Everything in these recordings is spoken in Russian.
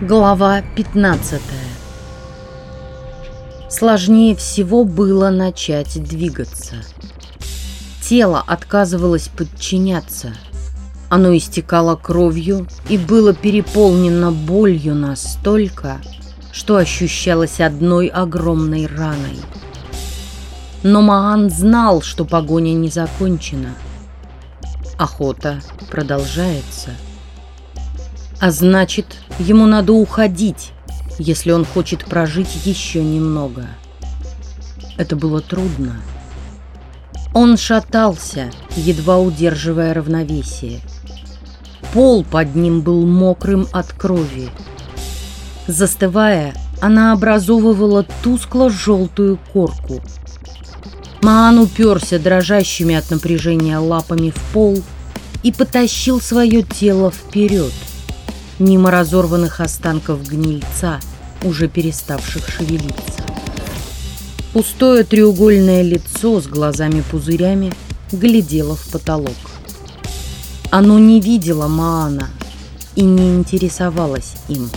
Глава 15 Сложнее всего было начать двигаться. Тело отказывалось подчиняться. Оно истекало кровью и было переполнено болью настолько, что ощущалось одной огромной раной. Но Маан знал, что погоня не закончена. Охота продолжается. А значит, ему надо уходить, если он хочет прожить еще немного. Это было трудно. Он шатался, едва удерживая равновесие. Пол под ним был мокрым от крови. Застывая, она образовывала тускло-желтую корку. Маан уперся дрожащими от напряжения лапами в пол и потащил свое тело вперед – мимо разорванных останков гнильца, уже переставших шевелиться. Пустое треугольное лицо с глазами-пузырями глядело в потолок. Оно не видело Маана и не интересовалось им.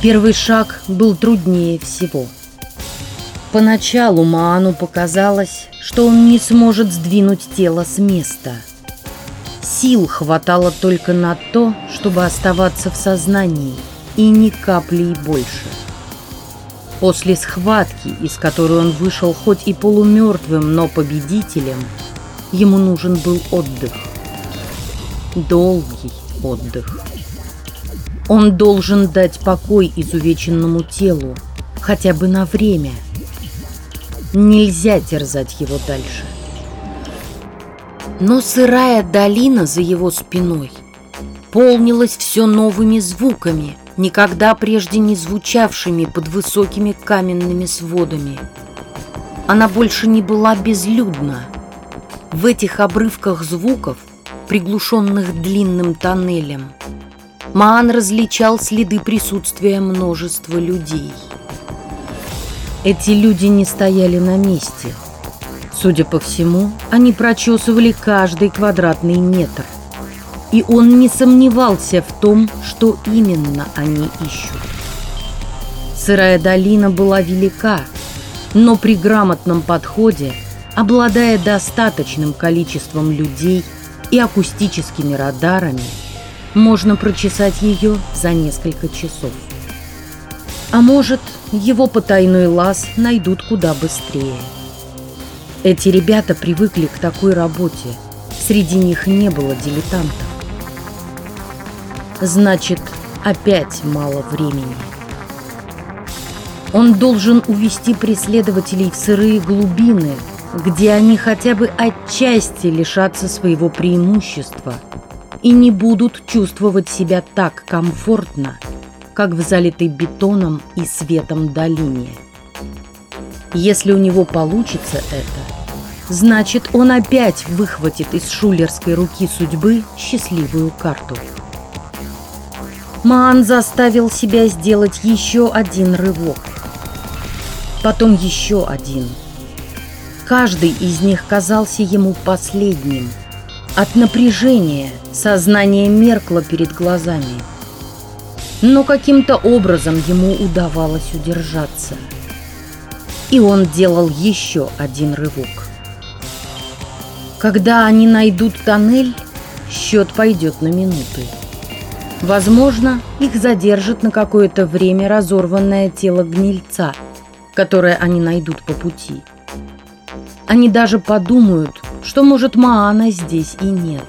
Первый шаг был труднее всего. Поначалу Маану показалось, что он не сможет сдвинуть тело с места – Сил хватало только на то, чтобы оставаться в сознании, и ни капли и больше. После схватки, из которой он вышел хоть и полумертвым, но победителем, ему нужен был отдых. Долгий отдых. Он должен дать покой изувеченному телу, хотя бы на время. Нельзя терзать его дальше. Но сырая долина за его спиной полнилась все новыми звуками, никогда прежде не звучавшими под высокими каменными сводами. Она больше не была безлюдна. В этих обрывках звуков, приглушенных длинным тоннелем, Маан различал следы присутствия множества людей. Эти люди не стояли на месте – Судя по всему, они прочесывали каждый квадратный метр. И он не сомневался в том, что именно они ищут. Сырая долина была велика, но при грамотном подходе, обладая достаточным количеством людей и акустическими радарами, можно прочесать ее за несколько часов. А может, его потайной лаз найдут куда быстрее. Эти ребята привыкли к такой работе. Среди них не было дилетантов. Значит, опять мало времени. Он должен увести преследователей в сырые глубины, где они хотя бы отчасти лишатся своего преимущества и не будут чувствовать себя так комфортно, как в залитой бетоном и светом долине. Если у него получится это, значит, он опять выхватит из шулерской руки судьбы счастливую карту. Маан заставил себя сделать еще один рывок. Потом еще один. Каждый из них казался ему последним. От напряжения сознание меркло перед глазами. Но каким-то образом ему удавалось удержаться – и он делал еще один рывок. Когда они найдут тоннель, счет пойдет на минуты. Возможно, их задержит на какое-то время разорванное тело гнильца, которое они найдут по пути. Они даже подумают, что, может, Маана здесь и нет.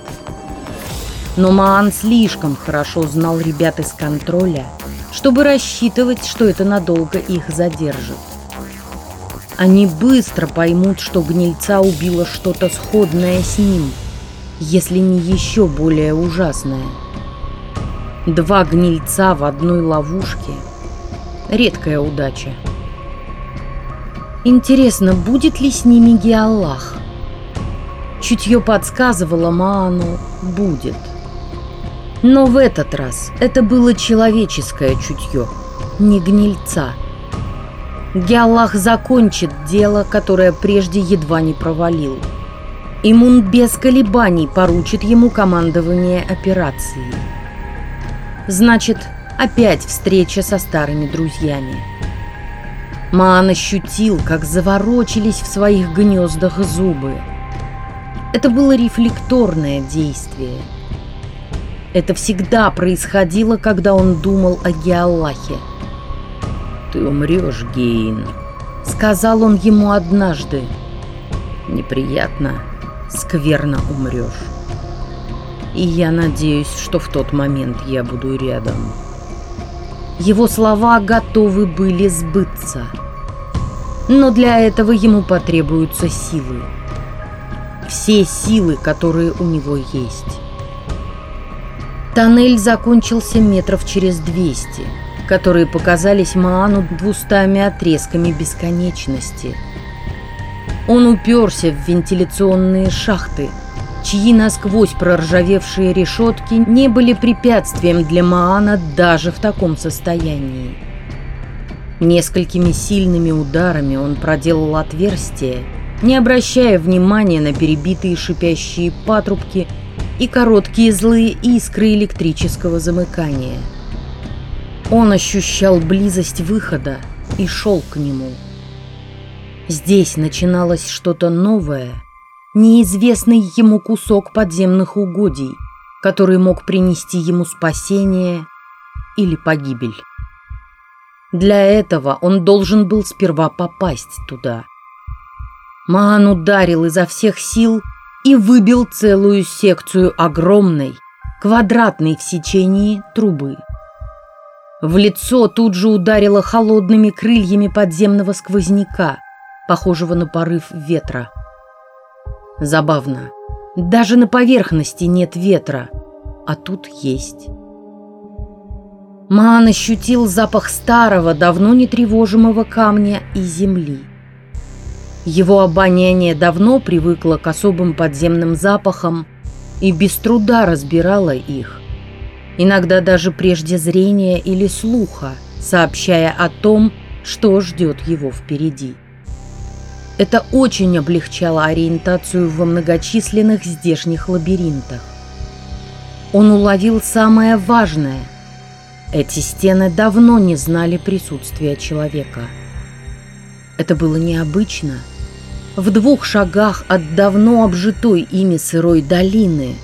Но Маан слишком хорошо знал ребят из контроля, чтобы рассчитывать, что это надолго их задержит. Они быстро поймут, что гнильца убило что-то сходное с ним, если не еще более ужасное. Два гнильца в одной ловушке – редкая удача. Интересно, будет ли с ними Геаллах? Чутье подсказывало Маану «будет». Но в этот раз это было человеческое чутье, не гнильца – Геаллах закончит дело, которое прежде едва не провалил. Имун без колебаний поручит ему командование операцией. Значит, опять встреча со старыми друзьями. Маан ощутил, как заворочились в своих гнездах зубы. Это было рефлекторное действие. Это всегда происходило, когда он думал о Геаллахе. «Ты умрешь, Гейн», — сказал он ему однажды. «Неприятно, скверно умрешь. И я надеюсь, что в тот момент я буду рядом». Его слова готовы были сбыться. Но для этого ему потребуются силы. Все силы, которые у него есть. Тоннель закончился метров через 200, которые показались Маану двустами отрезками бесконечности. Он уперся в вентиляционные шахты, чьи насквозь проржавевшие решетки не были препятствием для Маана даже в таком состоянии. Несколькими сильными ударами он проделал отверстие, не обращая внимания на перебитые шипящие патрубки и короткие злые искры электрического замыкания. Он ощущал близость выхода и шел к нему. Здесь начиналось что-то новое, неизвестный ему кусок подземных угодий, который мог принести ему спасение или погибель. Для этого он должен был сперва попасть туда. Маан ударил изо всех сил и выбил целую секцию огромной, квадратной в сечении трубы. В лицо тут же ударило холодными крыльями подземного сквозняка, похожего на порыв ветра. Забавно. Даже на поверхности нет ветра, а тут есть. Маан ощутил запах старого, давно не тревожимого камня и земли. Его обоняние давно привыкло к особым подземным запахам и без труда разбирало их. Иногда даже прежде зрения или слуха, сообщая о том, что ждет его впереди. Это очень облегчало ориентацию во многочисленных здешних лабиринтах. Он уловил самое важное – эти стены давно не знали присутствия человека. Это было необычно. В двух шагах от давно обжитой ими сырой долины,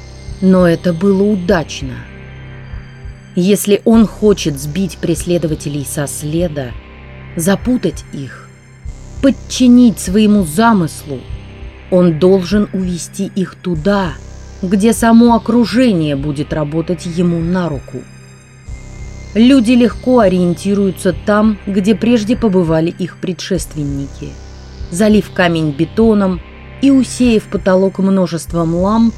но это было удачно. Если он хочет сбить преследователей со следа, запутать их, подчинить своему замыслу, он должен увести их туда, где само окружение будет работать ему на руку. Люди легко ориентируются там, где прежде побывали их предшественники. Залив камень бетоном и усеяв потолок множеством ламп,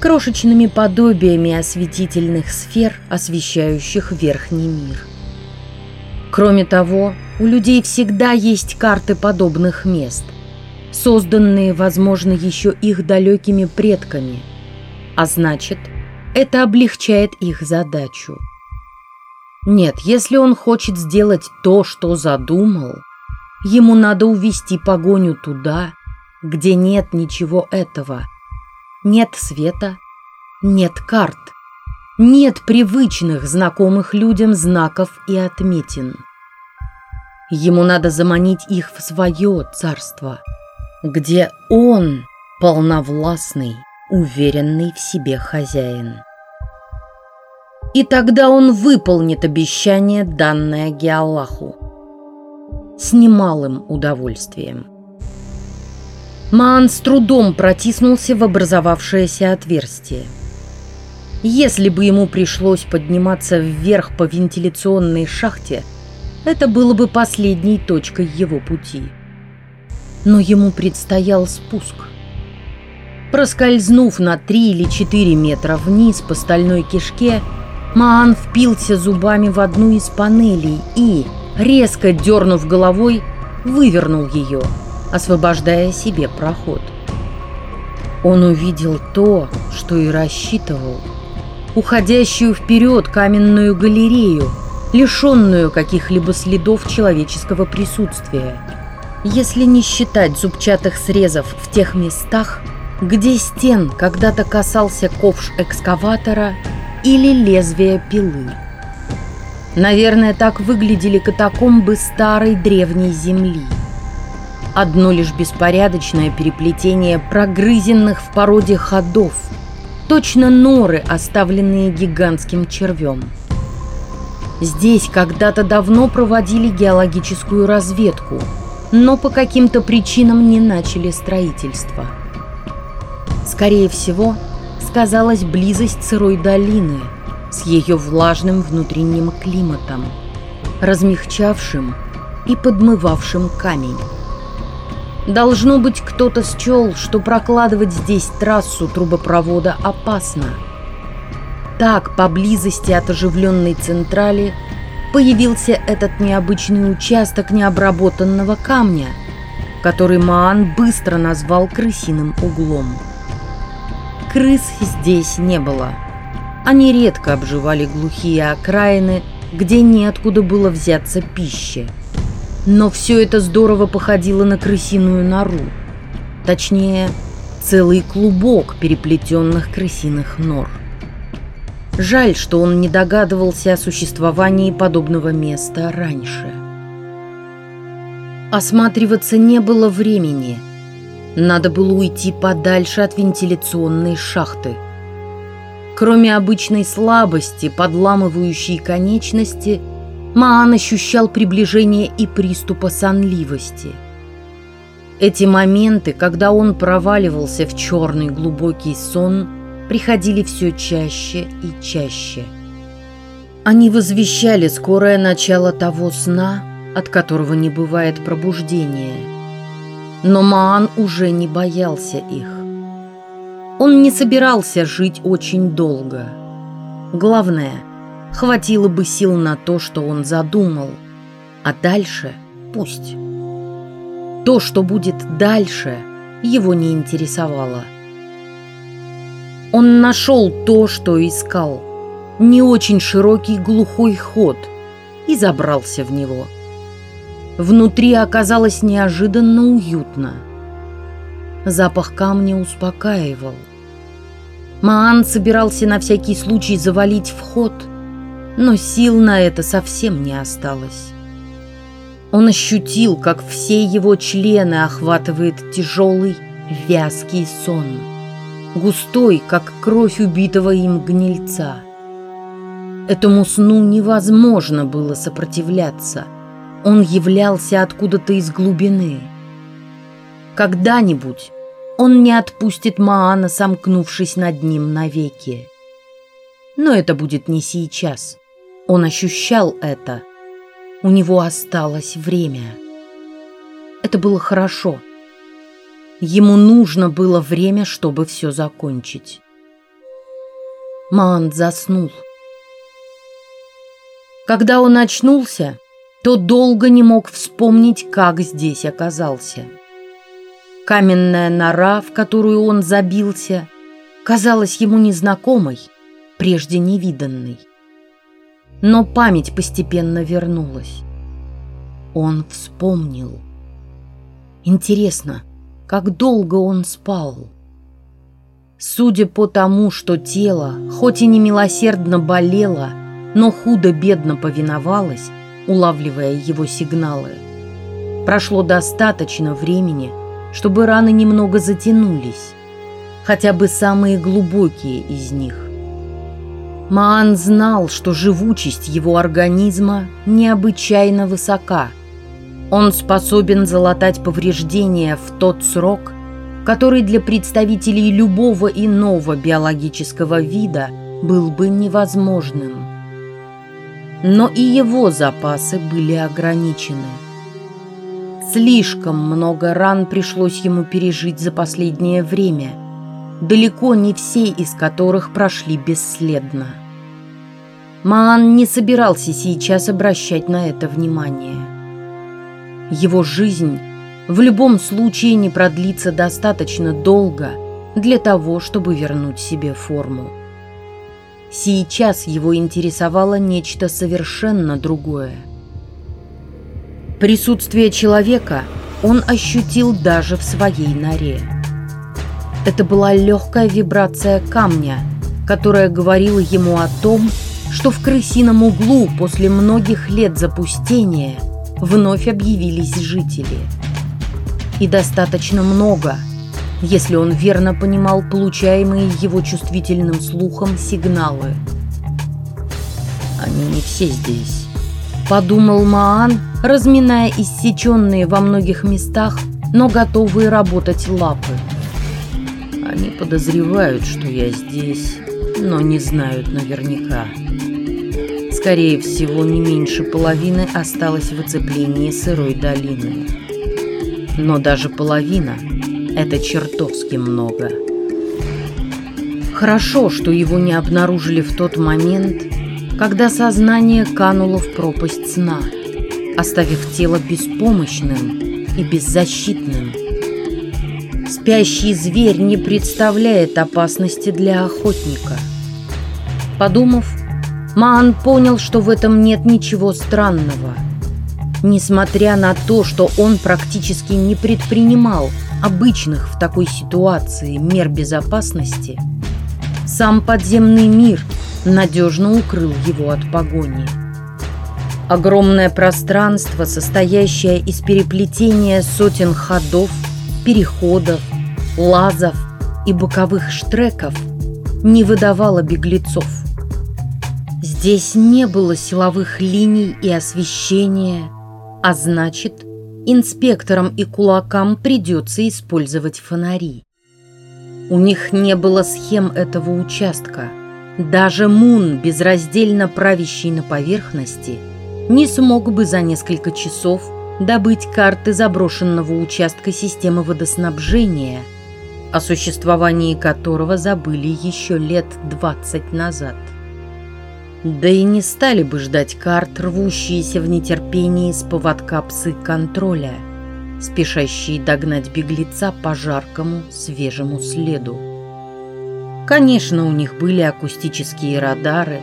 крошечными подобиями осветительных сфер, освещающих верхний мир. Кроме того, у людей всегда есть карты подобных мест, созданные, возможно, еще их далекими предками, а значит, это облегчает их задачу. Нет, если он хочет сделать то, что задумал, ему надо увести погоню туда, где нет ничего этого. Нет света, нет карт, нет привычных, знакомых людям знаков и отметин. Ему надо заманить их в свое царство, где он полновластный, уверенный в себе хозяин. И тогда он выполнит обещание, данное Геаллаху. С немалым удовольствием. Маан с трудом протиснулся в образовавшееся отверстие. Если бы ему пришлось подниматься вверх по вентиляционной шахте, это было бы последней точкой его пути. Но ему предстоял спуск. Проскользнув на 3 или 4 метра вниз по стальной кишке, Маан впился зубами в одну из панелей и, резко дернув головой, вывернул ее, освобождая себе проход. Он увидел то, что и рассчитывал. Уходящую вперед каменную галерею, лишенную каких-либо следов человеческого присутствия. Если не считать зубчатых срезов в тех местах, где стен когда-то касался ковш экскаватора или лезвие пилы. Наверное, так выглядели катакомбы старой древней земли. Одно лишь беспорядочное переплетение прогрызенных в породе ходов. Точно норы, оставленные гигантским червем. Здесь когда-то давно проводили геологическую разведку, но по каким-то причинам не начали строительство. Скорее всего, сказалась близость сырой долины с ее влажным внутренним климатом, размягчавшим и подмывавшим камень. Должно быть, кто-то счел, что прокладывать здесь трассу трубопровода опасно – так, поблизости от оживленной централи, появился этот необычный участок необработанного камня, который Маан быстро назвал крысиным углом. Крыс здесь не было. Они редко обживали глухие окраины, где неоткуда было взяться пищи. Но все это здорово походило на крысиную нору. Точнее, целый клубок переплетенных крысиных нор. Жаль, что он не догадывался о существовании подобного места раньше. Осматриваться не было времени. Надо было уйти подальше от вентиляционной шахты. Кроме обычной слабости, подламывающей конечности, Маан ощущал приближение и приступа сонливости. Эти моменты, когда он проваливался в черный глубокий сон – приходили все чаще и чаще. Они возвещали скорое начало того сна, от которого не бывает пробуждения. Но Маан уже не боялся их. Он не собирался жить очень долго. Главное, хватило бы сил на то, что он задумал. А дальше пусть. То, что будет дальше, его не интересовало. Он нашел то, что искал. Не очень широкий глухой ход и забрался в него. Внутри оказалось неожиданно уютно. Запах камня успокаивал. Маан собирался на всякий случай завалить вход, но сил на это совсем не осталось. Он ощутил, как все его члены охватывает тяжелый, вязкий сон густой, как кровь убитого им гнильца. Этому сну невозможно было сопротивляться. Он являлся откуда-то из глубины. Когда-нибудь он не отпустит Маана, сомкнувшись над ним навеки. Но это будет не сейчас. Он ощущал это. У него осталось время. Это было хорошо. Ему нужно было время, чтобы все закончить. Маант заснул. Когда он очнулся, то долго не мог вспомнить, как здесь оказался. Каменная нора, в которую он забился, казалась ему незнакомой, прежде невиданной. Но память постепенно вернулась. Он вспомнил. Интересно, как долго он спал. Судя по тому, что тело, хоть и не милосердно болело, но худо-бедно повиновалось, улавливая его сигналы, прошло достаточно времени, чтобы раны немного затянулись, хотя бы самые глубокие из них. Маан знал, что живучесть его организма необычайно высока – он способен залатать повреждения в тот срок, который для представителей любого иного биологического вида был бы невозможным. Но и его запасы были ограничены. Слишком много ран пришлось ему пережить за последнее время, далеко не все из которых прошли бесследно. Маан не собирался сейчас обращать на это внимание. Его жизнь в любом случае не продлится достаточно долго для того, чтобы вернуть себе форму. Сейчас его интересовало нечто совершенно другое. Присутствие человека он ощутил даже в своей норе. Это была легкая вибрация камня, которая говорила ему о том, что в крысином углу после многих лет запустения вновь объявились жители. И достаточно много, если он верно понимал получаемые его чувствительным слухом сигналы. «Они не все здесь», — подумал Маан, разминая иссеченные во многих местах, но готовые работать лапы. Они подозревают, что я здесь, но не знают наверняка. Скорее всего, не меньше половины осталось в оцеплении сырой долины. Но даже половина – это чертовски много. Хорошо, что его не обнаружили в тот момент, когда сознание кануло в пропасть сна, оставив тело беспомощным и беззащитным. Спящий зверь не представляет опасности для охотника. Подумав, Маан понял, что в этом нет ничего странного. Несмотря на то, что он практически не предпринимал обычных в такой ситуации мер безопасности, сам подземный мир надежно укрыл его от погони. Огромное пространство, состоящее из переплетения сотен ходов, переходов, лазов и боковых штреков, не выдавало беглецов. Здесь не было силовых линий и освещения, а значит, инспекторам и кулакам придется использовать фонари. У них не было схем этого участка. Даже Мун, безраздельно правящий на поверхности, не смог бы за несколько часов добыть карты заброшенного участка системы водоснабжения, о существовании которого забыли еще лет 20 назад. Да и не стали бы ждать карт, рвущиеся в нетерпении с поводка псы контроля, спешащие догнать беглеца по жаркому, свежему следу. Конечно, у них были акустические радары,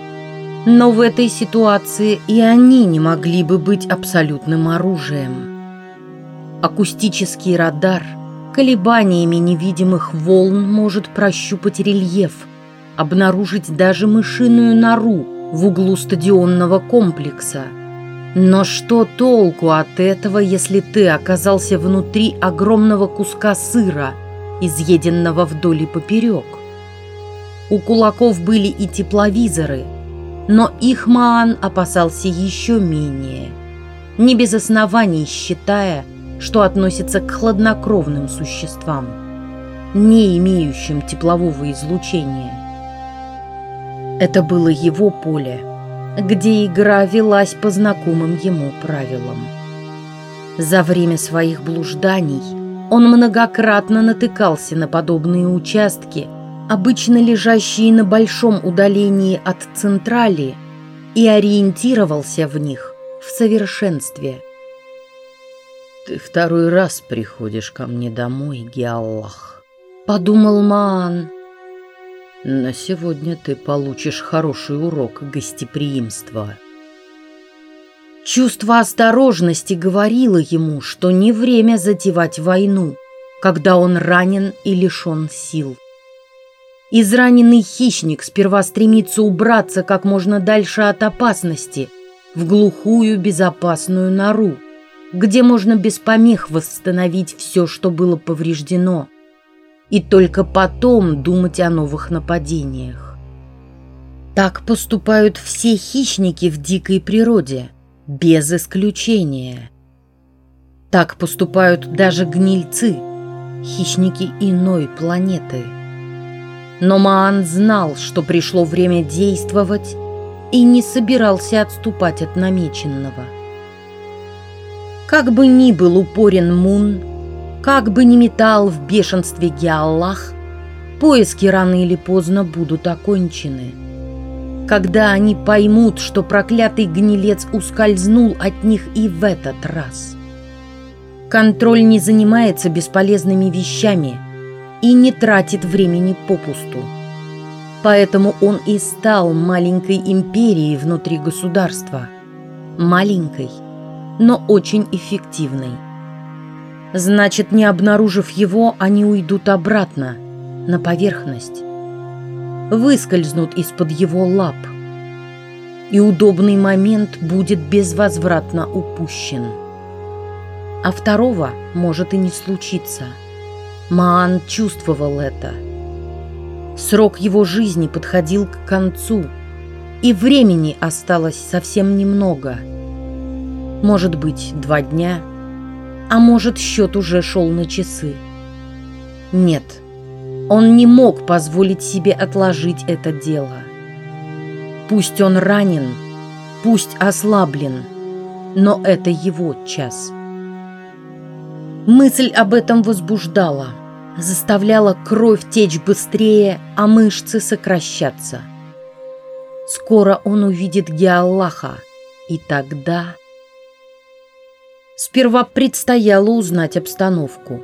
но в этой ситуации и они не могли бы быть абсолютным оружием. Акустический радар колебаниями невидимых волн может прощупать рельеф, обнаружить даже мышиную нору в углу стадионного комплекса. Но что толку от этого, если ты оказался внутри огромного куска сыра, изъеденного вдоль и поперек? У кулаков были и тепловизоры – но их Маан опасался еще менее, не без оснований считая, что относится к хладнокровным существам, не имеющим теплового излучения. Это было его поле, где игра велась по знакомым ему правилам. За время своих блужданий он многократно натыкался на подобные участки – обычно лежащие на большом удалении от централи, и ориентировался в них в совершенстве. «Ты второй раз приходишь ко мне домой, Геаллах», — подумал Маан. «На сегодня ты получишь хороший урок гостеприимства». Чувство осторожности говорило ему, что не время затевать войну, когда он ранен и лишен сил. Израненный хищник сперва стремится убраться как можно дальше от опасности, в глухую безопасную нору, где можно без помех восстановить все, что было повреждено, и только потом думать о новых нападениях. Так поступают все хищники в дикой природе, без исключения. Так поступают даже гнильцы, хищники иной планеты – но Маан знал, что пришло время действовать, и не собирался отступать от намеченного. Как бы ни был упорен Мун, как бы ни метал в бешенстве Геаллах, поиски рано или поздно будут окончены. Когда они поймут, что проклятый гнилец ускользнул от них и в этот раз. Контроль не занимается бесполезными вещами – и не тратит времени попусту. Поэтому он и стал маленькой империей внутри государства. Маленькой, но очень эффективной. Значит, не обнаружив его, они уйдут обратно, на поверхность. Выскользнут из-под его лап. и удобный момент будет безвозвратно упущен. А второго может и не случиться. Маан чувствовал это. Срок его жизни подходил к концу, и времени осталось совсем немного. Может быть, два дня, а может, счет уже шел на часы. Нет, он не мог позволить себе отложить это дело. Пусть он ранен, пусть ослаблен, но это его час. Мысль об этом возбуждала, заставляла кровь течь быстрее, а мышцы сокращаться. Скоро он увидит Геаллаха, и тогда... Сперва предстояло узнать обстановку.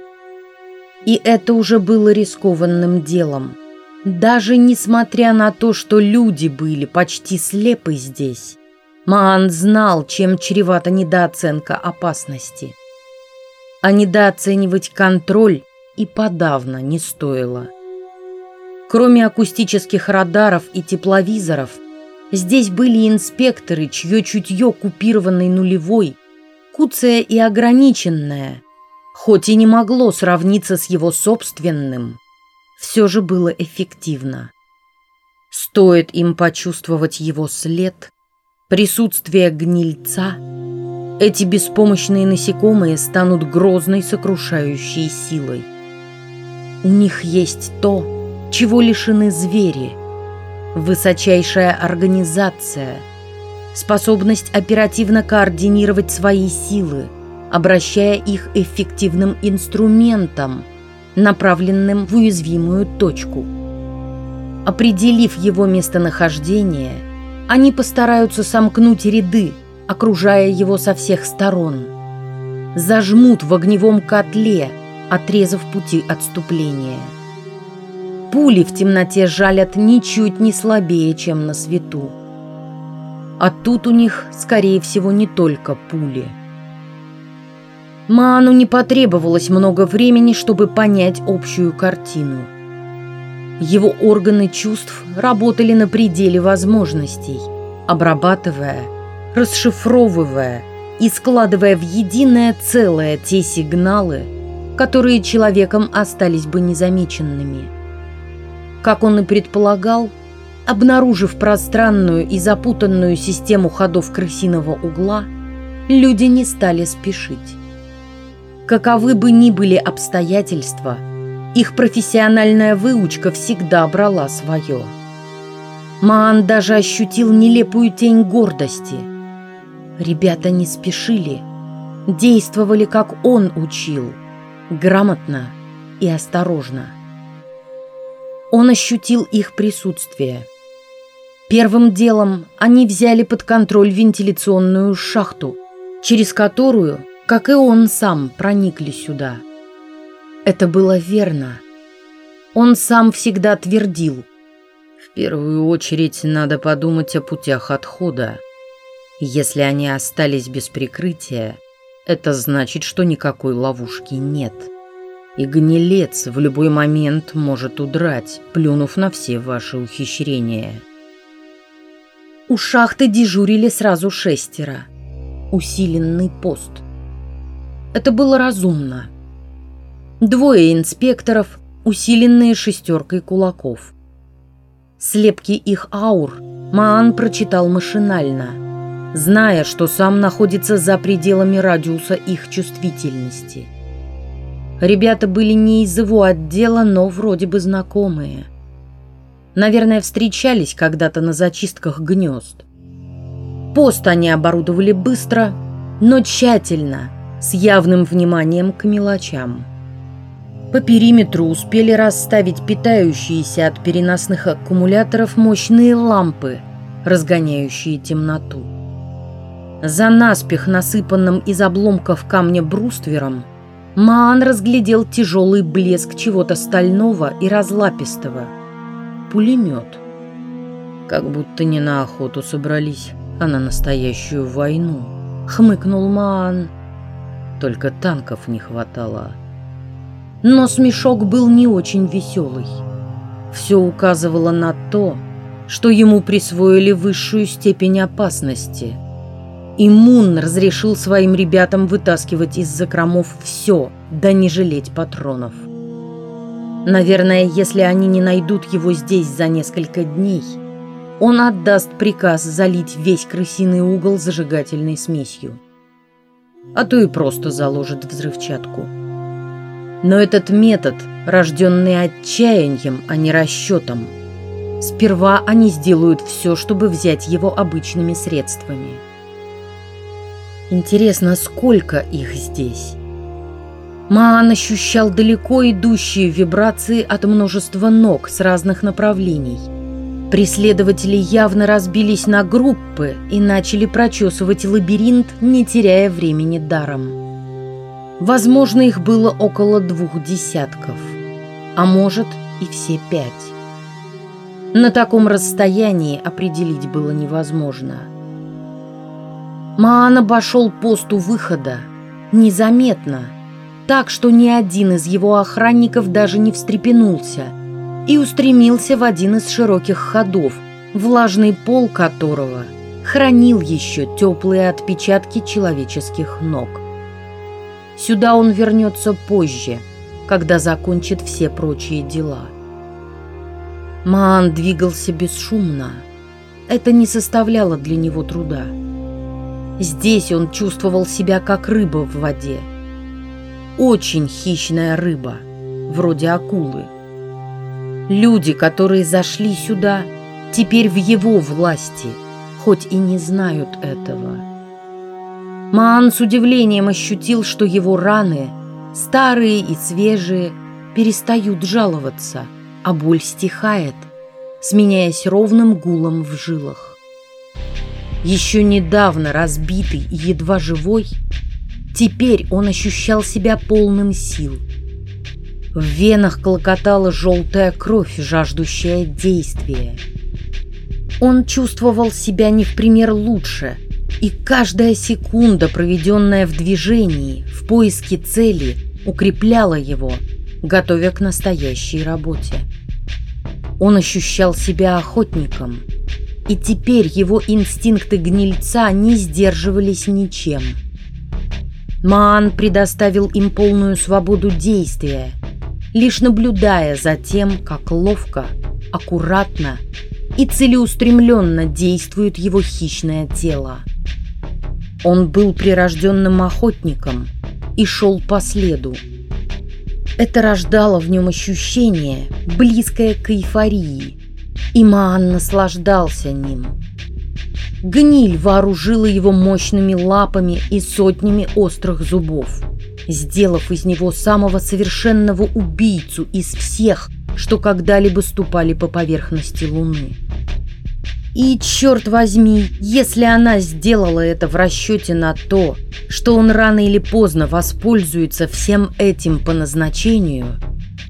И это уже было рискованным делом. Даже несмотря на то, что люди были почти слепы здесь, Маан знал, чем чревата недооценка опасности. А недооценивать контроль и подавно не стоило. Кроме акустических радаров и тепловизоров, здесь были инспекторы, чье чутье купированной нулевой, куцая и ограниченное – хоть и не могло сравниться с его собственным, все же было эффективно. Стоит им почувствовать его след, присутствие гнильца, эти беспомощные насекомые станут грозной сокрушающей силой. У них есть то, чего лишены звери, высочайшая организация, способность оперативно координировать свои силы – обращая их эффективным инструментом, направленным в уязвимую точку. Определив его местонахождение, они постараются сомкнуть ряды, окружая его со всех сторон. Зажмут в огневом котле, отрезав пути отступления. Пули в темноте жалят ничуть не слабее, чем на свету. А тут у них, скорее всего, не только пули – Маану не потребовалось много времени, чтобы понять общую картину. Его органы чувств работали на пределе возможностей, обрабатывая, расшифровывая и складывая в единое целое те сигналы, которые человеком остались бы незамеченными. Как он и предполагал, обнаружив пространную и запутанную систему ходов крысиного угла, люди не стали спешить. Каковы бы ни были обстоятельства, их профессиональная выучка всегда брала свое. Маан даже ощутил нелепую тень гордости. Ребята не спешили, действовали, как он учил, грамотно и осторожно. Он ощутил их присутствие. Первым делом они взяли под контроль вентиляционную шахту, через которую как и он сам, проникли сюда. Это было верно. Он сам всегда твердил. В первую очередь надо подумать о путях отхода. Если они остались без прикрытия, это значит, что никакой ловушки нет. И гнилец в любой момент может удрать, плюнув на все ваши ухищрения. У шахты дежурили сразу шестеро. Усиленный пост – это было разумно. Двое инспекторов, усиленные шестеркой кулаков. Слепки их аур Маан прочитал машинально, зная, что сам находится за пределами радиуса их чувствительности. Ребята были не из его отдела, но вроде бы знакомые. Наверное, встречались когда-то на зачистках гнезд. Пост они оборудовали быстро, но тщательно – с явным вниманием к мелочам. По периметру успели расставить питающиеся от переносных аккумуляторов мощные лампы, разгоняющие темноту. За наспех насыпанным из обломков камня бруствером Маан разглядел тяжелый блеск чего-то стального и разлапистого. Пулемет. Как будто не на охоту собрались, а на настоящую войну, хмыкнул Маан. Только танков не хватало. Но смешок был не очень веселый. Все указывало на то, что ему присвоили высшую степень опасности. И Мун разрешил своим ребятам вытаскивать из закромов все, да не жалеть патронов. Наверное, если они не найдут его здесь за несколько дней, он отдаст приказ залить весь крысиный угол зажигательной смесью. А то и просто заложит взрывчатку. Но этот метод, рожденный отчаянием, а не расчетом, сперва они сделают все, чтобы взять его обычными средствами. Интересно, сколько их здесь? Маан ощущал далеко идущие вибрации от множества ног с разных направлений. Преследователи явно разбились на группы и начали прочесывать лабиринт, не теряя времени даром. Возможно, их было около двух десятков, а может и все пять. На таком расстоянии определить было невозможно. Маан обошел пост у выхода незаметно, так что ни один из его охранников даже не встрепенулся и устремился в один из широких ходов, влажный пол которого хранил еще теплые отпечатки человеческих ног. Сюда он вернется позже, когда закончит все прочие дела. Маан двигался бесшумно. Это не составляло для него труда. Здесь он чувствовал себя как рыба в воде. Очень хищная рыба, вроде акулы. Люди, которые зашли сюда, теперь в его власти, хоть и не знают этого. Маан с удивлением ощутил, что его раны, старые и свежие, перестают жаловаться, а боль стихает, сменяясь ровным гулом в жилах. Еще недавно разбитый и едва живой, теперь он ощущал себя полным сил. В венах клокотала желтая кровь, жаждущая действия. Он чувствовал себя не в пример лучше – и каждая секунда, проведенная в движении, в поиске цели, укрепляла его, готовя к настоящей работе. Он ощущал себя охотником, и теперь его инстинкты гнильца не сдерживались ничем. Маан предоставил им полную свободу действия, лишь наблюдая за тем, как ловко, аккуратно и целеустремленно действует его хищное тело. Он был прирожденным охотником и шел по следу. Это рождало в нем ощущение, близкое к эйфории, и Маан наслаждался ним. Гниль вооружила его мощными лапами и сотнями острых зубов, сделав из него самого совершенного убийцу из всех, что когда-либо ступали по поверхности Луны. И, черт возьми, если она сделала это в расчете на то, что он рано или поздно воспользуется всем этим по назначению,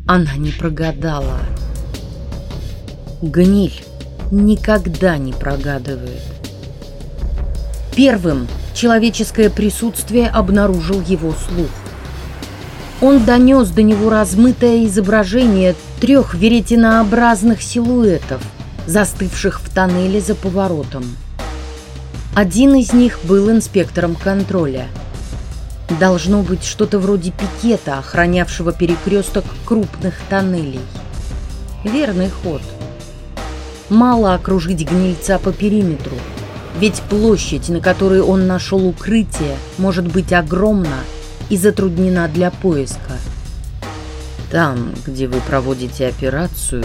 она не прогадала. Гниль никогда не прогадывает. Первым человеческое присутствие обнаружил его слух. Он донес до него размытое изображение трех веретенообразных силуэтов – застывших в тоннеле за поворотом. Один из них был инспектором контроля. Должно быть что-то вроде пикета, охранявшего перекресток крупных тоннелей. Верный ход. Мало окружить гнильца по периметру, ведь площадь, на которой он нашел укрытие, может быть огромна и затруднена для поиска. Там, где вы проводите операцию,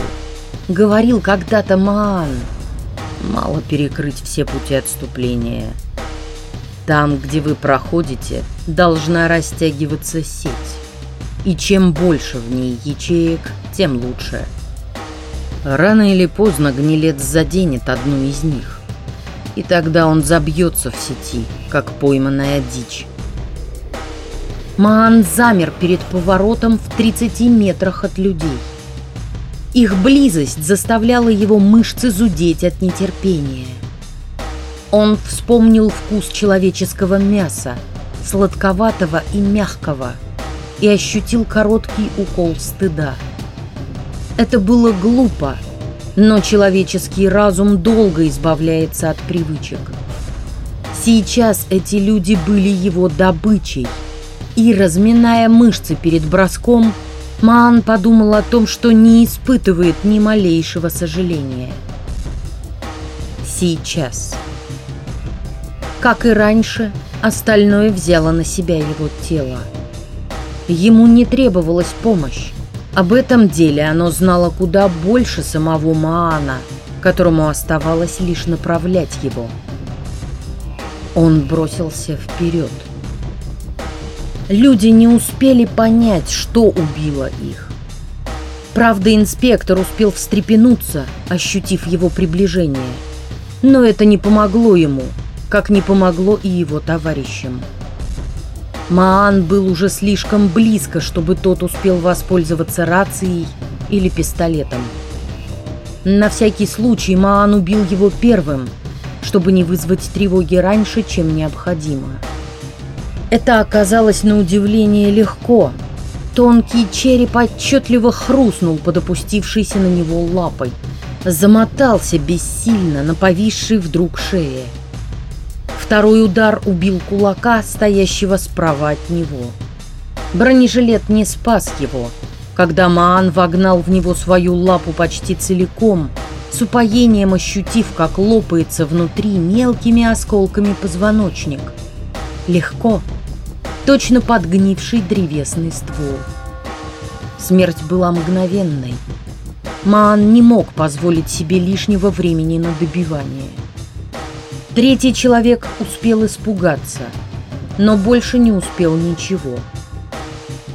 Говорил когда-то Маан. Мало перекрыть все пути отступления. Там, где вы проходите, должна растягиваться сеть. И чем больше в ней ячеек, тем лучше. Рано или поздно гнилец заденет одну из них. И тогда он забьется в сети, как пойманная дичь. Маан замер перед поворотом в 30 метрах от людей. Их близость заставляла его мышцы зудеть от нетерпения. Он вспомнил вкус человеческого мяса, сладковатого и мягкого, и ощутил короткий укол стыда. Это было глупо, Но человеческий разум долго избавляется от привычек. Сейчас эти люди были его добычей. И, разминая мышцы перед броском, Маан подумал о том, что не испытывает ни малейшего сожаления. Сейчас. Как и раньше, остальное взяло на себя его тело. Ему не требовалась помощь. Об этом деле оно знало куда больше самого Маана, которому оставалось лишь направлять его. Он бросился вперед. Люди не успели понять, что убило их. Правда, инспектор успел встрепенуться, ощутив его приближение. Но это не помогло ему, как не помогло и его товарищам. Маан был уже слишком близко, чтобы тот успел воспользоваться рацией или пистолетом. На всякий случай Маан убил его первым, чтобы не вызвать тревоги раньше, чем необходимо. Это оказалось на удивление легко. Тонкий череп отчетливо хрустнул под опустившейся на него лапой. Замотался бессильно на повисшей вдруг шее. Второй удар убил кулака, стоящего справа от него. Бронежилет не спас его. Когда Маан вогнал в него свою лапу почти целиком, с упоением ощутив, как лопается внутри мелкими осколками позвоночник. Легко, точно подгнивший древесный ствол. Смерть была мгновенной. Маан не мог позволить себе лишнего времени на добивание. Третий человек успел испугаться, но больше не успел ничего.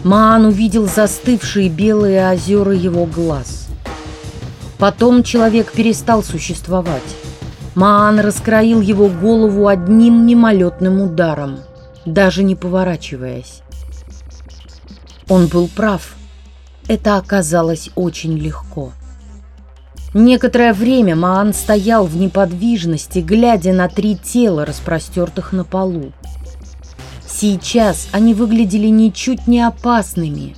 Маан увидел застывшие белые озера его глаз. Потом человек перестал существовать. Маан раскроил его голову одним мимолетным ударом, даже не поворачиваясь. Он был прав. Это оказалось очень легко. Некоторое время Маан стоял в неподвижности, глядя на три тела, распростертых на полу. Сейчас они выглядели ничуть не опасными,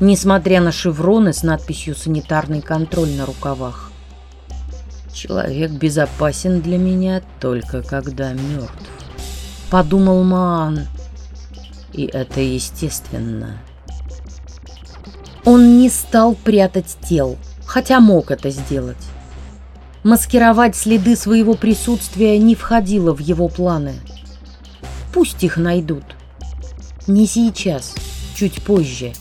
несмотря на шевроны с надписью «Санитарный контроль» на рукавах. «Человек безопасен для меня только когда мертв», — подумал Маан. И это естественно. Он не стал прятать тел — хотя мог это сделать. Маскировать следы своего присутствия не входило в его планы. Пусть их найдут. Не сейчас, чуть позже.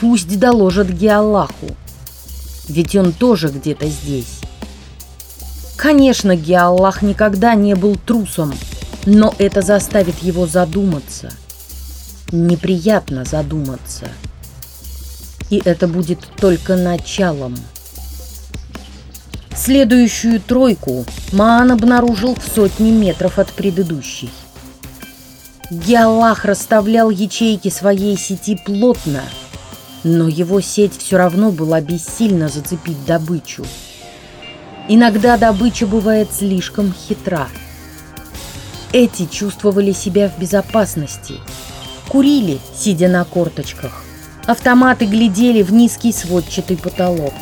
Пусть доложат Геаллаху, ведь он тоже где-то здесь. Конечно, Геаллах никогда не был трусом, но это заставит его задуматься. Неприятно задуматься и это будет только началом. Следующую тройку Маан обнаружил в сотни метров от предыдущей. Геаллах расставлял ячейки своей сети плотно, но его сеть все равно была бессильна зацепить добычу. Иногда добыча бывает слишком хитра. Эти чувствовали себя в безопасности, курили, сидя на корточках, Автоматы глядели в низкий сводчатый потолок.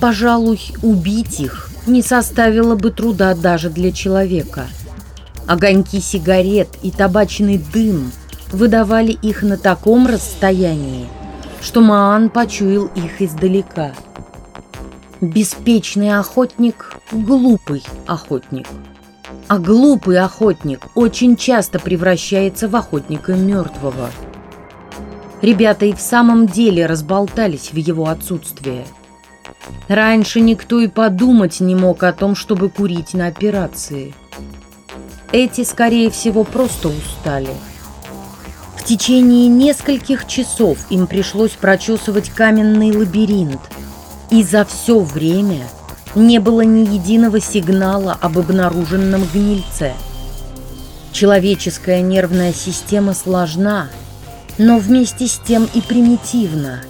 Пожалуй, убить их не составило бы труда даже для человека. Огоньки сигарет и табачный дым выдавали их на таком расстоянии, что Маан почуял их издалека. Беспечный охотник – глупый охотник. А глупый охотник очень часто превращается в охотника мертвого – Ребята и в самом деле разболтались в его отсутствие. Раньше никто и подумать не мог о том, чтобы курить на операции. Эти, скорее всего, просто устали. В течение нескольких часов им пришлось прочесывать каменный лабиринт. И за все время не было ни единого сигнала об обнаруженном гнильце. Человеческая нервная система сложна – но вместе с тем и примитивна.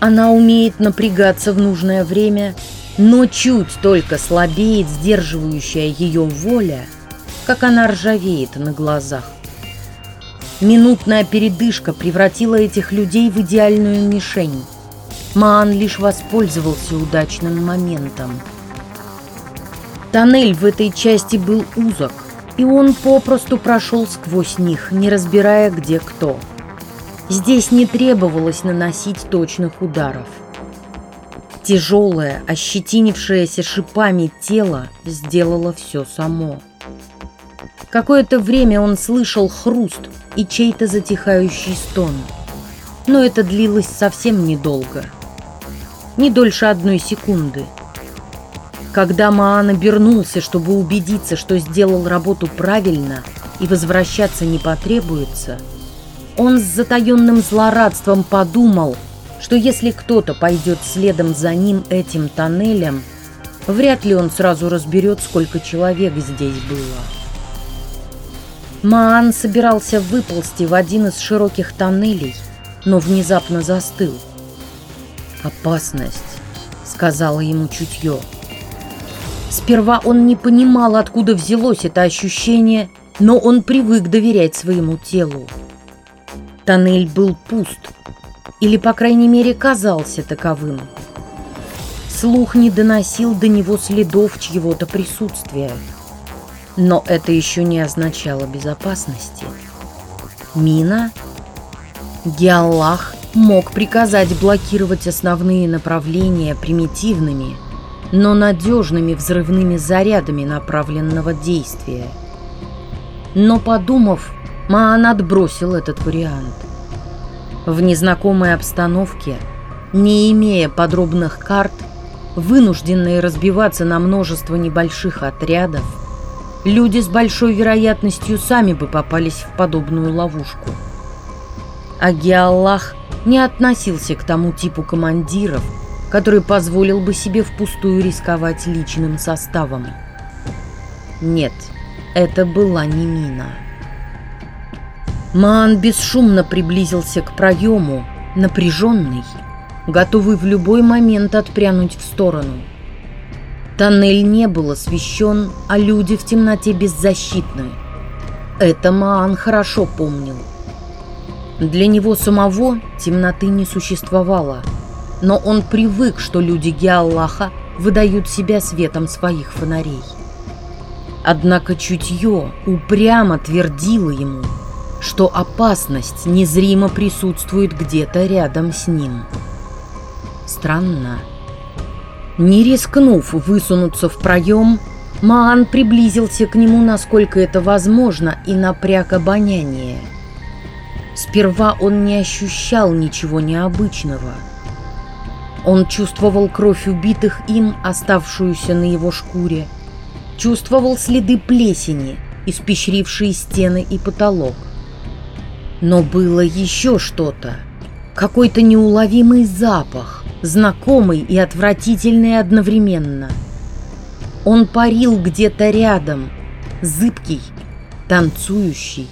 Она умеет напрягаться в нужное время, но чуть только слабеет сдерживающая ее воля, как она ржавеет на глазах. Минутная передышка превратила этих людей в идеальную мишень. Маан лишь воспользовался удачным моментом. Тоннель в этой части был узок, и он попросту прошел сквозь них, не разбирая, где кто. Здесь не требовалось наносить точных ударов. Тяжелое, ощетинившееся шипами тело сделало все само. Какое-то время он слышал хруст и чей-то затихающий стон. Но это длилось совсем недолго. Не дольше одной секунды. Когда Маан обернулся, чтобы убедиться, что сделал работу правильно и возвращаться не потребуется, он с затаенным злорадством подумал – что если кто-то пойдет следом за ним этим тоннелем, вряд ли он сразу разберет, сколько человек здесь было. Маан собирался выползти в один из широких тоннелей, но внезапно застыл. «Опасность», — сказала ему чутье. Сперва он не понимал, откуда взялось это ощущение, но он привык доверять своему телу. Тоннель был пуст, или, по крайней мере, казался таковым. Слух не доносил до него следов чьего-то присутствия. Но это еще не означало безопасности. Мина? Геаллах мог приказать блокировать основные направления примитивными, но надежными взрывными зарядами направленного действия. Но подумав, Маан отбросил этот вариант в незнакомой обстановке, не имея подробных карт, вынужденные разбиваться на множество небольших отрядов, люди с большой вероятностью сами бы попались в подобную ловушку. А Геаллах не относился к тому типу командиров, который позволил бы себе впустую рисковать личным составом. Нет, это была не мина. Маан бесшумно приблизился к проему, напряженный, готовый в любой момент отпрянуть в сторону. Тоннель не был освещен, а люди в темноте беззащитны. Это Маан хорошо помнил. Для него самого темноты не существовало, но он привык, что люди Геаллаха выдают себя светом своих фонарей. Однако чутье упрямо твердило ему – что опасность незримо присутствует где-то рядом с ним. Странно. Не рискнув высунуться в проем, Маан приблизился к нему, насколько это возможно, и напряг обоняние. Сперва он не ощущал ничего необычного. Он чувствовал кровь убитых им, оставшуюся на его шкуре, чувствовал следы плесени, испещрившие стены и потолок. Но было еще что-то. Какой-то неуловимый запах, знакомый и отвратительный одновременно. Он парил где-то рядом, зыбкий, танцующий,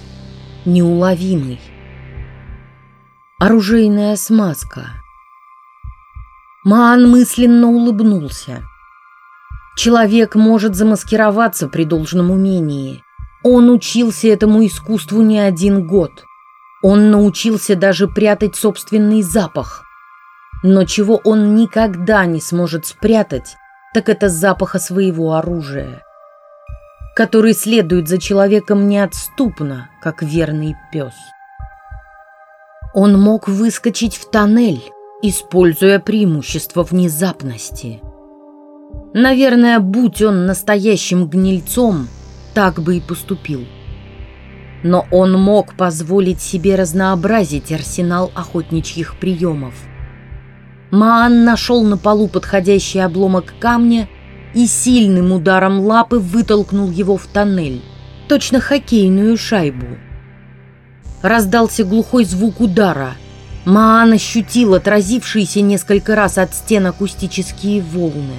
неуловимый. Оружейная смазка. Маан мысленно улыбнулся. Человек может замаскироваться при должном умении. Он учился этому искусству не один год – он научился даже прятать собственный запах. Но чего он никогда не сможет спрятать, так это запаха своего оружия, который следует за человеком неотступно, как верный пес. Он мог выскочить в тоннель, используя преимущество внезапности. Наверное, будь он настоящим гнильцом, так бы и поступил но он мог позволить себе разнообразить арсенал охотничьих приемов. Маан нашел на полу подходящий обломок камня и сильным ударом лапы вытолкнул его в тоннель, точно хоккейную шайбу. Раздался глухой звук удара. Маан ощутил отразившиеся несколько раз от стен акустические волны.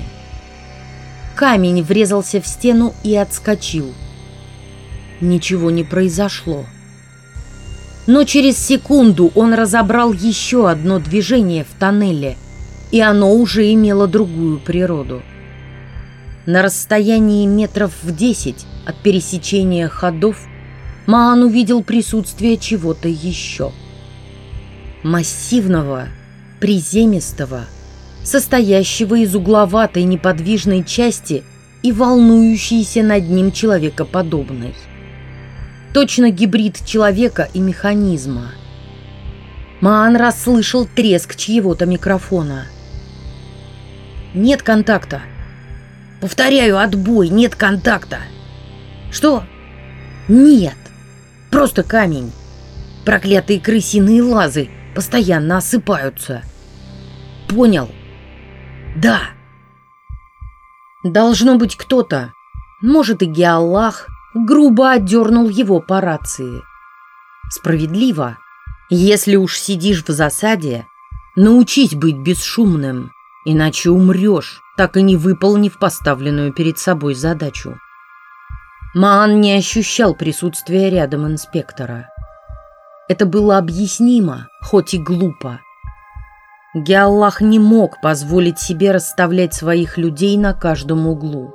Камень врезался в стену и отскочил – ничего не произошло. Но через секунду он разобрал еще одно движение в тоннеле, и оно уже имело другую природу. На расстоянии метров в десять от пересечения ходов Маан увидел присутствие чего-то еще. Массивного, приземистого, состоящего из угловатой неподвижной части и волнующейся над ним человекоподобной. Точно гибрид человека и механизма. Маан расслышал треск чьего-то микрофона. «Нет контакта!» «Повторяю, отбой! Нет контакта!» «Что?» «Нет! Просто камень! Проклятые крысиные лазы постоянно осыпаются!» «Понял!» «Да!» Должно быть кто-то, может и Геаллах, грубо отдернул его по рации. Справедливо. Если уж сидишь в засаде, научись быть бесшумным, иначе умрешь, так и не выполнив поставленную перед собой задачу. Маан не ощущал присутствия рядом инспектора. Это было объяснимо, хоть и глупо. Геаллах не мог позволить себе расставлять своих людей на каждом углу.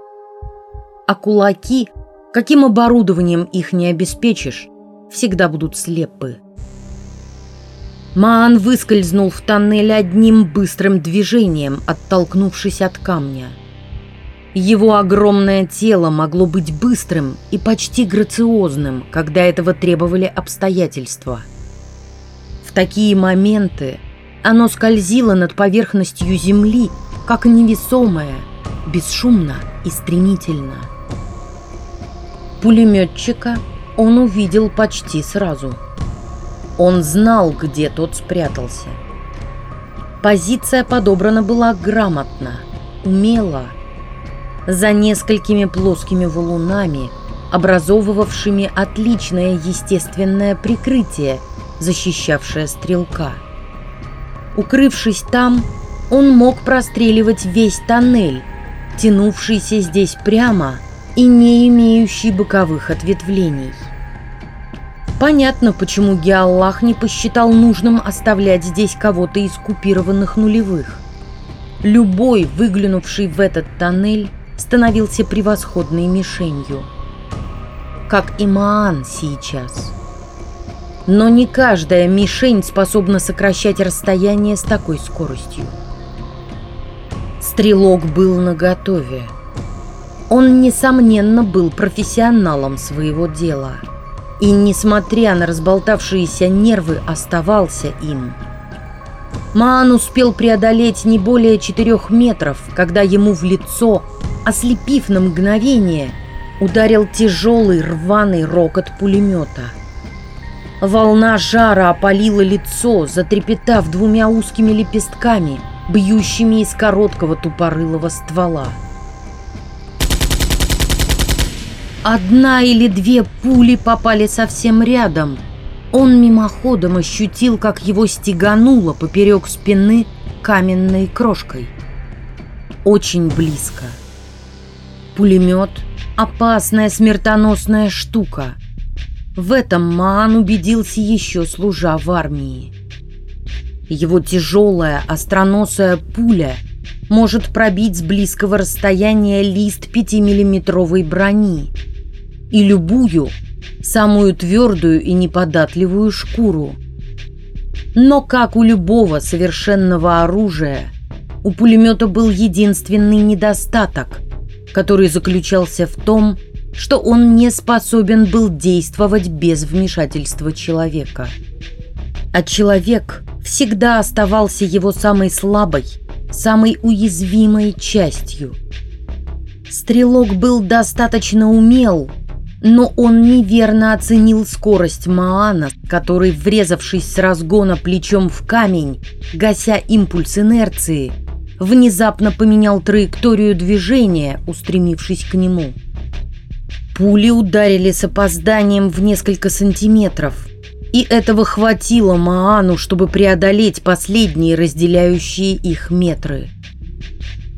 А кулаки, каким оборудованием их не обеспечишь, всегда будут слепы. Маан выскользнул в тоннель одним быстрым движением, оттолкнувшись от камня. Его огромное тело могло быть быстрым и почти грациозным, когда этого требовали обстоятельства. В такие моменты оно скользило над поверхностью земли, как невесомое, бесшумно и стремительно. Пулеметчика он увидел почти сразу. Он знал, где тот спрятался. Позиция подобрана была грамотно, умело, за несколькими плоскими валунами, образовывавшими отличное естественное прикрытие, защищавшее стрелка. Укрывшись там, он мог простреливать весь тоннель, тянувшийся здесь прямо и не имеющий боковых ответвлений. Понятно, почему Геаллах не посчитал нужным оставлять здесь кого-то из купированных нулевых. Любой, выглянувший в этот тоннель, становился превосходной мишенью. Как и Маан сейчас – но не каждая мишень способна сокращать расстояние с такой скоростью. Стрелок был наготове. Он, несомненно, был профессионалом своего дела. И, несмотря на разболтавшиеся нервы, оставался им. Маан успел преодолеть не более четырех метров, когда ему в лицо, ослепив на мгновение, ударил тяжелый рваный рокот пулемета – Волна жара опалила лицо, затрепетав двумя узкими лепестками, бьющими из короткого тупорылого ствола. Одна или две пули попали совсем рядом. Он мимоходом ощутил, как его стегануло поперек спины каменной крошкой. Очень близко. Пулемет — опасная смертоносная штука — в этом Маан убедился еще служа в армии. Его тяжелая остроносая пуля может пробить с близкого расстояния лист пятимиллиметровой брони и любую, самую твердую и неподатливую шкуру. Но, как у любого совершенного оружия, у пулемета был единственный недостаток, который заключался в том, что он не способен был действовать без вмешательства человека. А человек всегда оставался его самой слабой, самой уязвимой частью. Стрелок был достаточно умел, но он неверно оценил скорость Маана, который, врезавшись с разгона плечом в камень, гася импульс инерции, внезапно поменял траекторию движения, устремившись к нему. Пули ударили с опозданием в несколько сантиметров, и этого хватило Маану, чтобы преодолеть последние разделяющие их метры.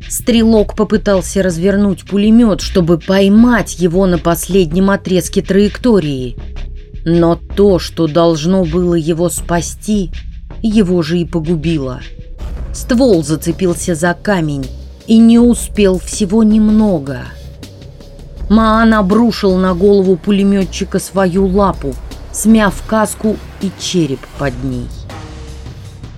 Стрелок попытался развернуть пулемет, чтобы поймать его на последнем отрезке траектории. Но то, что должно было его спасти, его же и погубило. Ствол зацепился за камень и не успел всего немного – Маан обрушил на голову пулеметчика свою лапу, смяв каску и череп под ней.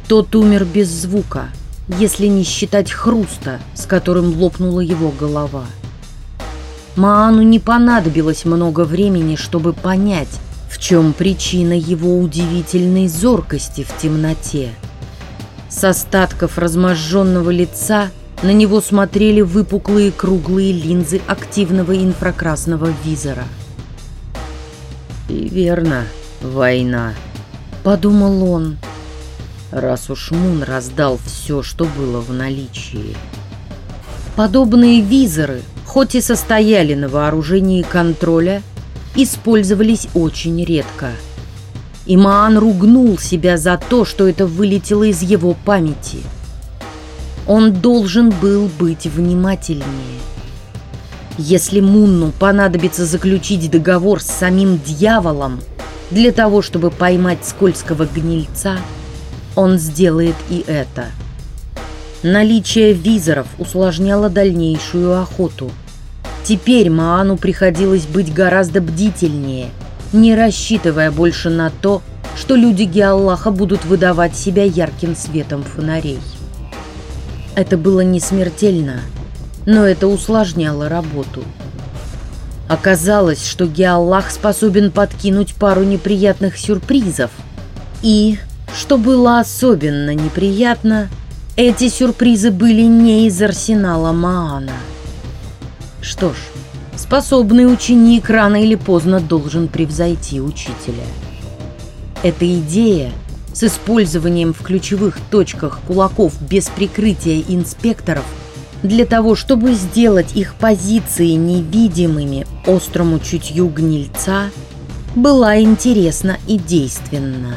Тот умер без звука, если не считать хруста, с которым лопнула его голова. Маану не понадобилось много времени, чтобы понять, в чем причина его удивительной зоркости в темноте. С остатков разможженного лица на него смотрели выпуклые круглые линзы активного инфракрасного визора. «И верно, война», — подумал он. «Раз уж Мун раздал все, что было в наличии». Подобные визоры, хоть и состояли на вооружении контроля, использовались очень редко. Имаан ругнул себя за то, что это вылетело из его памяти — он должен был быть внимательнее. Если Мунну понадобится заключить договор с самим дьяволом для того, чтобы поймать скользкого гнильца, он сделает и это. Наличие визоров усложняло дальнейшую охоту. Теперь Маану приходилось быть гораздо бдительнее, не рассчитывая больше на то, что люди Геаллаха будут выдавать себя ярким светом фонарей. Это было не смертельно, но это усложняло работу. Оказалось, что Геаллах способен подкинуть пару неприятных сюрпризов. И, что было особенно неприятно, эти сюрпризы были не из арсенала Маана. Что ж, способный ученик рано или поздно должен превзойти учителя. Эта идея – с использованием в ключевых точках кулаков без прикрытия инспекторов для того, чтобы сделать их позиции невидимыми острому чутью гнильца, была интересна и действенна.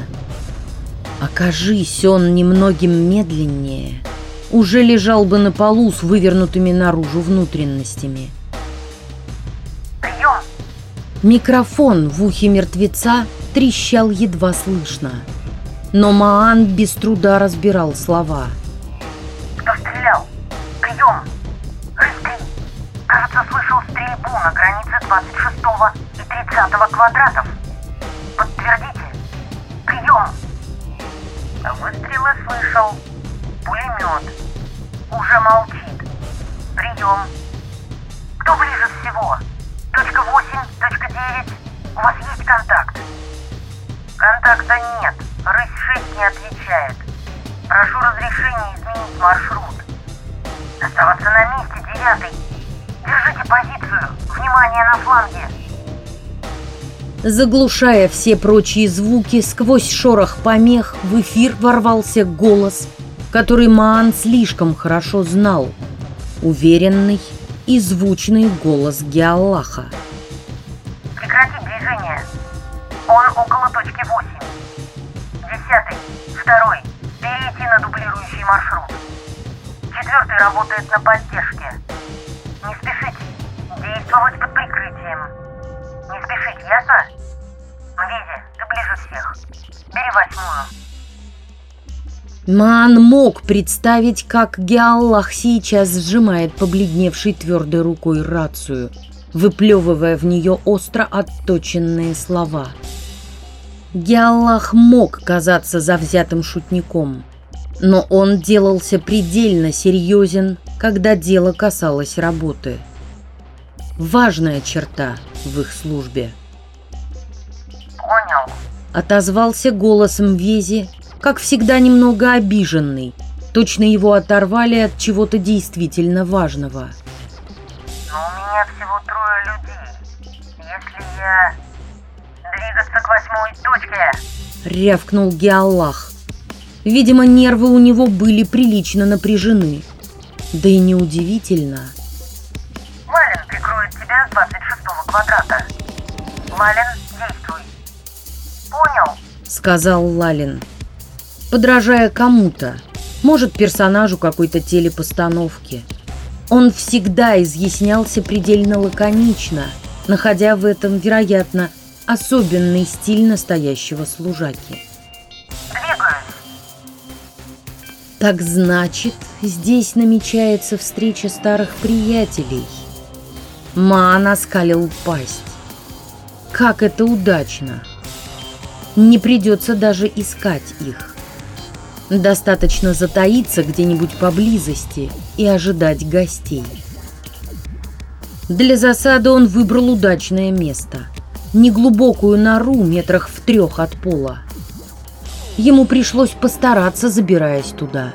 Окажись он немногим медленнее, уже лежал бы на полу с вывернутыми наружу внутренностями. «Прием!» Микрофон в ухе мертвеца трещал едва слышно – но Маан без труда разбирал слова. «Кто стрелял? Прием! Рысь Кажется, слышал стрельбу на границе 26 и 30 квадратов. Подтвердите. Прием!» Выстрелы слышал. Пулемет. Уже молчит. Прием. Кто ближе всего? Точка 8, точка 9. У вас есть контакт? Контакта нет. Рысь-6 не отвечает. Прошу разрешения изменить маршрут. Оставаться на месте, девятый. Держите позицию. Внимание на фланге. Заглушая все прочие звуки, сквозь шорох помех в эфир ворвался голос, который Маан слишком хорошо знал. Уверенный и звучный голос Геаллаха. Прекратить движение. Он около точки 8. Десятый, второй, перейти на дублирующий маршрут. Четвертый работает на поддержке. Ман мог представить, как Геаллах сейчас сжимает побледневшей твердой рукой рацию, выплевывая в нее остро отточенные слова – Геаллах мог казаться завзятым шутником, но он делался предельно серьезен, когда дело касалось работы. Важная черта в их службе. «Понял», — отозвался голосом Вези, как всегда немного обиженный. Точно его оторвали от чего-то действительно важного. «Но у меня всего трое людей. Если я Двигаться к восьмой точке!» — рявкнул Геаллах. Видимо, нервы у него были прилично напряжены. Да и неудивительно. «Малин прикроет тебя с 26-го квадрата. Малин, действуй!» «Понял!» — сказал Лалин. Подражая кому-то, может, персонажу какой-то телепостановки. Он всегда изъяснялся предельно лаконично, находя в этом, вероятно, особенный стиль настоящего служаки. Так значит, здесь намечается встреча старых приятелей. Ман оскалил пасть. Как это удачно! Не придется даже искать их. Достаточно затаиться где-нибудь поблизости и ожидать гостей. Для засады он выбрал удачное место. Неглубокую нору метрах в трех от пола. Ему пришлось постараться, забираясь туда.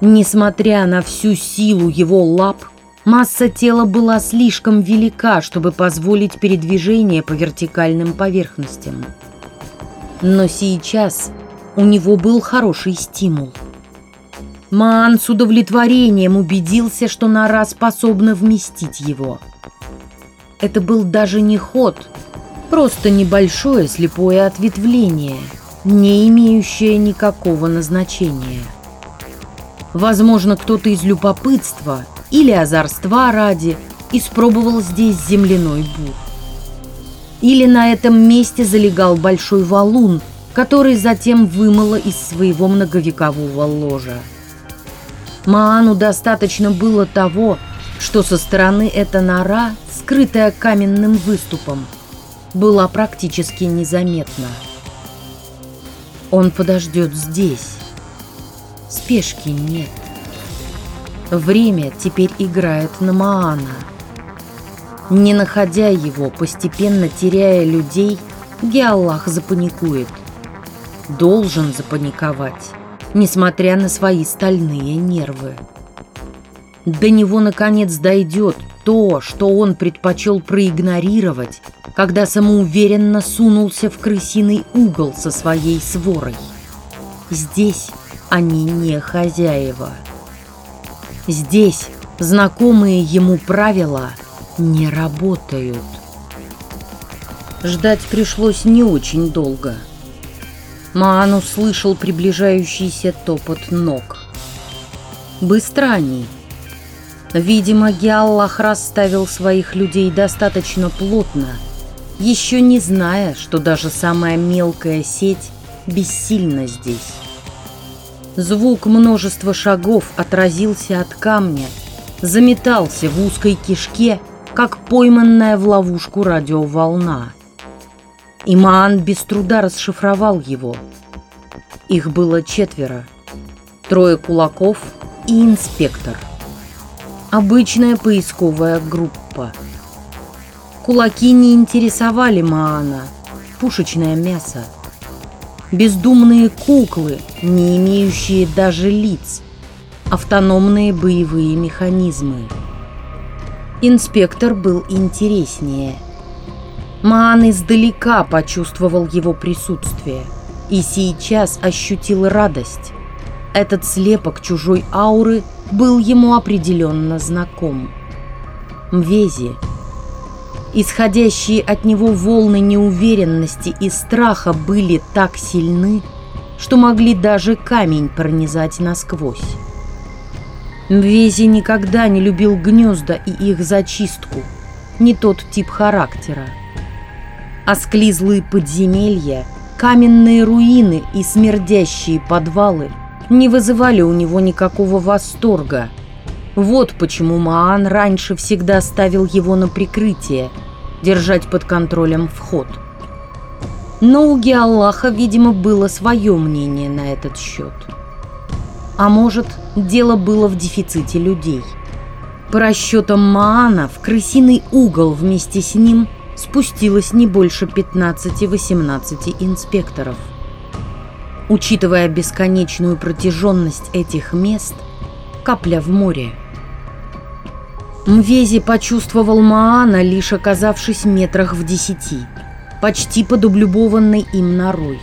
Несмотря на всю силу его лап, масса тела была слишком велика, чтобы позволить передвижение по вертикальным поверхностям. Но сейчас у него был хороший стимул. Маан с удовлетворением убедился, что нора способна вместить его. Это был даже не ход, просто небольшое слепое ответвление, не имеющее никакого назначения. Возможно, кто-то из любопытства или озорства ради испробовал здесь земляной бур. Или на этом месте залегал большой валун, который затем вымыло из своего многовекового ложа. Маану достаточно было того, что со стороны эта нора, скрытая каменным выступом, была практически незаметна. Он подождет здесь. Спешки нет. Время теперь играет на Маана. Не находя его, постепенно теряя людей, Геаллах запаникует. Должен запаниковать, несмотря на свои стальные нервы. До него наконец дойдет то, что он предпочел проигнорировать, когда самоуверенно сунулся в крысиный угол со своей сворой. Здесь они не хозяева. Здесь знакомые ему правила не работают. Ждать пришлось не очень долго. Маан услышал приближающийся топот ног. Быстро они – Видимо, Геаллах расставил своих людей достаточно плотно, еще не зная, что даже самая мелкая сеть бессильна здесь. Звук множества шагов отразился от камня, заметался в узкой кишке, как пойманная в ловушку радиоволна. Имаан без труда расшифровал его. Их было четверо. Трое кулаков и инспектор. Обычная поисковая группа. Кулаки не интересовали Маана. Пушечное мясо. Бездумные куклы, не имеющие даже лиц. Автономные боевые механизмы. Инспектор был интереснее. Маан издалека почувствовал его присутствие и сейчас ощутил радость. Этот слепок чужой ауры – был ему определенно знаком. Мвези. Исходящие от него волны неуверенности и страха были так сильны, что могли даже камень пронизать насквозь. Мвези никогда не любил гнезда и их зачистку, не тот тип характера. Осклизлые подземелья, каменные руины и смердящие подвалы – не вызывали у него никакого восторга. Вот почему Маан раньше всегда ставил его на прикрытие, держать под контролем вход. Но у Геаллаха, видимо, было свое мнение на этот счет. А может, дело было в дефиците людей. По расчетам Маана, в крысиный угол вместе с ним спустилось не больше 15-18 инспекторов – Учитывая бесконечную протяженность этих мест, капля в море. Мвези почувствовал Маана, лишь оказавшись метрах в десяти, почти под облюбованной им норой.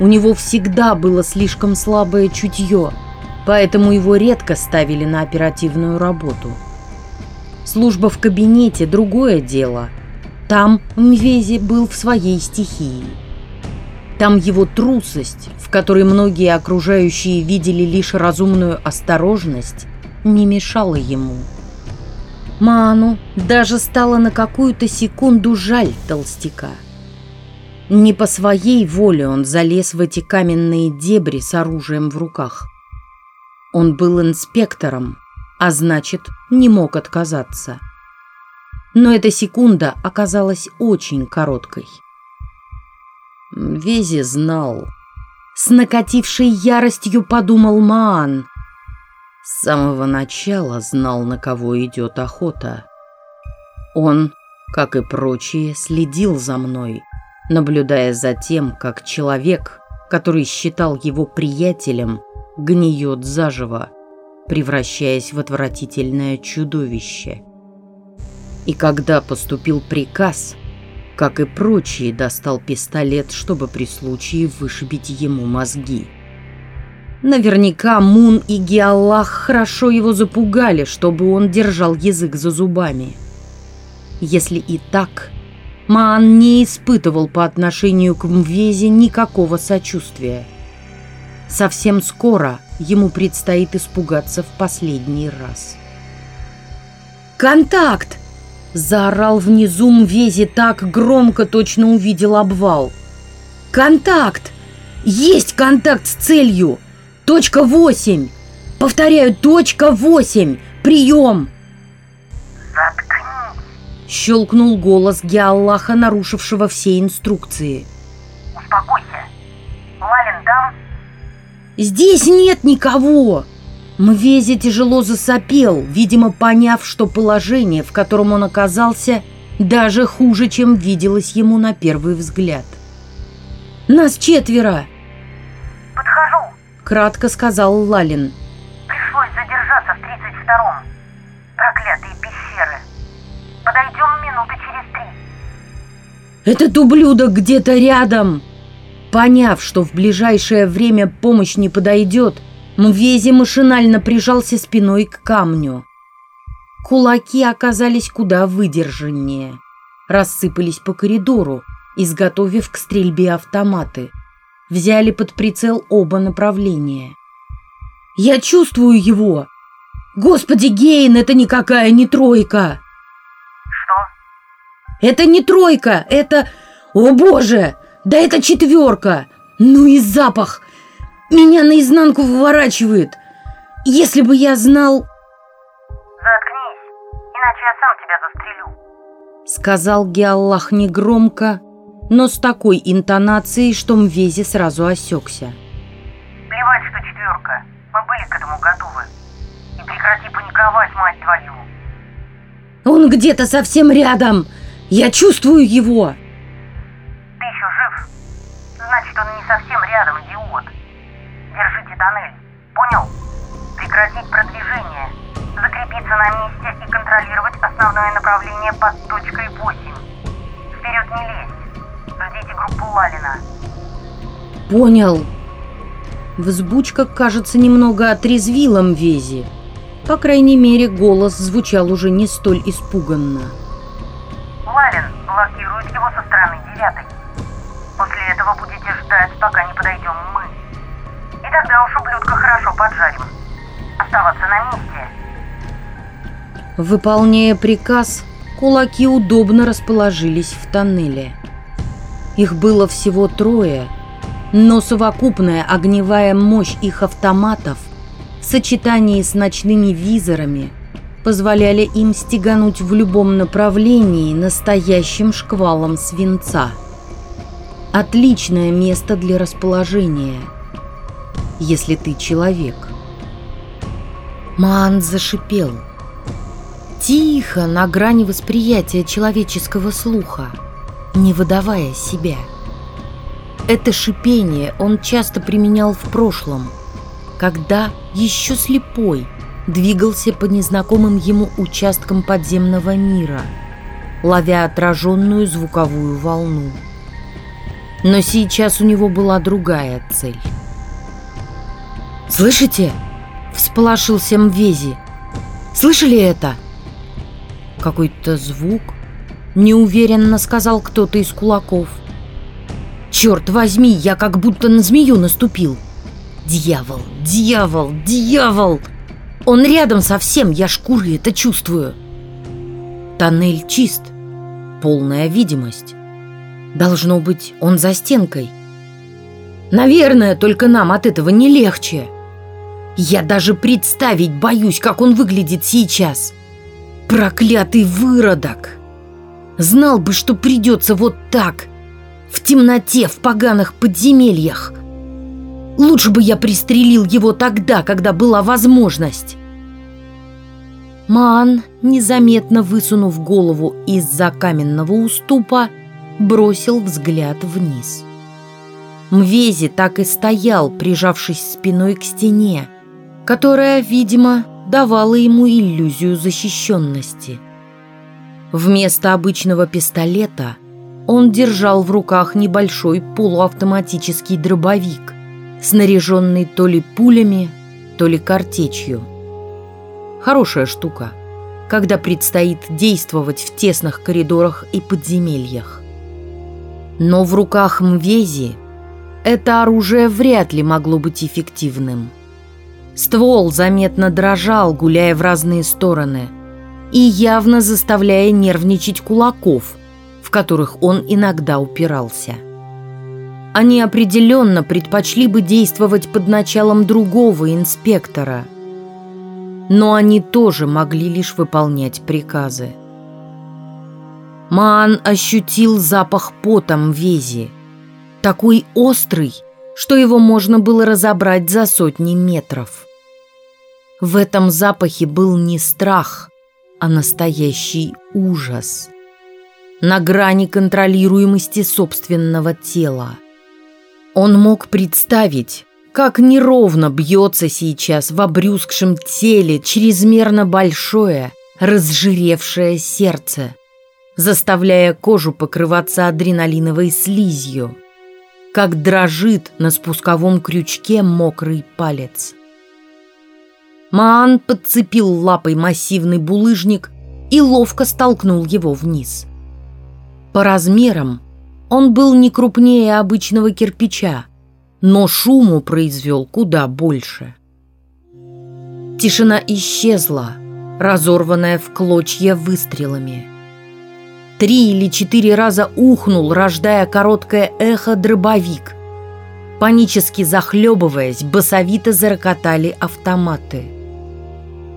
У него всегда было слишком слабое чутье, поэтому его редко ставили на оперативную работу. Служба в кабинете – другое дело. Там Мвези был в своей стихии – там его трусость, в которой многие окружающие видели лишь разумную осторожность, не мешала ему. Ману даже стало на какую-то секунду жаль толстяка. Не по своей воле он залез в эти каменные дебри с оружием в руках. Он был инспектором, а значит, не мог отказаться. Но эта секунда оказалась очень короткой. Вези знал. С накатившей яростью подумал Маан. С самого начала знал, на кого идет охота. Он, как и прочие, следил за мной, наблюдая за тем, как человек, который считал его приятелем, гниет заживо, превращаясь в отвратительное чудовище. И когда поступил приказ, как и прочие, достал пистолет, чтобы при случае вышибить ему мозги. Наверняка Мун и Геаллах хорошо его запугали, чтобы он держал язык за зубами. Если и так, Маан не испытывал по отношению к Мвезе никакого сочувствия. Совсем скоро ему предстоит испугаться в последний раз. «Контакт!» – заорал внизу Мвези так громко, точно увидел обвал. «Контакт! Есть контакт с целью! Точка восемь! Повторяю, точка восемь! Прием!» Заткнись! Щелкнул голос Геаллаха, нарушившего все инструкции. Успокойся. Лалин там? «Здесь нет никого!» Мвези тяжело засопел, видимо, поняв, что положение, в котором он оказался, даже хуже, чем виделось ему на первый взгляд. «Нас четверо!» Подхожу. — кратко сказал Лалин. Пришлось задержаться в 32-м. Проклятые пещеры. Подойдем минуты через три. «Этот ублюдок где-то рядом!» Поняв, что в ближайшее время помощь не подойдет, Мвези машинально прижался спиной к камню. Кулаки оказались куда выдержаннее. Рассыпались по коридору, изготовив к стрельбе автоматы. Взяли под прицел оба направления. «Я чувствую его! Господи, Гейн, это никакая не тройка!» Что? Это не тройка, это... О боже! Да это четверка! Ну и запах! Меня наизнанку выворачивает! Если бы я знал... Заткнись, иначе я сам тебя застрелю. Сказал Геаллах негромко, но с такой интонацией, что Мвези сразу осекся. Плевать, что четверка. Мы были к этому готовы. И прекрати паниковать, мать твою. Он где-то совсем рядом! Я чувствую его! Ты еще жив? Значит, он не совсем рядом, идиот. Тоннель. Понял? Прекратить продвижение. Закрепиться на месте и контролировать основное направление под точкой 8. Вперед не лезь. Ждите группу Лалина. Понял. Взбучка, кажется, немного отрезвила Мвези. По крайней мере, голос звучал уже не столь испуганно. Лалин блокирует его со стороны девятой. После этого будете ждать, пока не подойдем мы. И тогда уж ублюдка хорошо поджарим. Оставаться на месте. Выполняя приказ, кулаки удобно расположились в тоннеле. Их было всего трое, но совокупная огневая мощь их автоматов в сочетании с ночными визорами позволяли им стегануть в любом направлении настоящим шквалом свинца. Отличное место для расположения, если ты человек. Маан зашипел. Тихо, на грани восприятия человеческого слуха, не выдавая себя. Это шипение он часто применял в прошлом, когда, еще слепой, двигался по незнакомым ему участкам подземного мира, ловя отраженную звуковую волну. Но сейчас у него была другая цель. «Слышите?» – всполошился Мвези. «Слышали это?» Какой-то звук, неуверенно сказал кто-то из кулаков. «Черт возьми, я как будто на змею наступил!» «Дьявол, дьявол, дьявол!» Он рядом совсем, я шкурой это чувствую. Тоннель чист, полная видимость. Должно быть, он за стенкой. Наверное, только нам от этого не легче. Я даже представить боюсь, как он выглядит сейчас. Проклятый выродок! Знал бы, что придется вот так, в темноте, в поганых подземельях. Лучше бы я пристрелил его тогда, когда была возможность. Маан, незаметно высунув голову из-за каменного уступа, бросил взгляд вниз. Мвези так и стоял, прижавшись спиной к стене, которая, видимо, давала ему иллюзию защищенности. Вместо обычного пистолета он держал в руках небольшой полуавтоматический дробовик, снаряженный то ли пулями, то ли картечью. Хорошая штука, когда предстоит действовать в тесных коридорах и подземельях. Но в руках Мвези это оружие вряд ли могло быть эффективным. Ствол заметно дрожал, гуляя в разные стороны, и явно заставляя нервничать кулаков, в которых он иногда упирался. Они определенно предпочли бы действовать под началом другого инспектора – но они тоже могли лишь выполнять приказы. Маан ощутил запах пота Мвези, такой острый, что его можно было разобрать за сотни метров. В этом запахе был не страх, а настоящий ужас. На грани контролируемости собственного тела. Он мог представить, как неровно бьется сейчас в обрюзгшем теле чрезмерно большое, разжиревшее сердце, заставляя кожу покрываться адреналиновой слизью, как дрожит на спусковом крючке мокрый палец. Маан подцепил лапой массивный булыжник и ловко столкнул его вниз. По размерам он был не крупнее обычного кирпича, но шуму произвел куда больше. Тишина исчезла, разорванная в клочья выстрелами. Три или четыре раза ухнул, рождая короткое эхо дробовик. Панически захлебываясь, басовито зарокотали автоматы.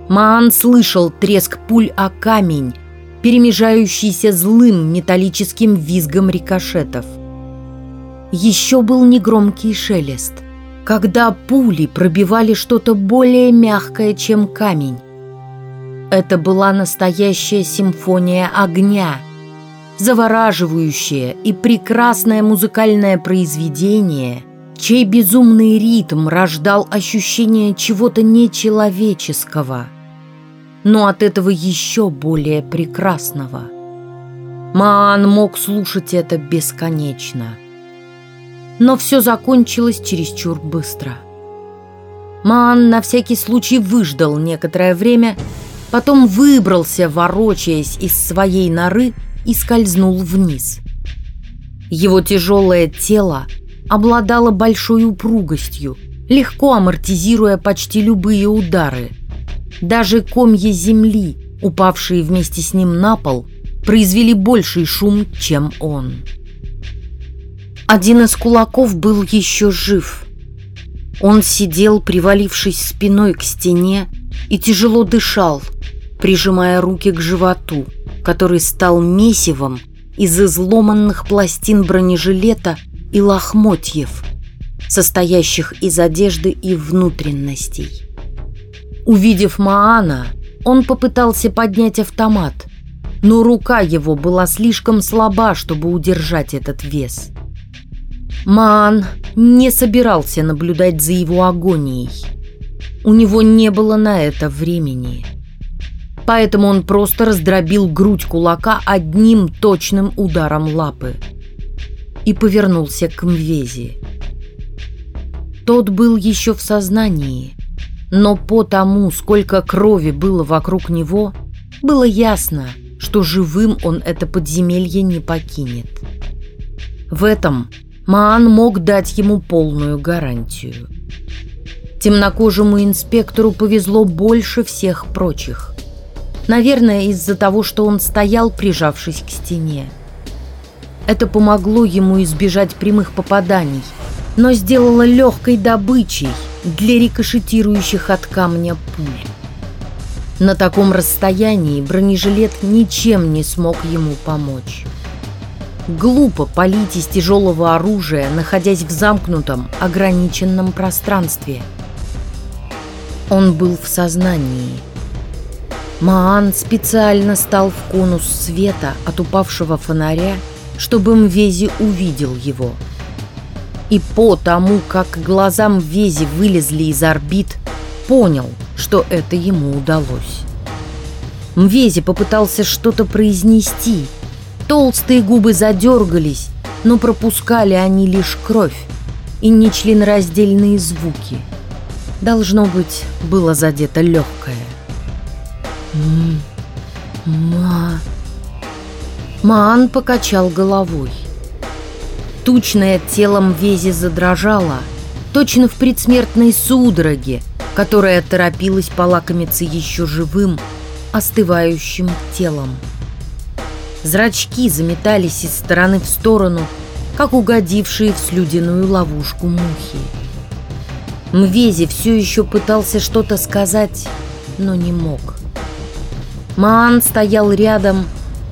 Маан слышал треск пуль о камень, перемежающийся злым металлическим визгом рикошетов – еще был негромкий шелест, когда пули пробивали что-то более мягкое, чем камень. Это была настоящая симфония огня, завораживающее и прекрасное музыкальное произведение, чей безумный ритм рождал ощущение чего-то нечеловеческого, но от этого еще более прекрасного. Маан мог слушать это бесконечно – но все закончилось чересчур быстро. Ман на всякий случай выждал некоторое время, потом выбрался, ворочаясь из своей норы, и скользнул вниз. Его тяжелое тело обладало большой упругостью, легко амортизируя почти любые удары. Даже комья земли, упавшие вместе с ним на пол, произвели больший шум, чем он. Один из кулаков был еще жив. Он сидел, привалившись спиной к стене, и тяжело дышал, прижимая руки к животу, который стал месивом из изломанных пластин бронежилета и лохмотьев, состоящих из одежды и внутренностей. Увидев Маана, он попытался поднять автомат, но рука его была слишком слаба, чтобы удержать этот вес. Маан не собирался наблюдать за его агонией. У него не было на это времени. Поэтому он просто раздробил грудь кулака одним точным ударом лапы и повернулся к Мвези. Тот был еще в сознании, но по тому, сколько крови было вокруг него, было ясно, что живым он это подземелье не покинет. В этом Маан мог дать ему полную гарантию. Темнокожему инспектору повезло больше всех прочих. Наверное, из-за того, что он стоял, прижавшись к стене. Это помогло ему избежать прямых попаданий, но сделало легкой добычей для рикошетирующих от камня пуль. На таком расстоянии бронежилет ничем не смог ему помочь. Глупо палить из тяжелого оружия, находясь в замкнутом, ограниченном пространстве. Он был в сознании. Маан специально стал в конус света от упавшего фонаря, чтобы Мвези увидел его. И по тому, как глазам Вези вылезли из орбит, понял, что это ему удалось. Мвези попытался что-то произнести. Толстые губы задергались, но пропускали они лишь кровь и нечленораздельные звуки. Должно быть, было задето легкое. «Ма...» Маан покачал головой. Тучное телом Вези задрожало, точно в предсмертной судороге, которая торопилась полакомиться еще живым, остывающим телом. Зрачки заметались из стороны в сторону, как угодившие в слюдяную ловушку мухи. Мвези все еще пытался что-то сказать, но не мог. Маан стоял рядом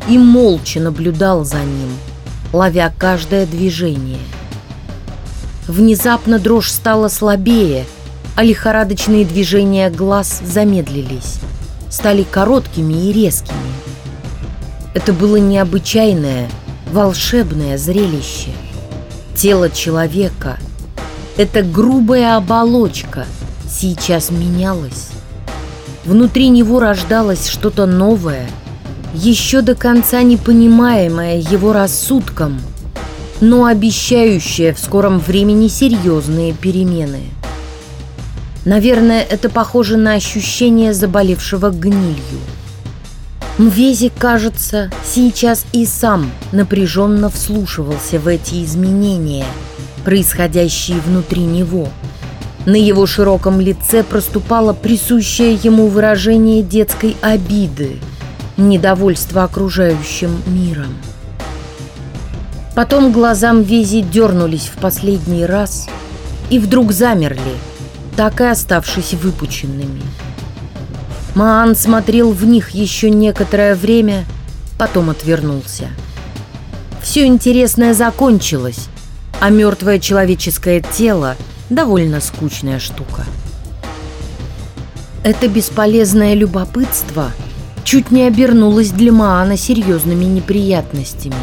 и молча наблюдал за ним, ловя каждое движение. Внезапно дрожь стала слабее, а лихорадочные движения глаз замедлились, стали короткими и резкими. Это было необычайное, волшебное зрелище. Тело человека, эта грубая оболочка, сейчас менялась. Внутри него рождалось что-то новое, еще до конца не понимаемое его рассудком, но обещающее в скором времени серьезные перемены. Наверное, это похоже на ощущение заболевшего гнилью. Мвези, кажется, сейчас и сам напряженно вслушивался в эти изменения, происходящие внутри него – на его широком лице проступало присущее ему выражение детской обиды, недовольства окружающим миром. Потом глазам Вези дернулись в последний раз и вдруг замерли, так и оставшись выпученными. Маан смотрел в них еще некоторое время, потом отвернулся. Все интересное закончилось, а мертвое человеческое тело – довольно скучная штука. Это бесполезное любопытство чуть не обернулось для Маана серьезными неприятностями.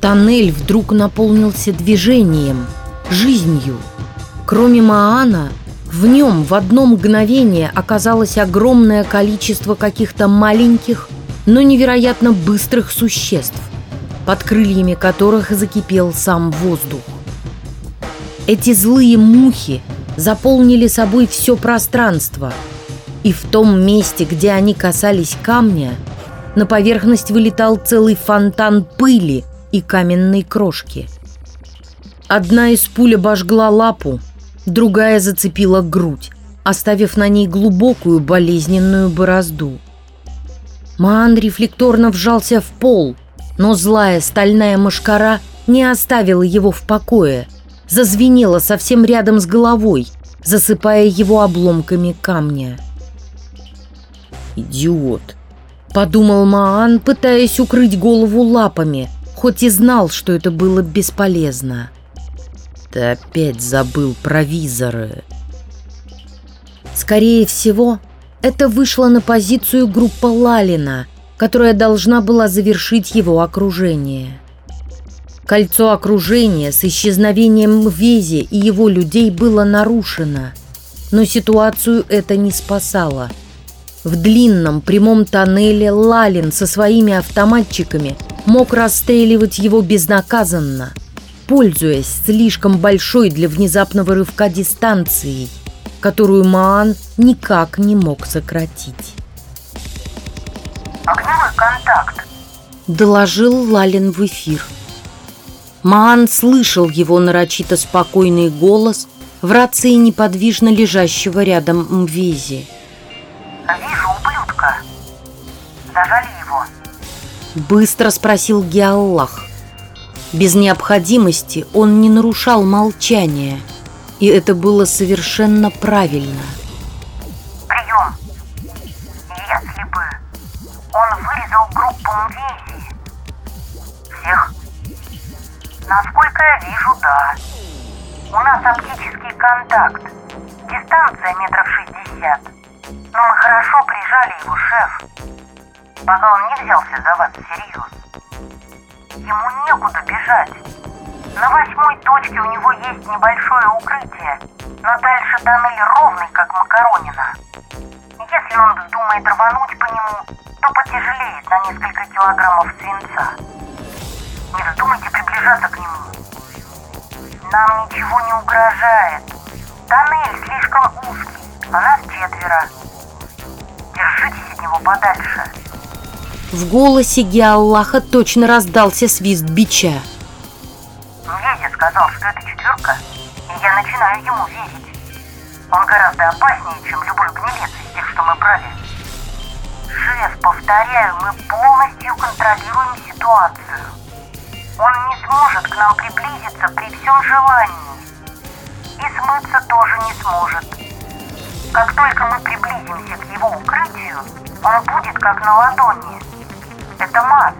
Тоннель вдруг наполнился движением, жизнью. Кроме Маана, в нем в одно мгновение оказалось огромное количество каких-то маленьких, но невероятно быстрых существ, под крыльями которых закипел сам воздух. Эти злые мухи заполнили собой все пространство, и в том месте, где они касались камня, на поверхность вылетал целый фонтан пыли и каменной крошки. Одна из пуль обожгла лапу, другая зацепила грудь, оставив на ней глубокую болезненную борозду. Маан рефлекторно вжался в пол, но злая стальная мошкара не оставила его в покое – зазвенело совсем рядом с головой, засыпая его обломками камня. «Идиот!» — подумал Маан, пытаясь укрыть голову лапами, хоть и знал, что это было бесполезно. «Ты опять забыл про визоры!» Скорее всего, это вышло на позицию группа Лалина, которая должна была завершить его окружение. Кольцо окружения с исчезновением Вези и его людей было нарушено, но ситуацию это не спасало. В длинном прямом тоннеле Лалин со своими автоматчиками мог расстреливать его безнаказанно, пользуясь слишком большой для внезапного рывка дистанцией, которую Маан никак не мог сократить. «Огневой контакт», — доложил Лалин в эфир. Маан слышал его нарочито спокойный голос в рации неподвижно лежащего рядом Мвези. «Вижу ублюдка. Зажали его?» Быстро спросил Геаллах. Без необходимости он не нарушал молчания, и это было совершенно правильно. «Прием. Если бы он вырезал группу Мвези, всех Насколько я вижу, да. У нас оптический контакт. Дистанция метров шестьдесят. Но мы хорошо прижали его, шеф. Пока он не взялся за вас всерьез. Ему некуда бежать. На восьмой точке у него есть небольшое укрытие, но дальше тоннель ровный, как макаронина. Если он вздумает рвануть по нему, то потяжелеет на несколько килограммов свинца. Не вздумайте приближаться к нему. Нам ничего не угрожает. Тоннель слишком узкий, а нас четверо. Держитесь от него подальше. В голосе Геаллаха точно раздался свист бича. Дядя сказал, что это четверка, и я начинаю ему верить. Он гораздо опаснее, чем любой гнилец из тех, что мы брали. Шеф, повторяю, мы полностью контролируем ситуацию. Он не сможет к нам приблизиться при всем желании. И смыться тоже не сможет. Как только мы приблизимся к его укрытию, он будет как на ладони. Это мат.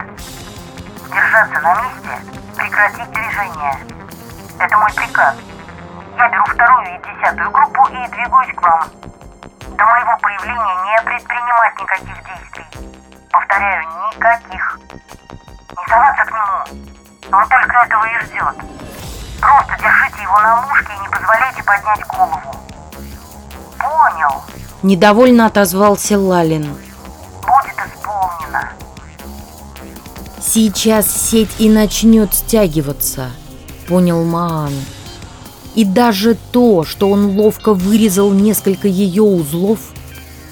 Держаться на месте, прекратить движение. Это мой приказ. Я беру вторую и десятую группу и двигаюсь к вам. До моего появления не предпринимать никаких действий. Повторяю, никаких. Не соваться к нему. Он только этого и ждет. Просто держите его на мушке и не позволяйте поднять голову. Понял. Недовольно отозвался Лалин. Будет исполнено. Сейчас сеть и начнет стягиваться, понял Маан. И даже то, что он ловко вырезал несколько ее узлов,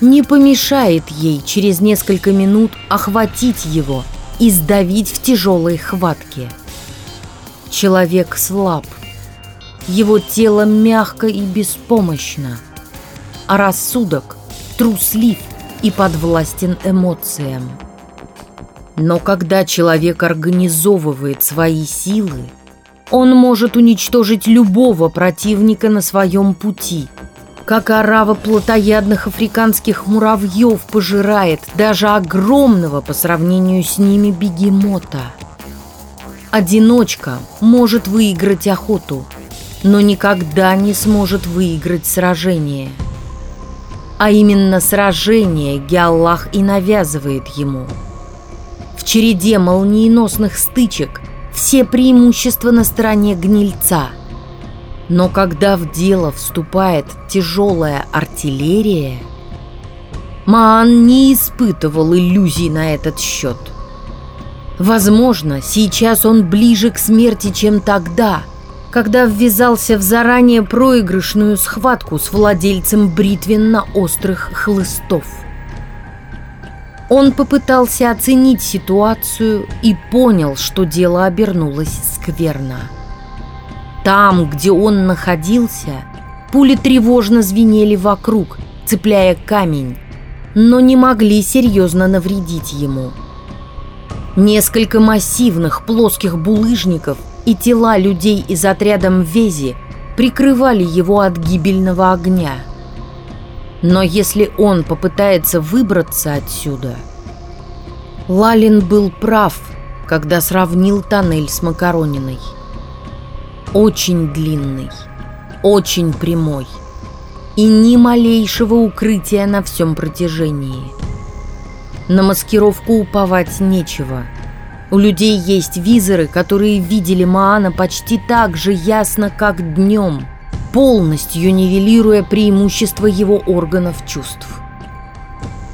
не помешает ей через несколько минут охватить его и сдавить в тяжелой хватке. Человек слаб. Его тело мягко и беспомощно, рассудок труслив и подвластен эмоциям. Но когда человек организовывает свои силы, он может уничтожить любого противника на своем пути. Как орава плотоядных африканских муравьев пожирает даже огромного по сравнению с ними бегемота. Одиночка может выиграть охоту, но никогда не сможет выиграть сражение. А именно сражение Геаллах и навязывает ему – в череде молниеносных стычек все преимущества на стороне гнильца. Но когда в дело вступает тяжелая артиллерия, Маан не испытывал иллюзий на этот счет. Возможно, сейчас он ближе к смерти, чем тогда, когда ввязался в заранее проигрышную схватку с владельцем бритвенно-острых хлыстов. Он попытался оценить ситуацию и понял, что дело обернулось скверно. Там, где он находился, пули тревожно звенели вокруг, цепляя камень, но не могли серьезно навредить ему. Несколько массивных плоских булыжников и тела людей из отряда Мвези прикрывали его от гибельного огня – но если он попытается выбраться отсюда... Лалин был прав, когда сравнил тоннель с Макарониной. Очень длинный, очень прямой и ни малейшего укрытия на всем протяжении. На маскировку уповать нечего. У людей есть визоры, которые видели Маана почти так же ясно, как днем – полностью нивелируя преимущество его органов чувств.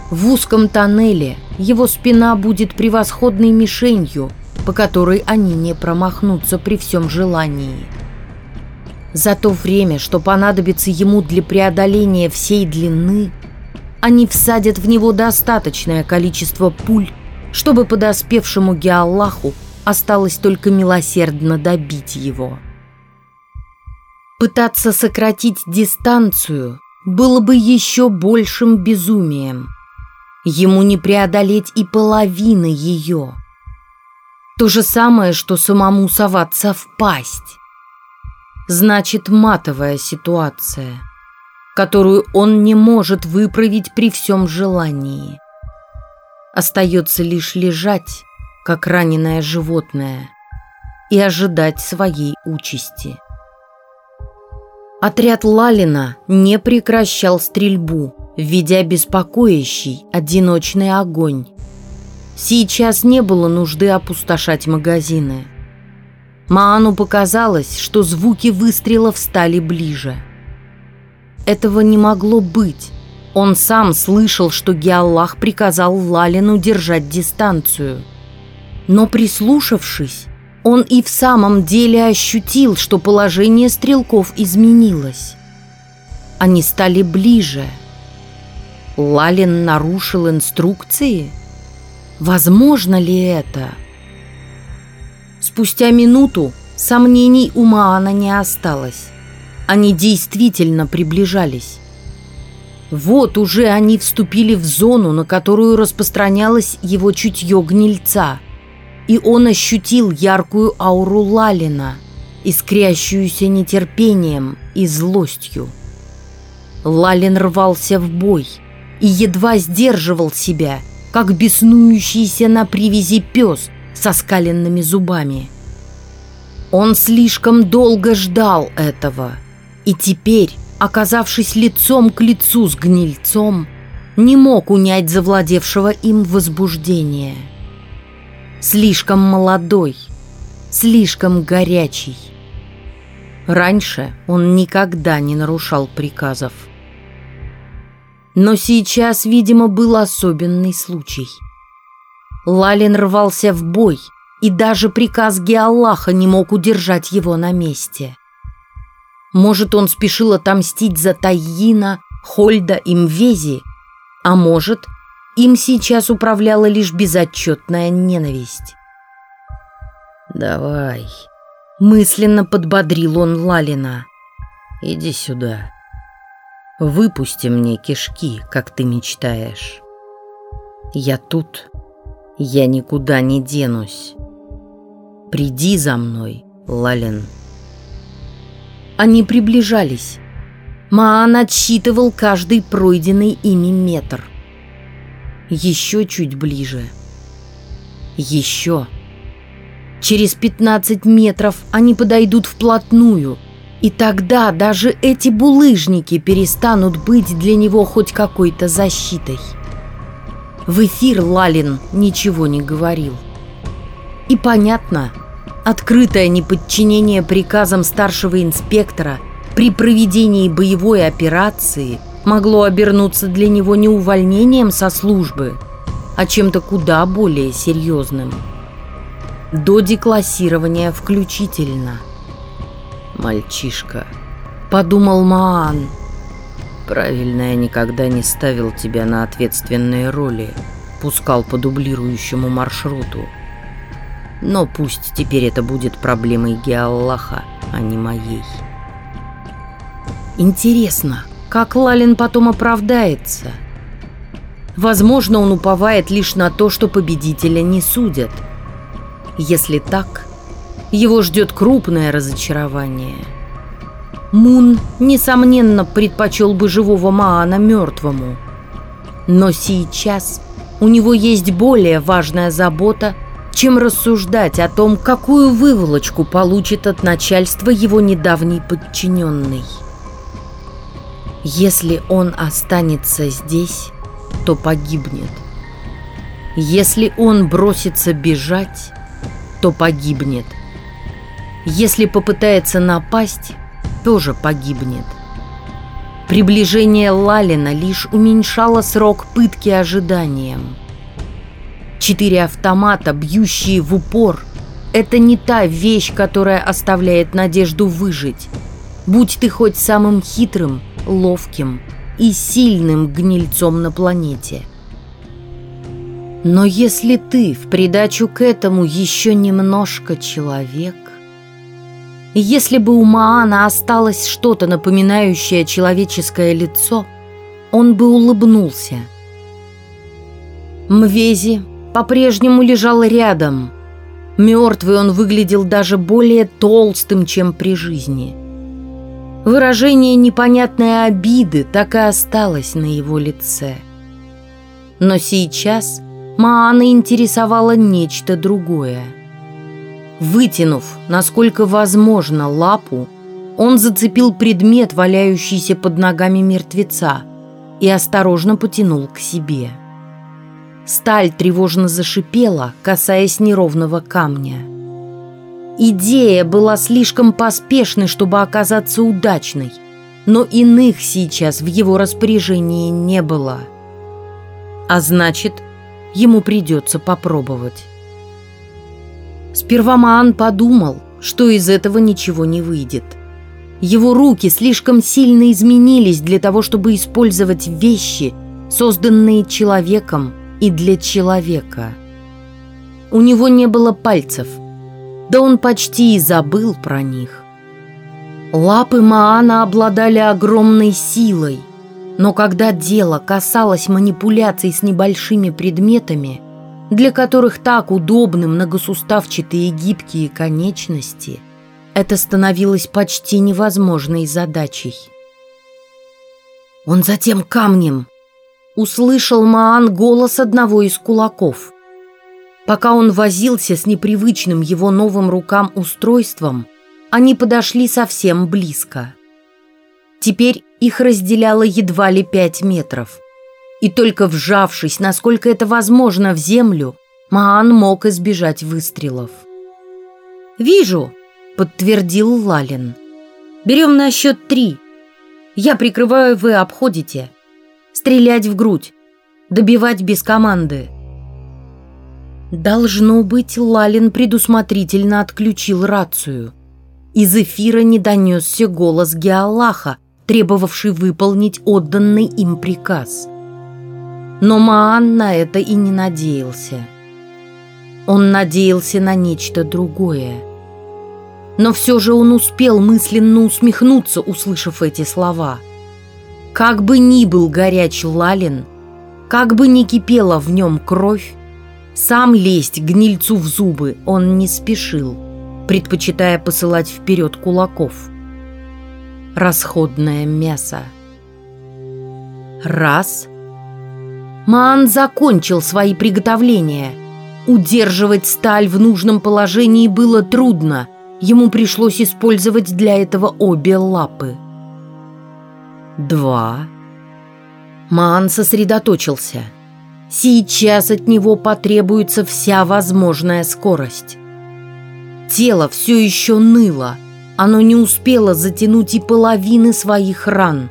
В узком тоннеле его спина будет превосходной мишенью, по которой они не промахнутся при всем желании. За то время, что понадобится ему для преодоления всей длины, они всадят в него достаточное количество пуль, чтобы подоспевшему Геаллаху осталось только милосердно добить его. Пытаться сократить дистанцию было бы еще большим безумием. Ему не преодолеть и половины ее. То же самое, что самому соваться в пасть. Значит, матовая ситуация, которую он не может выправить при всем желании. Остается лишь лежать, как раненое животное, и ожидать своей участи. Отряд Лалина не прекращал стрельбу, ведя беспокоящий одиночный огонь. Сейчас не было нужды опустошать магазины. Маану показалось, что звуки выстрелов стали ближе. Этого не могло быть. Он сам слышал, что Геаллах приказал Лалину держать дистанцию. Но прислушавшись, он и в самом деле ощутил, что положение стрелков изменилось. Они стали ближе. Лалин нарушил инструкции? Возможно ли это? Спустя минуту сомнений у Маана не осталось. Они действительно приближались. Вот уже они вступили в зону, на которую распространялось его чутье гнильца. И он ощутил яркую ауру Лалина, искрящуюся нетерпением и злостью. Лалин рвался в бой и едва сдерживал себя – как беснующийся на привязи пес со скаленными зубами. Он слишком долго ждал этого, и теперь, оказавшись лицом к лицу с гнильцом, не мог унять завладевшего им возбуждения. Слишком молодой, слишком горячий. Раньше он никогда не нарушал приказов. Но сейчас, видимо, был особенный случай. Лалин рвался в бой, и даже приказ Геаллаха не мог удержать его на месте. Может, он спешил отомстить за Тайина, Хольда и Мвези, а может, им сейчас управляла лишь безотчетная ненависть. «Давай», — мысленно подбодрил он Лалина. «Иди сюда». Выпусти мне кишки, как ты мечтаешь. Я тут, я никуда не денусь. Приди за мной, Лалин. Они приближались. Маан отсчитывал каждый пройденный ими метр. Еще чуть ближе. Еще. Через 15 метров они подойдут вплотную – и тогда даже эти булыжники перестанут быть для него хоть какой-то защитой. В эфир Лалин ничего не говорил. И понятно, открытое неподчинение приказам старшего инспектора при проведении боевой операции могло обернуться для него не увольнением со службы, а чем-то куда более серьезным. До деклассирования включительно – мальчишка», — подумал Маан. «Правильно я никогда не ставил тебя на ответственные роли, пускал по дублирующему маршруту. Но пусть теперь это будет проблемой Геаллаха, а не моей». Интересно, как Лалин потом оправдается? Возможно, он уповает лишь на то, что победителя не судят. Если так, его ждет крупное разочарование. Мун, несомненно, предпочел бы живого Маана мертвому. Но сейчас у него есть более важная забота, чем рассуждать о том, какую выволочку получит от начальства его недавний подчиненный. Если он останется здесь, то погибнет. Если он бросится бежать, то погибнет. Если попытается напасть, тоже погибнет. Приближение Лалина лишь уменьшало срок пытки ожиданием. Четыре автомата, бьющие в упор, это не та вещь, которая оставляет надежду выжить. Будь ты хоть самым хитрым, ловким и сильным гнильцом на планете. Но если ты в придачу к этому еще немножко человек, если бы у Маана осталось что-то напоминающее человеческое лицо, он бы улыбнулся. Мвези по-прежнему лежал рядом. Мертвый он выглядел даже более толстым, чем при жизни. Выражение непонятной обиды так и осталось на его лице. Но сейчас Маана интересовало нечто другое – Вытянув, насколько возможно, лапу, он зацепил предмет, валяющийся под ногами мертвеца, и осторожно потянул к себе. Сталь тревожно зашипела, касаясь неровного камня. Идея была слишком поспешной, чтобы оказаться удачной, но иных сейчас в его распоряжении не было. А значит, ему придется попробовать. Сперва Маан подумал, что из этого ничего не выйдет. Его руки слишком сильно изменились для того, чтобы использовать вещи, созданные человеком и для человека. У него не было пальцев, да он почти и забыл про них. Лапы Маана обладали огромной силой, но когда дело касалось манипуляций с небольшими предметами, для которых так удобны многосуставчатые гибкие конечности, это становилось почти невозможной задачей. Он затем камнем услышал Маан голос одного из кулаков. Пока он возился с непривычным его новым рукам устройством, они подошли совсем близко. Теперь их разделяло едва ли пять метров. И только вжавшись, насколько это возможно, в землю, Маан мог избежать выстрелов. «Вижу», — подтвердил Лалин. «Берем на счет три. Я прикрываю, вы обходите. Стрелять в грудь. Добивать без команды». Должно быть, Лалин предусмотрительно отключил рацию. Из эфира не донесся голос Геаллаха, требовавший выполнить отданный им приказ. Но Маан на это и не надеялся. Он надеялся на нечто другое. Но все же он успел мысленно усмехнуться, услышав эти слова. Как бы ни был горяч Лалин, как бы ни кипела в нем кровь, сам лезть гнильцу в зубы он не спешил, предпочитая посылать вперед кулаков. Расходное мясо. Раз. Маан закончил свои приготовления. Удерживать сталь в нужном положении было трудно. Ему пришлось использовать для этого обе лапы. Два. Маан сосредоточился – Сейчас от него потребуется вся возможная скорость. Тело все еще ныло, оно не успело затянуть и половины своих ран,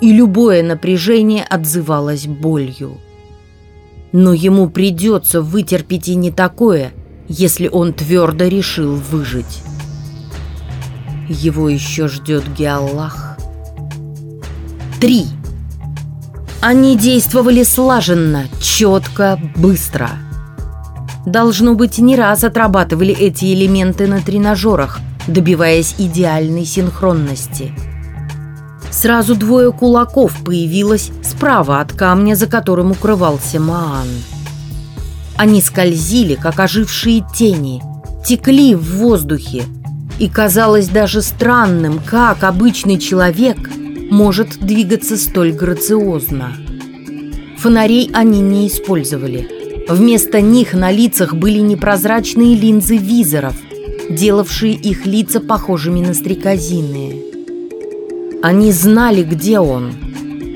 и любое напряжение отзывалось болью. Но ему придется вытерпеть и не такое, если он твердо решил выжить. Его еще ждет Геаллах. Три. Они действовали слаженно, четко, быстро. Должно быть, не раз отрабатывали эти элементы на тренажерах, добиваясь идеальной синхронности. Сразу двое кулаков появилось справа от камня, за которым укрывался Маан. Они скользили, как ожившие тени, текли в воздухе, и казалось даже странным, как обычный человек – может двигаться столь грациозно. Фонарей они не использовали. Вместо них на лицах были непрозрачные линзы визоров, делавшие их лица похожими на стрекозиные. Они знали, где он.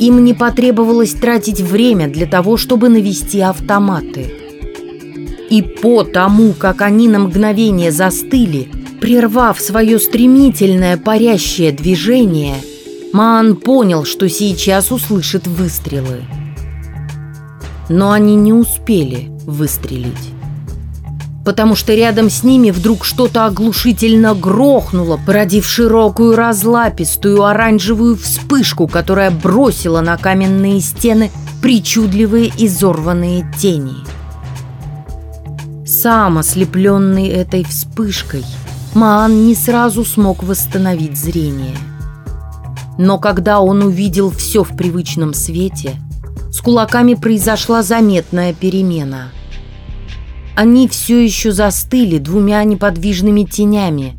Им не потребовалось тратить время для того, чтобы навести автоматы. И по тому, как они на мгновение застыли, прервав свое стремительное парящее движение – Маан понял, что сейчас услышит выстрелы. Но они не успели выстрелить. Потому что рядом с ними вдруг что-то оглушительно грохнуло, породив широкую разлапистую оранжевую вспышку, которая бросила на каменные стены причудливые изорванные тени. Сам ослепленный этой вспышкой, Маан не сразу смог восстановить зрение – но когда он увидел все в привычном свете, с кулаками произошла заметная перемена. Они все еще застыли двумя неподвижными тенями,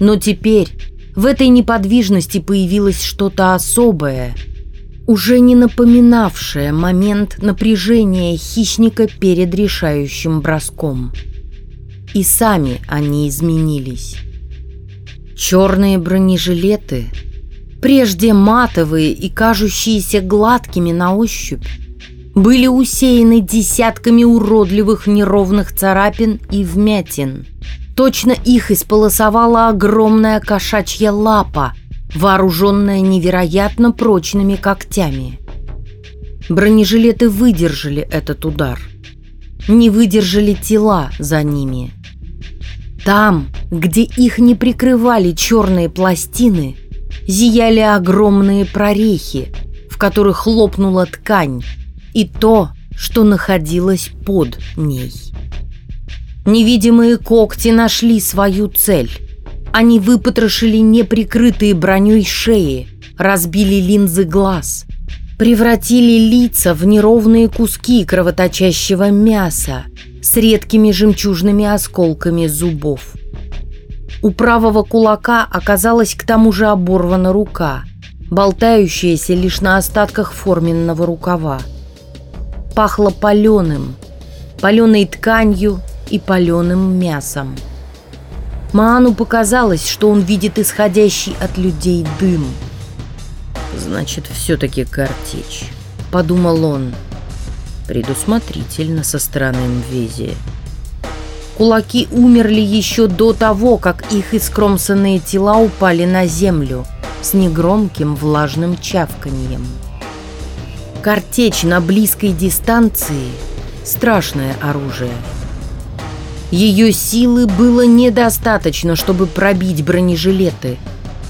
но теперь в этой неподвижности появилось что-то особое, уже не напоминавшее момент напряжения хищника перед решающим броском. и сами они изменились. Черные бронежилеты, прежде матовые и кажущиеся гладкими на ощупь, были усеяны десятками уродливых неровных царапин и вмятин. Точно их исполосовала огромная кошачья лапа, вооруженная невероятно прочными когтями. Бронежилеты выдержали этот удар. Не выдержали тела за ними. Там, где их не прикрывали черные пластины, зияли огромные прорехи, в которых лопнула ткань, и то, что находилось под ней. Невидимые когти нашли свою цель. Они выпотрошили неприкрытые броней шеи, разбили линзы глаз, превратили лица в неровные куски кровоточащего мяса с редкими жемчужными осколками зубов. У правого кулака оказалась к тому же оборвана рука, болтающаяся лишь на остатках форменного рукава пахло паленым, паленой тканью и паленым мясом. Маану показалось, что он видит исходящий от людей дым. «Значит, все-таки картечь», — подумал он. Предусмотрительно со стороны Мвези. Кулаки умерли еще до того, как их искромсанные тела упали на землю с негромким влажным чавканьем. Картечь на близкой дистанции – страшное оружие. Ее силы было недостаточно, чтобы пробить бронежилеты,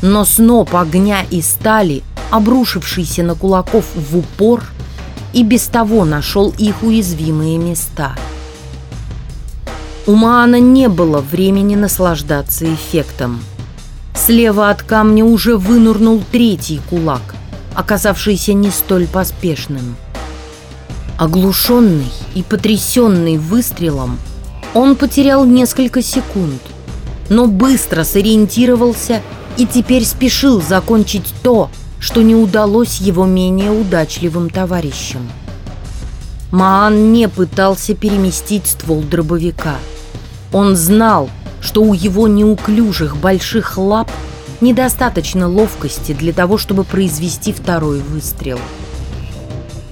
но сноп огня и стали, обрушившийся на кулаков в упор, и без того нашел их уязвимые места. У Маана не было времени наслаждаться эффектом. Слева от камня уже вынурнул третий кулак – оказавшийся не столь поспешным. Оглушенный и потрясенный выстрелом, он потерял несколько секунд, но быстро сориентировался и теперь спешил закончить то, что не удалось его менее удачливым товарищам. Маан не пытался переместить ствол дробовика. Он знал, что у его неуклюжих больших лап – недостаточно ловкости для того, чтобы произвести второй выстрел.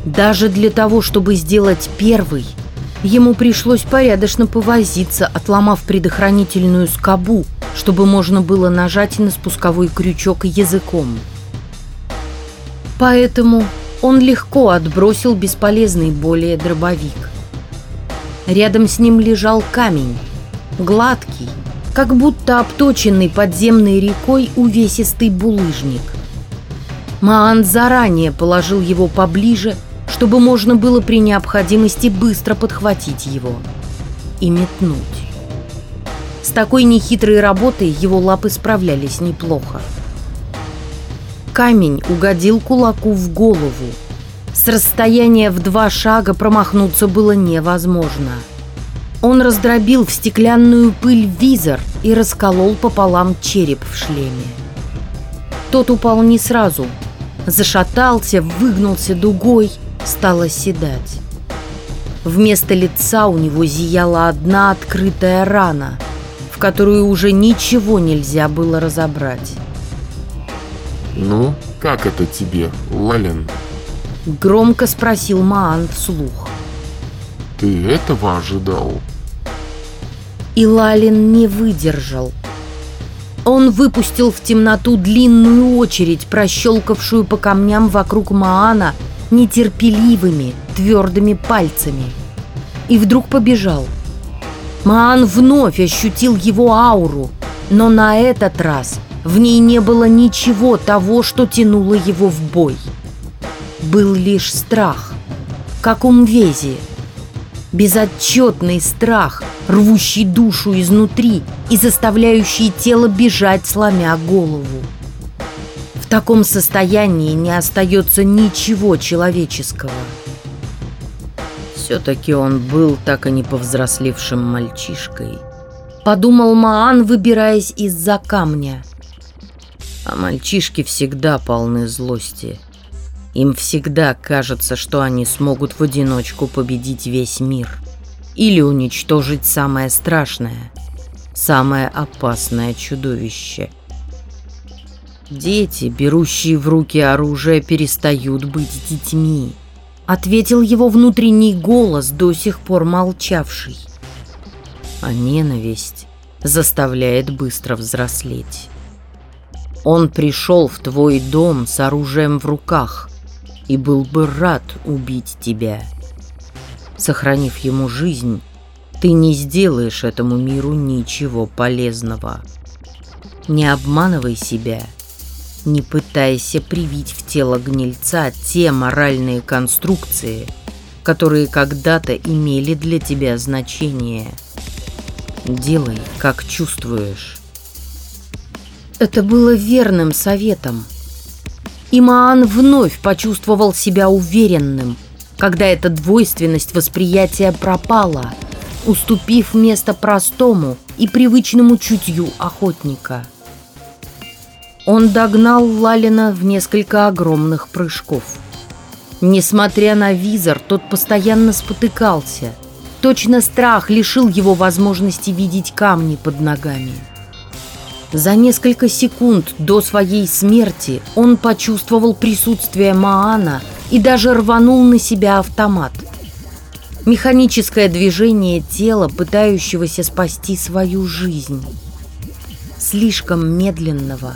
Даже для того, чтобы сделать первый, ему пришлось порядочно повозиться, отломав предохранительную скобу, чтобы можно было нажать на спусковой крючок языком. Поэтому он легко отбросил бесполезный более дробовик. Рядом с ним лежал камень, гладкий, как будто обточенный подземной рекой увесистый булыжник. Маан заранее положил его поближе, чтобы можно было при необходимости быстро подхватить его и метнуть. С такой нехитрой работой его лапы справлялись неплохо. Камень угодил кулаку в голову. С расстояния в два шага промахнуться было невозможно – он раздробил в стеклянную пыль визор и расколол пополам череп в шлеме. Тот упал не сразу. Зашатался, выгнулся дугой, стал оседать. Вместо лица у него зияла одна открытая рана, в которую уже ничего нельзя было разобрать. «Ну, как это тебе, Лалин?» Громко спросил Маан вслух. «Ты этого ожидал?» И Лалин не выдержал. Он выпустил в темноту длинную очередь, прощелкавшую по камням вокруг Маана нетерпеливыми, твердыми пальцами. И вдруг побежал. Маан вновь ощутил его ауру, но на этот раз в ней не было ничего того, что тянуло его в бой. Был лишь страх, как у Мвези – безотчетный страх, рвущий душу изнутри и заставляющий тело бежать, сломя голову. В таком состоянии не остается ничего человеческого. Все-таки он был так и не повзрослевшим мальчишкой. Подумал Маан, выбираясь из-за камня. А мальчишки всегда полны злости. Им всегда кажется, что они смогут в одиночку победить весь мир или уничтожить самое страшное самое опасное чудовище. Дети, берущие в руки оружие, перестают быть детьми. Ответил его внутренний голос, до сих пор молчавший. А ненависть заставляет быстро взрослеть. Он пришел в твой дом с оружием в руках и был бы рад убить тебя. Сохранив ему жизнь, ты не сделаешь этому миру ничего полезного. Не обманывай себя, не пытайся привить в тело гнильца те моральные конструкции, которые когда-то имели для тебя значение. Делай, как чувствуешь. Это было верным советом. Имаан вновь почувствовал себя уверенным, когда эта двойственность восприятия пропала, уступив место простому и привычному чутью охотника. Он догнал Лалина в несколько огромных прыжков. Несмотря на визор, тот постоянно спотыкался. Точно страх лишил его возможности видеть камни под ногами. За несколько секунд до своей смерти он почувствовал присутствие Маана и даже рванул на себя автомат. Механическое движение тела, пытающегося спасти свою жизнь. Слишком медленного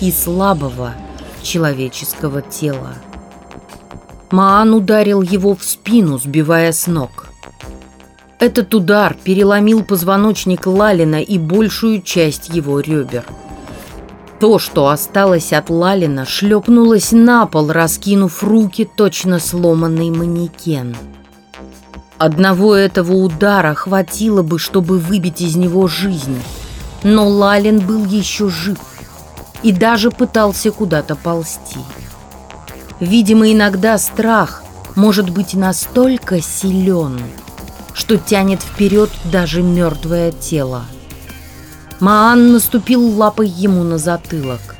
и слабого человеческого тела. Маан ударил его в спину, сбивая с ног. Этот удар переломил позвоночник Лалина и большую часть его ребер. То, что осталось от Лалина, шлепнулось на пол, раскинув руки, точно сломанный манекен. Одного этого удара хватило бы, чтобы выбить из него жизнь. Но Лалин был еще жив и даже пытался куда-то ползти. Видимо, иногда страх может быть настолько силен, что тянет вперед даже мертвое тело. Маан наступил лапой ему на затылок.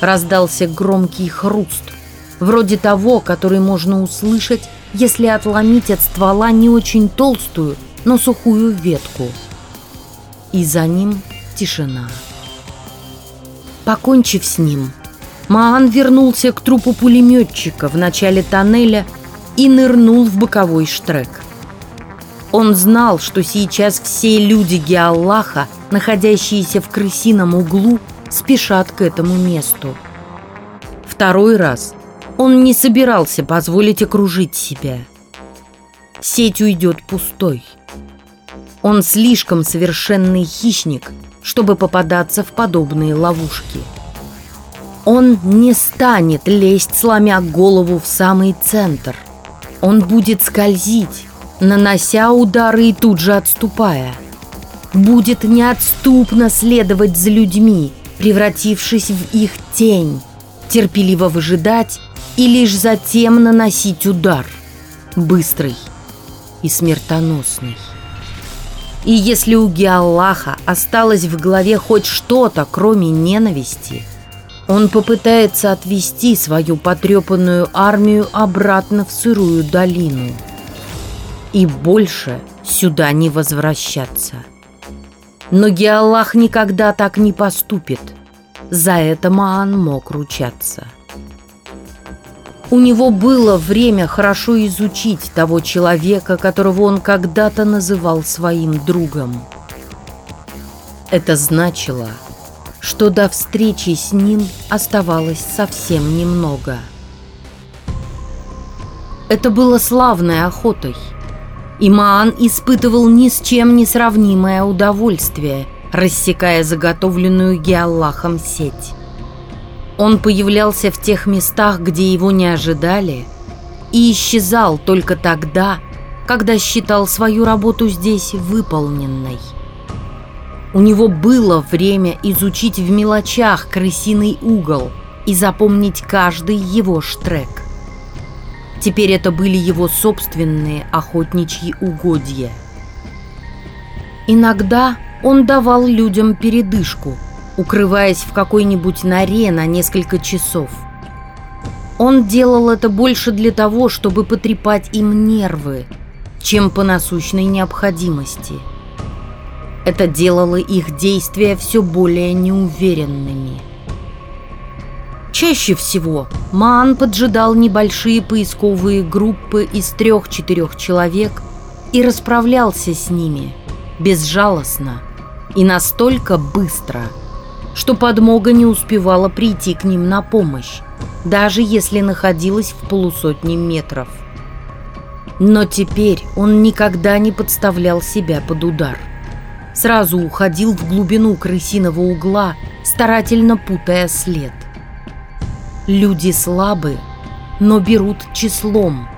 Раздался громкий хруст, вроде того, который можно услышать, если отломить от ствола не очень толстую, но сухую ветку. И за ним тишина. Покончив с ним, Маан вернулся к трупу пулеметчика в начале тоннеля и нырнул в боковой штрек. Он знал, что сейчас все люди Геаллаха, находящиеся в крысином углу, спешат к этому месту. Второй раз он не собирался позволить окружить себя. Сеть уйдет пустой. Он слишком совершенный хищник, чтобы попадаться в подобные ловушки. Он не станет лезть, сломя голову в самый центр. Он будет скользить, нанося удары и тут же отступая. Будет неотступно следовать за людьми, превратившись в их тень, терпеливо выжидать и лишь затем наносить удар. Быстрый и смертоносный. И если у Геаллаха осталось в голове хоть что-то, кроме ненависти, он попытается отвести свою потрепанную армию обратно в сырую долину – и больше сюда не возвращаться. Но Геаллах никогда так не поступит. За это Маан мог ручаться. У него было время хорошо изучить того человека, которого он когда-то называл своим другом. Это значило, что до встречи с ним оставалось совсем немного. Это было славной охотой – и Маан испытывал ни с чем не сравнимое удовольствие, рассекая заготовленную Геаллахом сеть. Он появлялся в тех местах, где его не ожидали, и исчезал только тогда, когда считал свою работу здесь выполненной. У него было время изучить в мелочах крысиный угол и запомнить каждый его штрек. Теперь это были его собственные охотничьи угодья. Иногда он давал людям передышку, укрываясь в какой-нибудь норе на несколько часов. Он делал это больше для того, чтобы потрепать им нервы, чем по насущной необходимости. Это делало их действия все более неуверенными. Чаще всего Маан поджидал небольшие поисковые группы из трех-четырех человек и расправлялся с ними безжалостно и настолько быстро, что подмога не успевала прийти к ним на помощь, даже если находилась в полусотни метров. Но теперь он никогда не подставлял себя под удар. Сразу уходил в глубину крысиного угла, старательно путая след. Люди слабы, но берут числом.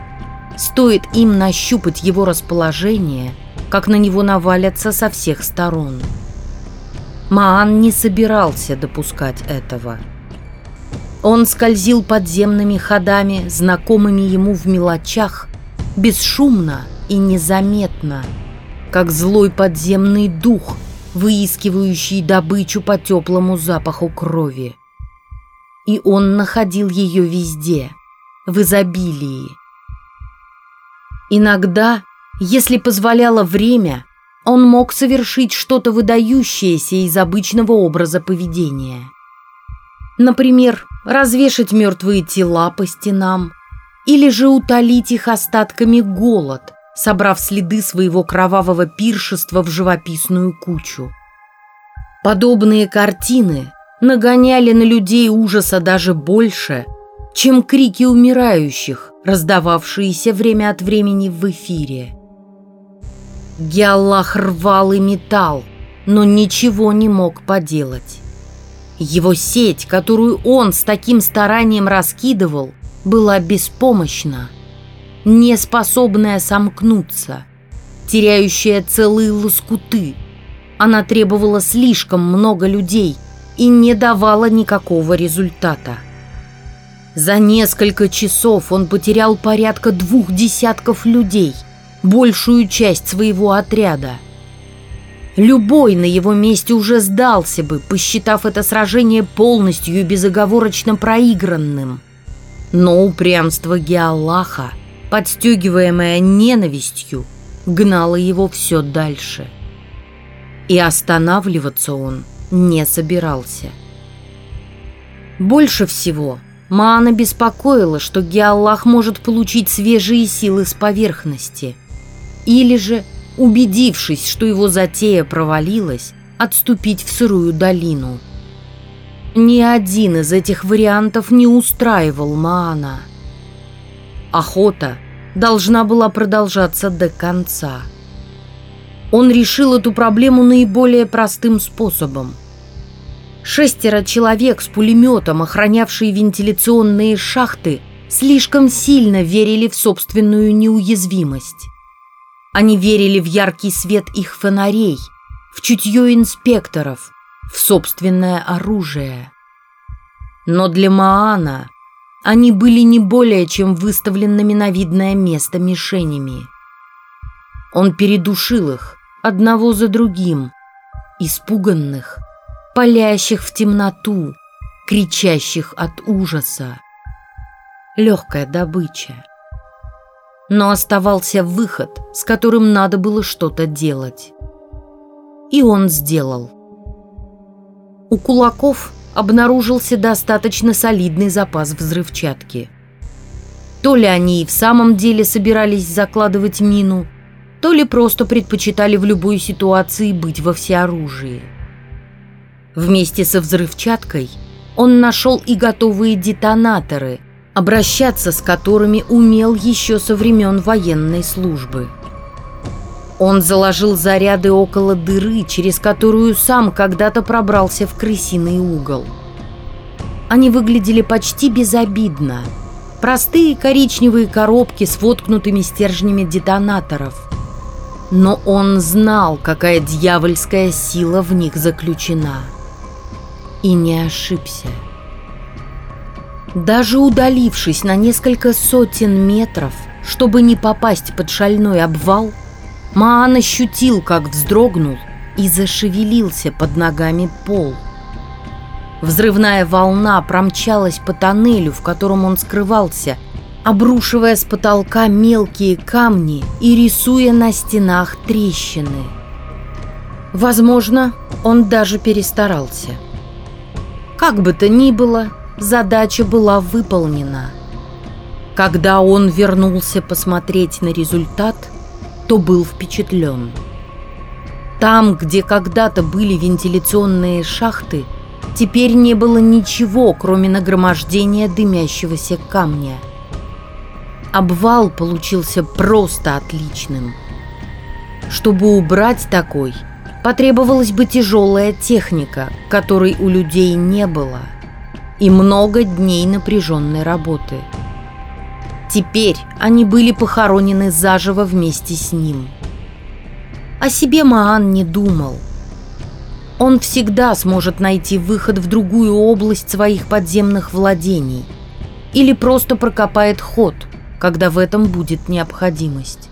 Стоит им нащупать его расположение, как на него навалятся со всех сторон. Маан не собирался допускать этого. Он скользил подземными ходами, знакомыми ему в мелочах, бесшумно и незаметно, как злой подземный дух, выискивающий добычу по теплому запаху крови. И он находил ее везде, в изобилии. Иногда, если позволяло время, он мог совершить что-то выдающееся из обычного образа поведения. Например, развешать мертвые тела по стенам – или же утолить их остатками голод, собрав следы своего кровавого пиршества в живописную кучу. Подобные картины нагоняли на людей ужаса даже больше, чем крики умирающих, раздававшиеся время от времени в эфире. Геаллах рвал и металл, но ничего не мог поделать. Его сеть, которую он с таким старанием раскидывал, была беспомощна, неспособная сомкнуться, теряющая целые лоскуты. Она требовала слишком много людей и не давала никакого результата. За несколько часов он потерял порядка двух десятков людей, большую часть своего отряда. Любой на его месте уже сдался бы, посчитав это сражение полностью и безоговорочно проигранным – но упрямство Геаллаха, подстегиваемое ненавистью, гнало его все дальше. И останавливаться он не собирался. Больше всего Маана беспокоила, что Геаллах может получить свежие силы с поверхности. Или же, убедившись, что его затея провалилась, отступить в сырую долину – ни один из этих вариантов не устраивал Маана. Охота должна была продолжаться до конца. Он решил эту проблему наиболее простым способом. Шестеро человек с пулеметом, охранявшие вентиляционные шахты, слишком сильно верили в собственную неуязвимость. Они верили в яркий свет их фонарей, в чутье инспекторов, в собственное оружие. Но для Маана они были не более чем выставленными на видное место мишенями. Он передушил их одного за другим, испуганных, палящих в темноту, кричащих от ужаса. Легкая добыча. Но оставался выход, с которым надо было что-то делать. И он сделал. У кулаков обнаружился достаточно солидный запас взрывчатки. То ли они и в самом деле собирались закладывать мину, то ли просто предпочитали в любой ситуации быть во всеоружии. Вместе со взрывчаткой он нашел и готовые детонаторы, обращаться с которыми умел еще со времен военной службы. Он заложил заряды около дыры, через которую сам когда-то пробрался в крысиный угол. Они выглядели почти безобидно. Простые коричневые коробки с воткнутыми стержнями детонаторов. Но он знал, какая дьявольская сила в них заключена. И не ошибся. Даже удалившись на несколько сотен метров, чтобы не попасть под шальной обвал, Маан ощутил, как вздрогнул и зашевелился под ногами пол. Взрывная волна промчалась по тоннелю, в котором он скрывался, обрушивая с потолка мелкие камни и рисуя на стенах трещины. Возможно, он даже перестарался. Как бы то ни было, задача была выполнена. Когда он вернулся посмотреть на результат, то был впечатлен. Там, где когда-то были вентиляционные шахты, теперь не было ничего, кроме нагромождения дымящегося камня. Обвал получился просто отличным. Чтобы убрать такой, потребовалась бы тяжелая техника, которой у людей не было, и много дней напряженной работы. Теперь они были похоронены заживо вместе с ним – о себе Маан не думал. Он всегда сможет найти выход в другую область своих подземных владений или просто прокопает ход, когда в этом будет необходимость.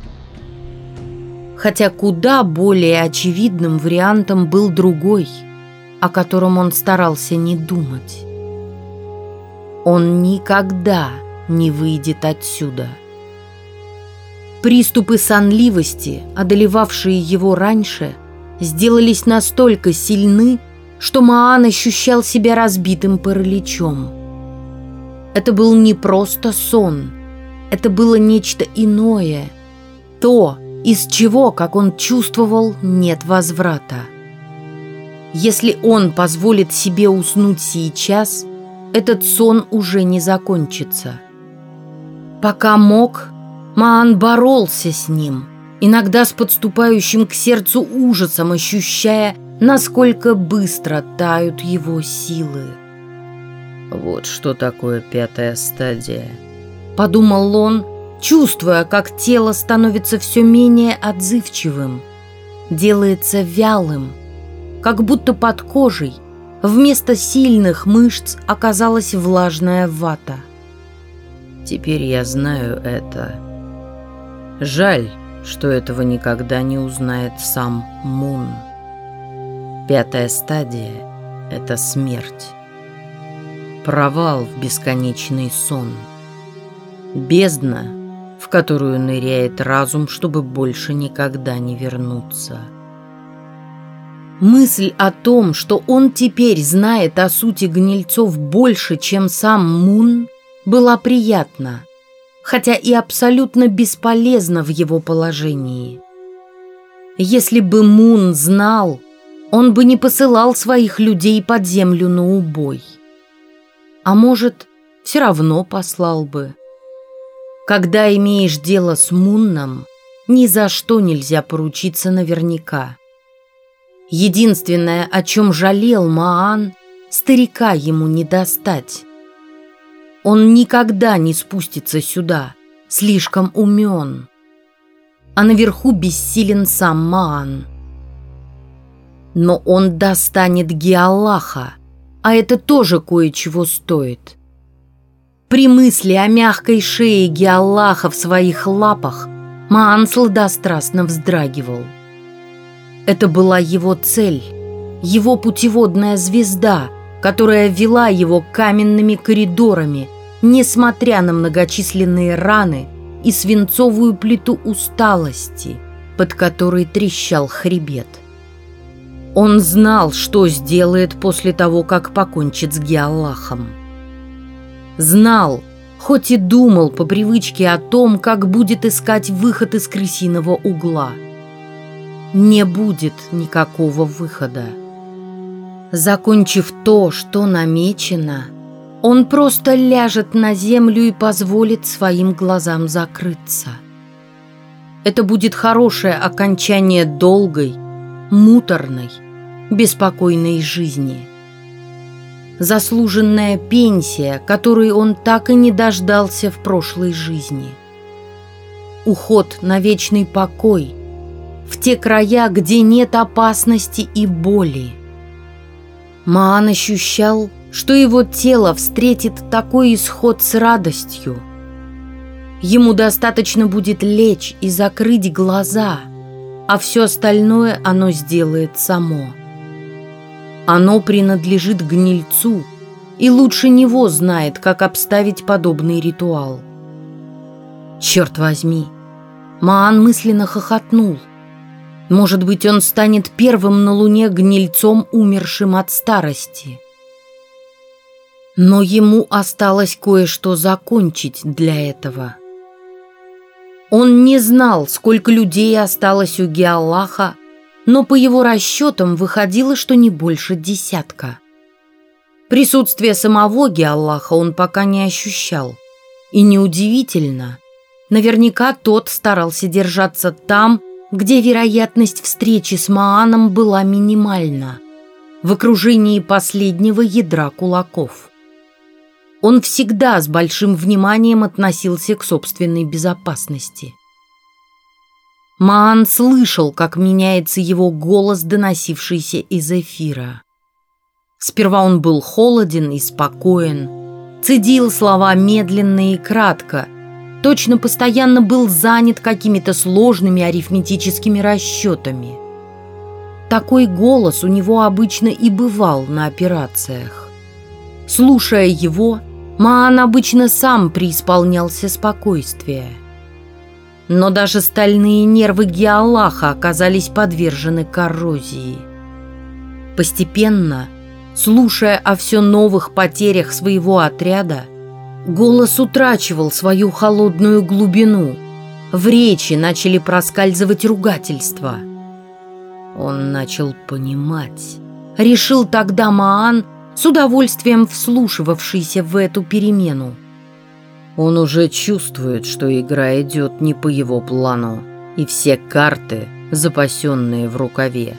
Хотя куда более очевидным вариантом был другой, о котором он старался не думать. Он никогда не выйдет отсюда. Приступы сонливости, одолевавшие его раньше, сделались настолько сильны, что Маан ощущал себя разбитым параличом. Это был не просто сон, это было нечто иное, то, из чего, как он чувствовал, нет возврата. Если он позволит себе уснуть сейчас, этот сон уже не закончится. Пока мог, Маан боролся с ним, иногда с подступающим к сердцу ужасом, ощущая, насколько быстро тают его силы. Вот что такое пятая стадия. Подумал он, чувствуя, как тело становится все менее отзывчивым, делается вялым, как будто под кожей вместо сильных мышц оказалась влажная вата. Теперь я знаю это. Жаль, что этого никогда не узнает сам Мун. Пятая стадия — это смерть. Провал в бесконечный сон. Бездна, в которую ныряет разум, чтобы больше никогда не вернуться. Мысль о том, что он теперь знает о сути гнильцов больше, чем сам Мун, была приятна хотя и абсолютно бесполезна в его положении. Если бы Мун знал, он бы не посылал своих людей под землю на убой. А может, все равно послал бы. Когда имеешь дело с Мунном, ни за что нельзя поручиться наверняка. Единственное, о чем жалел Маан, старика ему не достать. Он никогда не спустится сюда, слишком умен. А наверху бессилен сам Маан. Но он достанет Геаллаха, а это тоже кое-чего стоит. При мысли о мягкой шее Геаллаха в своих лапах Маан сладострастно вздрагивал. Это была его цель, его путеводная звезда — которая вела его каменными коридорами, несмотря на многочисленные раны и свинцовую плиту усталости, под которой трещал хребет. Он знал, что сделает после того, как покончит с Геаллахом. Знал, хоть и думал по привычке о том, как будет искать выход из крысиного угла. Не будет никакого выхода. Закончив то, что намечено, он просто ляжет на землю и позволит своим глазам закрыться. Это будет хорошее окончание долгой, муторной, беспокойной жизни. Заслуженная пенсия, которой он так и не дождался в прошлой жизни. Уход на вечный покой, в те края, где нет опасности и боли Маан ощущал, что его тело встретит такой исход с радостью. Ему достаточно будет лечь и закрыть глаза, а все остальное оно сделает само. Оно принадлежит гнильцу, и лучше него знает, как обставить подобный ритуал. Черт возьми! Маан мысленно хохотнул. Может быть, он станет первым на Луне гнильцом, умершим от старости. Но ему осталось кое-что закончить для этого. Он не знал, сколько людей осталось у Геаллаха, но по его расчетам выходило, что не больше десятка. Присутствие самого Геаллаха он пока не ощущал. И неудивительно, наверняка тот старался держаться там, где вероятность встречи с Мааном была минимальна, в окружении последнего ядра кулаков. Он всегда с большим вниманием относился к собственной безопасности. Маан слышал, как меняется его голос, доносившийся из эфира. Сперва он был холоден и спокоен, цедил слова медленно и кратко, точно постоянно был занят какими-то сложными арифметическими расчетами. Такой голос у него обычно и бывал на операциях. Слушая его, Маан обычно сам преисполнялся спокойствия. Но даже стальные нервы Геаллаха оказались подвержены коррозии. Постепенно, слушая о все новых потерях своего отряда, голос утрачивал свою холодную глубину. В речи начали проскальзывать ругательства. Он начал понимать. Решил тогда Маан, с удовольствием вслушивавшийся в эту перемену. Он уже чувствует, что игра идет не по его плану, и все карты, запасенные в рукаве,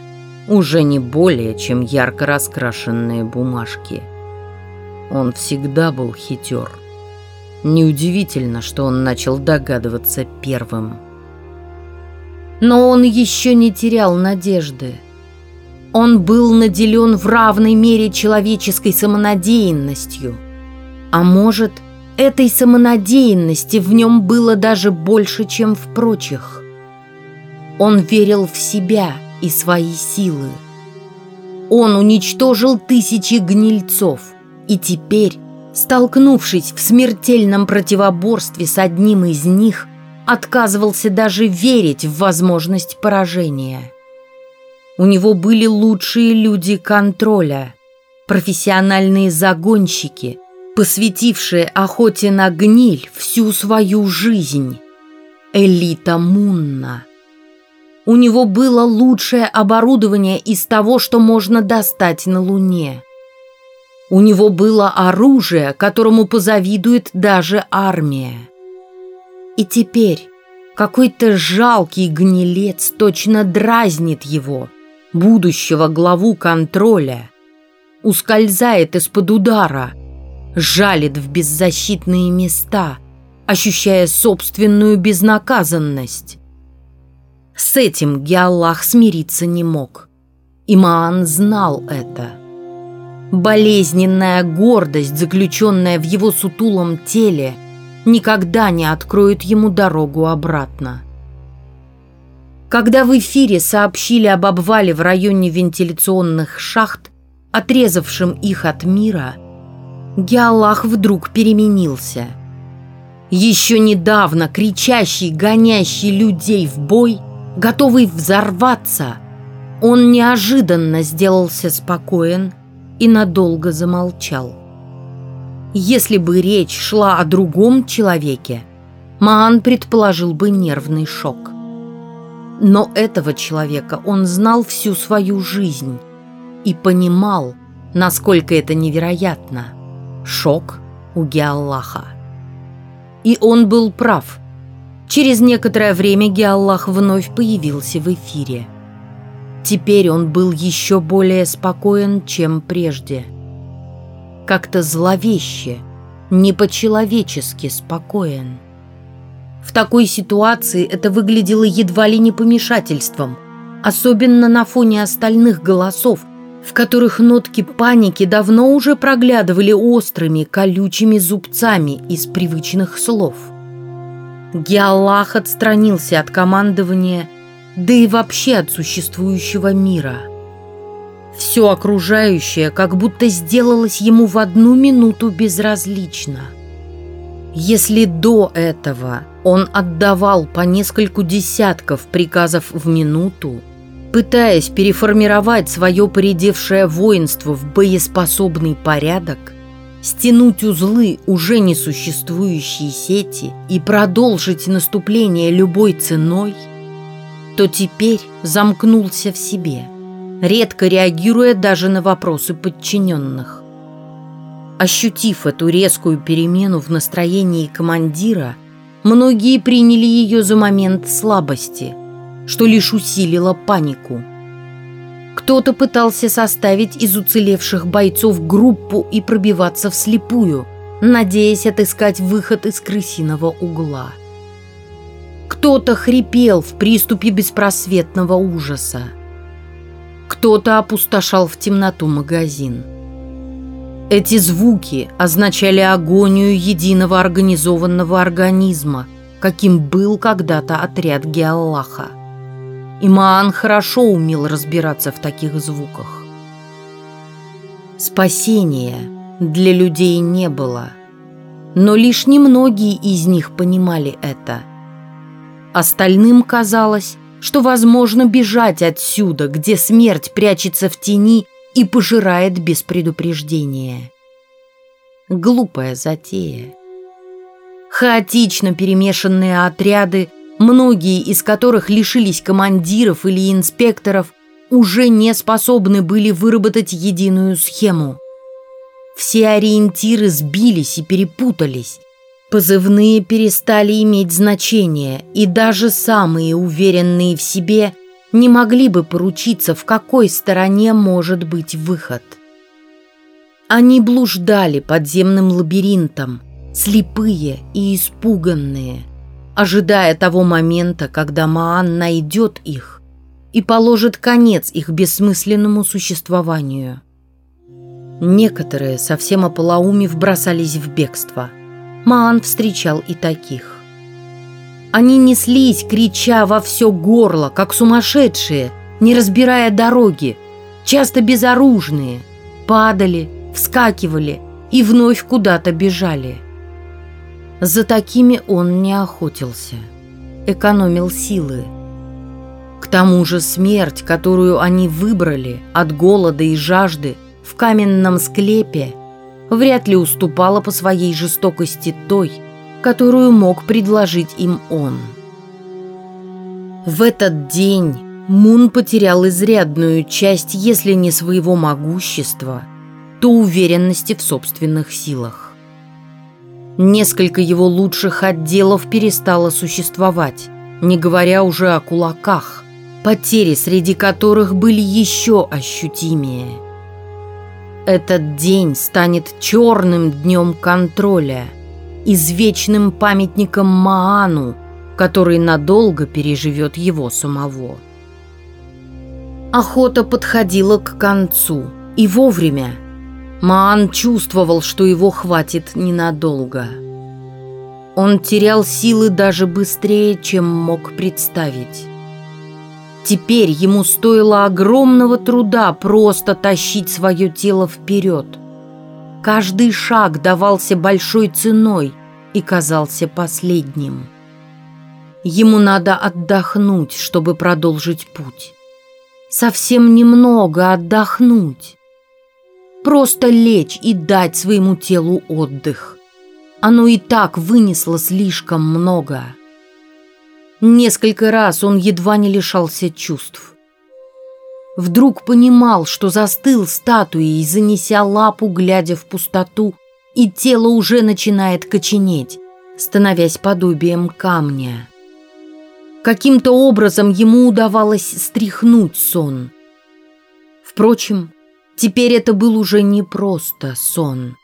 уже не более, чем ярко раскрашенные бумажки. Он всегда был хитер. Неудивительно, что он начал догадываться первым. Но он еще не терял надежды. Он был наделен в равной мере человеческой самонадеянностью. А может, этой самонадеянности в нем было даже больше, чем в прочих. Он верил в себя и свои силы. Он уничтожил тысячи гнильцов, и теперь, столкнувшись в смертельном противоборстве с одним из них, отказывался даже верить в возможность поражения. У него были лучшие люди контроля, профессиональные загонщики, посвятившие охоте на гниль всю свою жизнь. Элита Мунна. У него было лучшее оборудование из того, что можно достать на Луне. У него было оружие, которому позавидует даже армия. И теперь какой-то жалкий гнилец точно дразнит его – будущего главу контроля, ускользает из-под удара, жалит в беззащитные места, ощущая собственную безнаказанность. С этим Геаллах смириться не мог. Имаан знал это. Болезненная гордость, заключенная в его сутулом теле, никогда не откроет ему дорогу обратно. Когда в эфире сообщили об обвале в районе вентиляционных шахт, отрезавшем их от мира, Геаллах вдруг переменился. Еще недавно кричащий, гонящий людей в бой, готовый взорваться, он неожиданно сделался спокоен и надолго замолчал. Если бы речь шла о другом человеке, Маан предположил бы нервный шок. Но этого человека он знал всю свою жизнь и понимал, насколько это невероятно. Шок у Геаллаха. И он был прав. Через некоторое время Геаллах вновь появился в эфире. Теперь он был еще более спокоен, чем прежде. Как-то зловеще, не по-человечески спокоен. В такой ситуации это выглядело едва ли не помешательством, особенно на фоне остальных голосов, в которых нотки паники давно уже проглядывали острыми, колючими зубцами из привычных слов. Геаллах отстранился от командования, да и вообще от существующего мира. Все окружающее как будто сделалось ему в одну минуту безразлично. Если до этого он отдавал по нескольку десятков приказов в минуту, Пытаясь переформировать свое поредевшее воинство в боеспособный порядок, стянуть узлы уже несуществующей сети и продолжить наступление любой ценой, то теперь замкнулся в себе, редко реагируя даже на вопросы подчиненных. Ощутив эту резкую перемену в настроении командира, многие приняли ее за момент слабости, что лишь усилило панику. Кто-то пытался составить из уцелевших бойцов группу и пробиваться вслепую, надеясь отыскать выход из крысиного угла. Кто-то хрипел в приступе беспросветного ужаса. Кто-то опустошал в темноту магазин. Эти звуки означали агонию единого организованного организма, каким был когда-то отряд Геаллаха. И Маан хорошо умел разбираться в таких звуках. Спасения для людей не было, но лишь немногие из них понимали это. Остальным казалось, что возможно бежать отсюда, где смерть прячется в тени и пожирает без предупреждения. Глупая затея. Хаотично перемешанные отряды, многие из которых лишились командиров или инспекторов, уже не способны были выработать единую схему. Все ориентиры сбились и перепутались. Позывные перестали иметь значение, и даже самые уверенные в себе не могли бы поручиться, в какой стороне может быть выход. Они блуждали подземным лабиринтом, слепые и испуганные, ожидая того момента, когда Маан найдет их и положит конец их бессмысленному существованию. Некоторые, совсем ополоумев, бросались в бегство. Маан встречал и таких. Они неслись, крича во все горло, как сумасшедшие, не разбирая дороги, часто безоружные, падали, вскакивали и вновь куда-то бежали. За такими он не охотился, экономил силы. К тому же смерть, которую они выбрали от голода и жажды в каменном склепе, вряд ли уступала по своей жестокости той, которую мог предложить им он. В этот день Мун потерял изрядную часть, если не своего могущества, то уверенности в собственных силах. Несколько его лучших отделов перестало существовать, не говоря уже о кулаках, потери среди которых были еще ощутимее. Этот день станет черным днем контроля – извечным памятником Маану, который надолго переживет его самого. Охота подходила к концу, и вовремя. Маан чувствовал, что его хватит ненадолго. Он терял силы даже быстрее, чем мог представить. Теперь ему стоило огромного труда просто тащить свое тело вперед – Каждый шаг давался большой ценой и казался последним. Ему надо отдохнуть, чтобы продолжить путь. Совсем немного отдохнуть. Просто лечь и дать своему телу отдых. Оно и так вынесло слишком много. Несколько раз он едва не лишался чувств. Вдруг понимал, что застыл статуей, занеся лапу, глядя в пустоту, и тело уже начинает коченеть, становясь подобием камня. Каким-то образом ему удавалось стряхнуть сон. Впрочем, теперь это был уже не просто сон.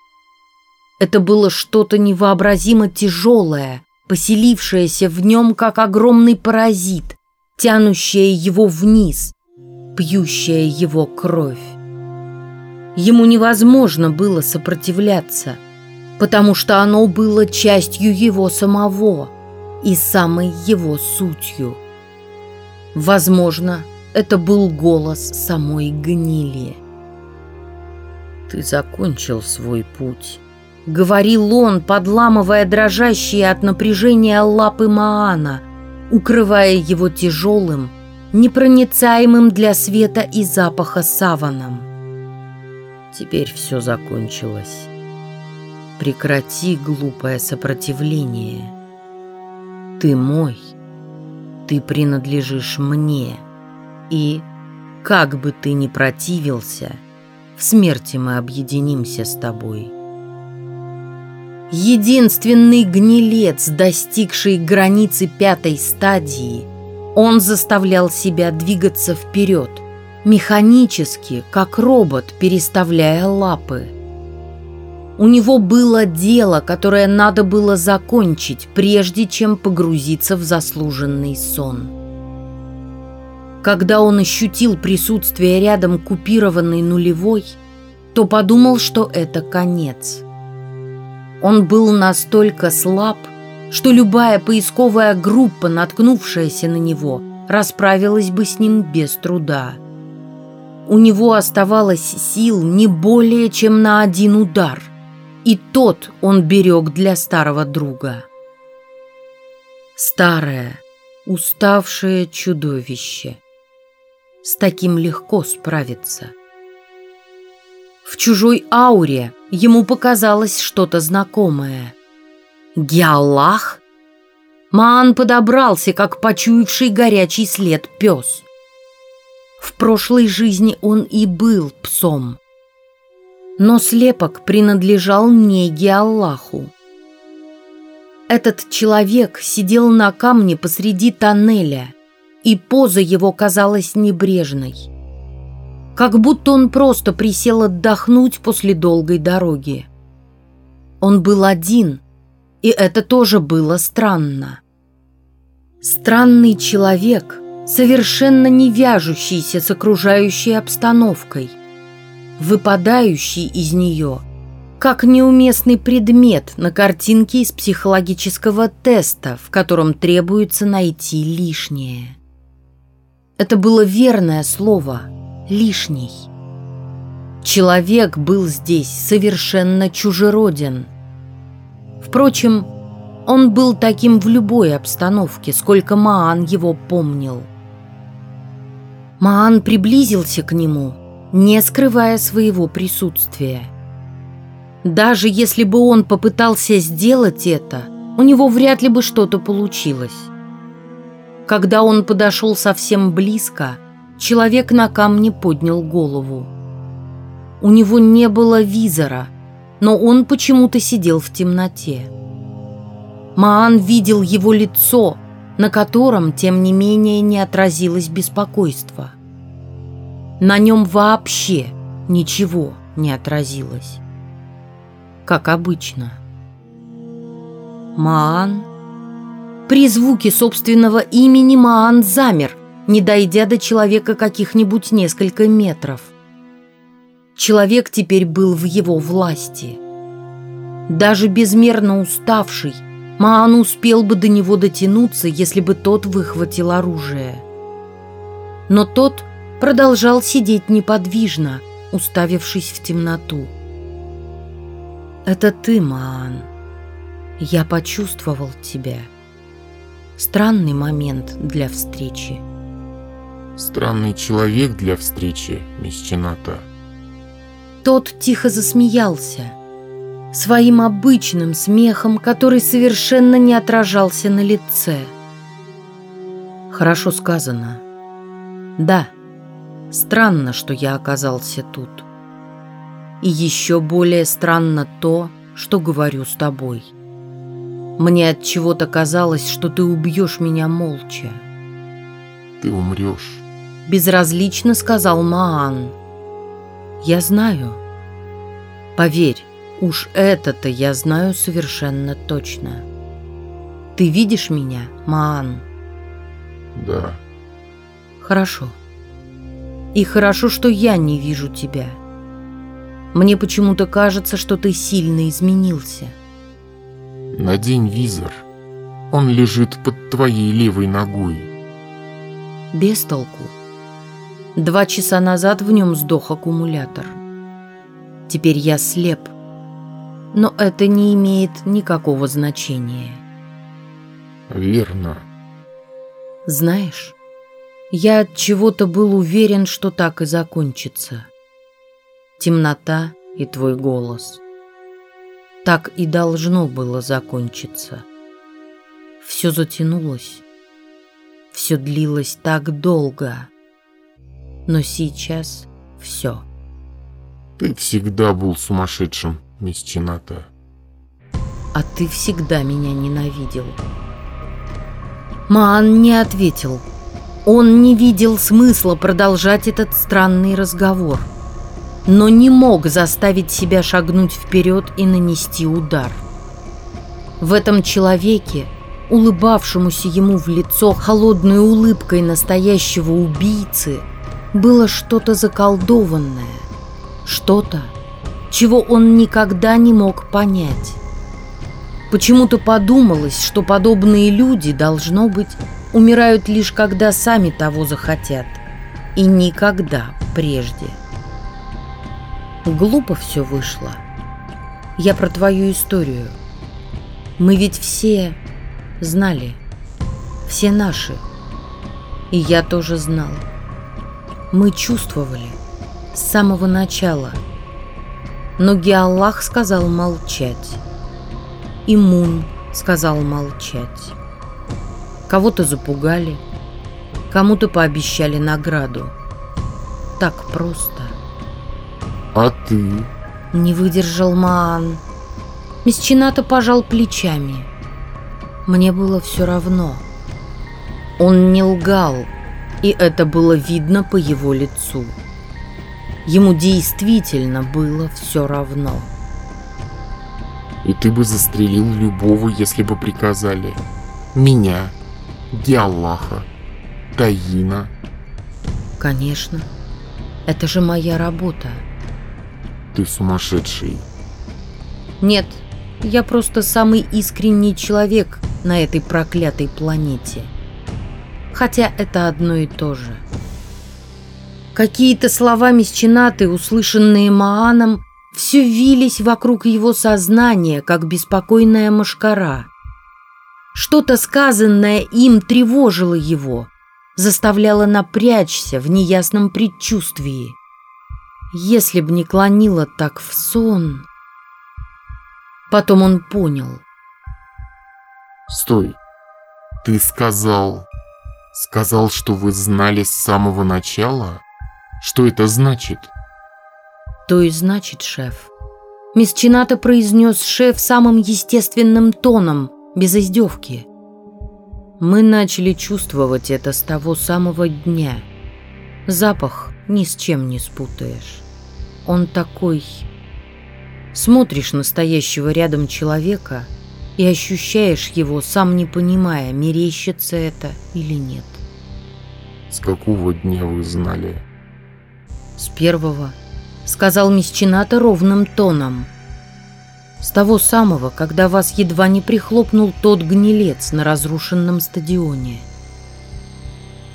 Это было что-то невообразимо тяжелое, поселившееся в нем, как огромный паразит, тянущее его вниз – пьющая его кровь. Ему невозможно было сопротивляться, потому что оно было частью его самого и самой его сутью. Возможно, это был голос самой гнили. «Ты закончил свой путь», — говорил он, подламывая дрожащие от напряжения лапы Маана, укрывая его тяжелым, непроницаемым для света и запаха саваном. Теперь все закончилось. Прекрати глупое сопротивление. Ты мой. Ты принадлежишь мне. И, как бы ты ни противился, в смерти мы объединимся с тобой. Единственный гнилец, достигший границы пятой стадии, он заставлял себя двигаться вперед, механически, как робот, переставляя лапы. У него было дело, которое надо было закончить, прежде чем погрузиться в заслуженный сон. Когда он ощутил присутствие рядом купированной нулевой, то подумал, что это конец – он был настолько слаб, что любая поисковая группа, наткнувшаяся на него, расправилась бы с ним без труда. У него оставалось сил не более чем на один удар, и тот он берег для старого друга. Старое, уставшее чудовище. С таким легко справиться. В чужой ауре ему показалось что-то знакомое. Геаллах? Маан подобрался, как почуявший горячий след пес. В прошлой жизни он и был псом. Но слепок принадлежал не Геаллаху. Этот человек сидел на камне посреди тоннеля, и поза его казалась небрежной как будто он просто присел отдохнуть после долгой дороги. Он был один, и это тоже было странно. Странный человек, совершенно не вяжущийся с окружающей обстановкой, выпадающий из нее, как неуместный предмет на картинке из психологического теста, в котором требуется найти лишнее. Это было верное слово – лишний. Человек был здесь совершенно чужероден. Впрочем, он был таким в любой обстановке, сколько Маан его помнил. Маан приблизился к нему, не скрывая своего присутствия. Даже если бы он попытался сделать это, у него вряд ли бы что-то получилось. Когда он подошел совсем близко – Человек на камне поднял голову. У него не было визора, но он почему-то сидел в темноте. Маан видел его лицо, на котором, тем не менее, не отразилось беспокойство. На нем вообще ничего не отразилось. Как обычно. Маан. При звуке собственного имени Маан замер, не дойдя до человека каких-нибудь несколько метров. Человек теперь был в его власти. Даже безмерно уставший, Маан успел бы до него дотянуться, если бы тот выхватил оружие. Но тот продолжал сидеть неподвижно, уставившись в темноту. «Это ты, Маан. Я почувствовал тебя. Странный момент для встречи». Странный человек для встречи, мисс Чината. Тот тихо засмеялся. Своим обычным смехом, который совершенно не отражался на лице. Хорошо сказано. Да, странно, что я оказался тут. И еще более странно то, что говорю с тобой. Мне от чего-то казалось, что ты убьешь меня молча. Ты умрешь безразлично сказал Маан. Я знаю. Поверь, уж это-то я знаю совершенно точно. Ты видишь меня, Маан? Да. Хорошо. И хорошо, что я не вижу тебя. Мне почему-то кажется, что ты сильно изменился. Надень визор. Он лежит под твоей левой ногой. Без толку. Два часа назад в нем сдох аккумулятор. Теперь я слеп. Но это не имеет никакого значения. Верно. Знаешь, Я от чего-то был уверен, что так и закончится. Темнота и твой голос. Так и должно было закончиться. Все затянулось. Все длилось так долго. Но сейчас все. Ты всегда был сумасшедшим, мисс Чината. А ты всегда меня ненавидел. Маан не ответил. Он не видел смысла продолжать этот странный разговор, но не мог заставить себя шагнуть вперед и нанести удар. В этом человеке, улыбавшемуся ему в лицо холодной улыбкой настоящего убийцы, было что-то заколдованное, что-то, чего он никогда не мог понять. Почему-то подумалось, что подобные люди, должно быть, умирают лишь когда сами того захотят, и никогда прежде. Глупо все вышло. Я про твою историю. Мы ведь все знали, все наши. И я тоже знал. Мы чувствовали с самого начала. Но Геаллах сказал молчать. И Мун сказал молчать. Кого-то запугали, кому-то пообещали награду. Так просто. А ты? Не выдержал Маан. Месчината пожал плечами. Мне было все равно. Он не лгал, и это было видно по его лицу. Ему действительно было все равно. И ты бы застрелил любого, если бы приказали. Меня, Диаллаха, Таина. Конечно. Это же моя работа. Ты сумасшедший. Нет, я просто самый искренний человек на этой проклятой планете. Хотя это одно и то же. Какие-то слова Месчинаты, услышанные Мааном, все вились вокруг его сознания, как беспокойная мошкара. Что-то сказанное им тревожило его, заставляло напрячься в неясном предчувствии. Если б не клонило так в сон... Потом он понял. Стой. Ты сказал... Сказал, что вы знали с самого начала? Что это значит? То и значит, шеф. Мисс Чината произнес шеф самым естественным тоном, без издевки. Мы начали чувствовать это с того самого дня. Запах ни с чем не спутаешь. Он такой... Смотришь на стоящего рядом человека и ощущаешь его, сам не понимая, мерещится это или нет. С какого дня вы знали? С первого сказал Месчината ровным тоном. С того самого, когда вас едва не прихлопнул тот гнилец на разрушенном стадионе.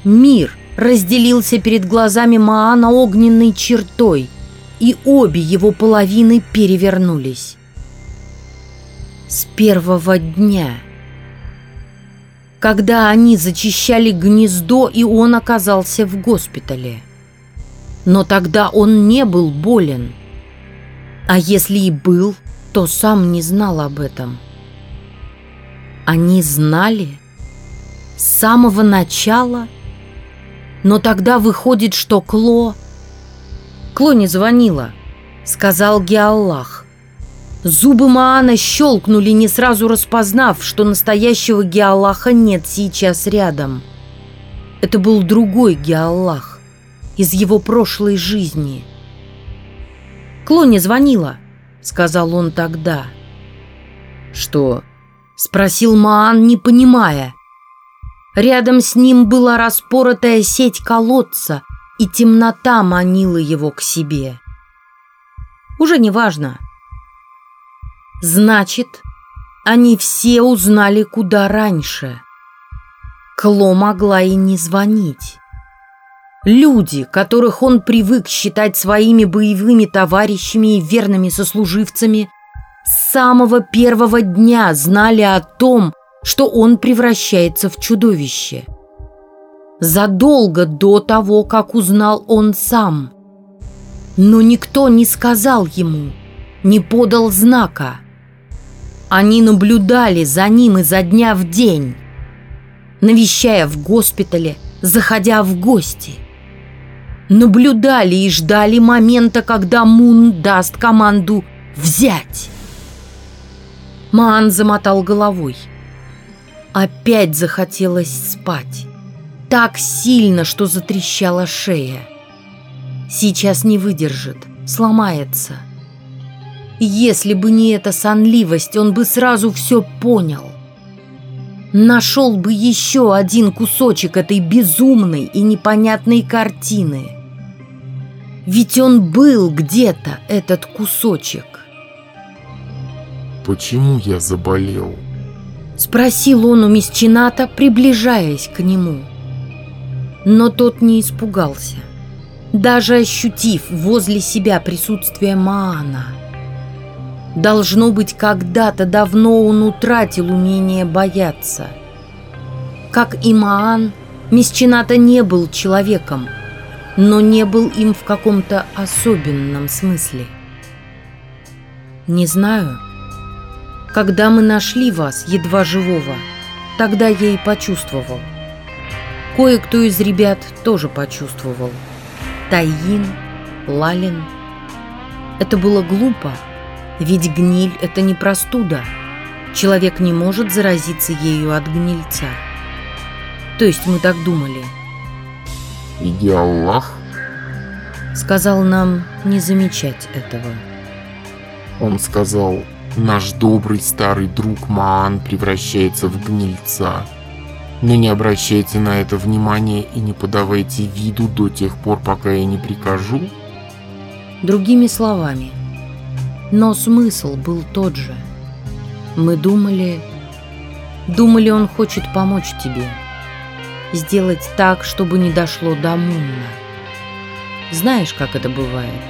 Мир разделился перед глазами Маана огненной чертой, и обе его половины перевернулись. С первого дня, когда они зачищали гнездо, и он оказался в госпитале. Но тогда он не был болен. А если и был, то сам не знал об этом. Они знали? С самого начала? Но тогда выходит, что Кло... Кло не звонила, сказал Геаллах. Зубы Маана щелкнули, не сразу распознав, что настоящего Геаллаха нет сейчас рядом. Это был другой Геаллах из его прошлой жизни. «Клоне звонила», — сказал он тогда. «Что?» — спросил Маан, не понимая. Рядом с ним была распоротая сеть колодца, и темнота манила его к себе. Уже не важно. Значит, они все узнали куда раньше. Кло могла и не звонить. Люди, которых он привык считать своими боевыми товарищами и верными сослуживцами, с самого первого дня знали о том, что он превращается в чудовище. задолго до того, как узнал он сам. Но никто не сказал ему, не подал знака. Они наблюдали за ним изо дня в день, навещая в госпитале, заходя в гости. Наблюдали и ждали момента, когда Мун даст команду «взять». Маан замотал головой. Опять захотелось спать. Так сильно, что затрещала шея. Сейчас не выдержит, сломается. Если бы не эта сонливость, он бы сразу все понял. Нашел бы еще один кусочек этой безумной и непонятной картины. Ведь он был где-то, этот кусочек. Почему я заболел? Спросил он у Месчината, приближаясь к нему. Но тот не испугался, даже ощутив возле себя присутствие Маана. Должно быть, когда-то давно он утратил умение бояться. Как и Маан, Месчината не был человеком, но не был им в каком-то особенном смысле. Не знаю, когда мы нашли вас, едва живого, тогда я и почувствовал. Кое-кто из ребят тоже почувствовал. Таин, Лалин. Это было глупо, ведь гниль – это не простуда. Человек не может заразиться ею от гнильца. То есть мы так думали. Иди Аллах? Сказал нам не замечать этого. Он сказал, Наш добрый старый друг Маан превращается в гнильца. Но не обращайте на это внимания и не подавайте виду до тех пор, пока я не прикажу. Другими словами, но смысл был тот же. Мы думали... Думали, он хочет помочь тебе. Сделать так, чтобы не дошло до Мунна. Знаешь, как это бывает?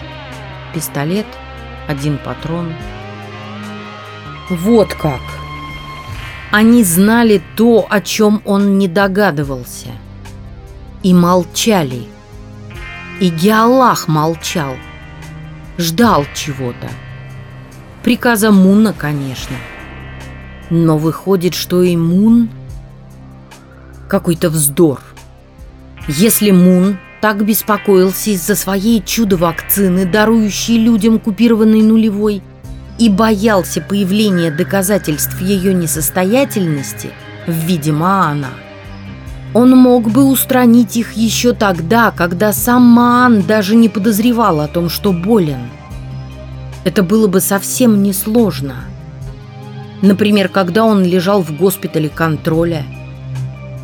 Пистолет, один патрон — вот как. Они знали то, о чем он не догадывался. И молчали. И Геаллах молчал. Ждал чего-то. Приказа Муна, конечно. Но выходит, что и Мун... Какой-то вздор. Если Мун так беспокоился из-за своей чудо-вакцины, дарующей людям купированный нулевой, и боялся появления доказательств ее несостоятельности в виде Маана, он мог бы устранить их еще тогда, когда сам Маан даже не подозревал о том, что болен. Это было бы совсем несложно. Например, когда он лежал в госпитале контроля.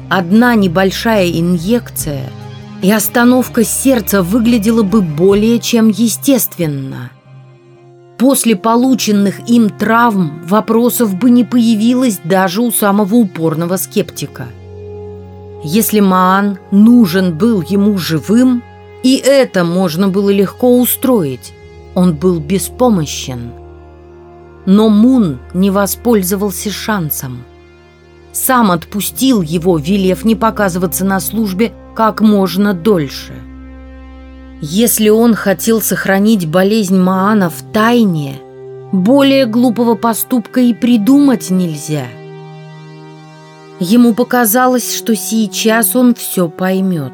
Одна небольшая инъекция, и остановка сердца выглядела бы более чем естественно – После полученных им травм вопросов бы не появилось даже у самого упорного скептика. Если Маан нужен был ему живым, и это можно было легко устроить, он был беспомощен. Но Мун не воспользовался шансом. Сам отпустил его, велев не показываться на службе как можно дольше – если он хотел сохранить болезнь Маана в тайне, более глупого поступка и придумать нельзя. Ему показалось, что сейчас он все поймет.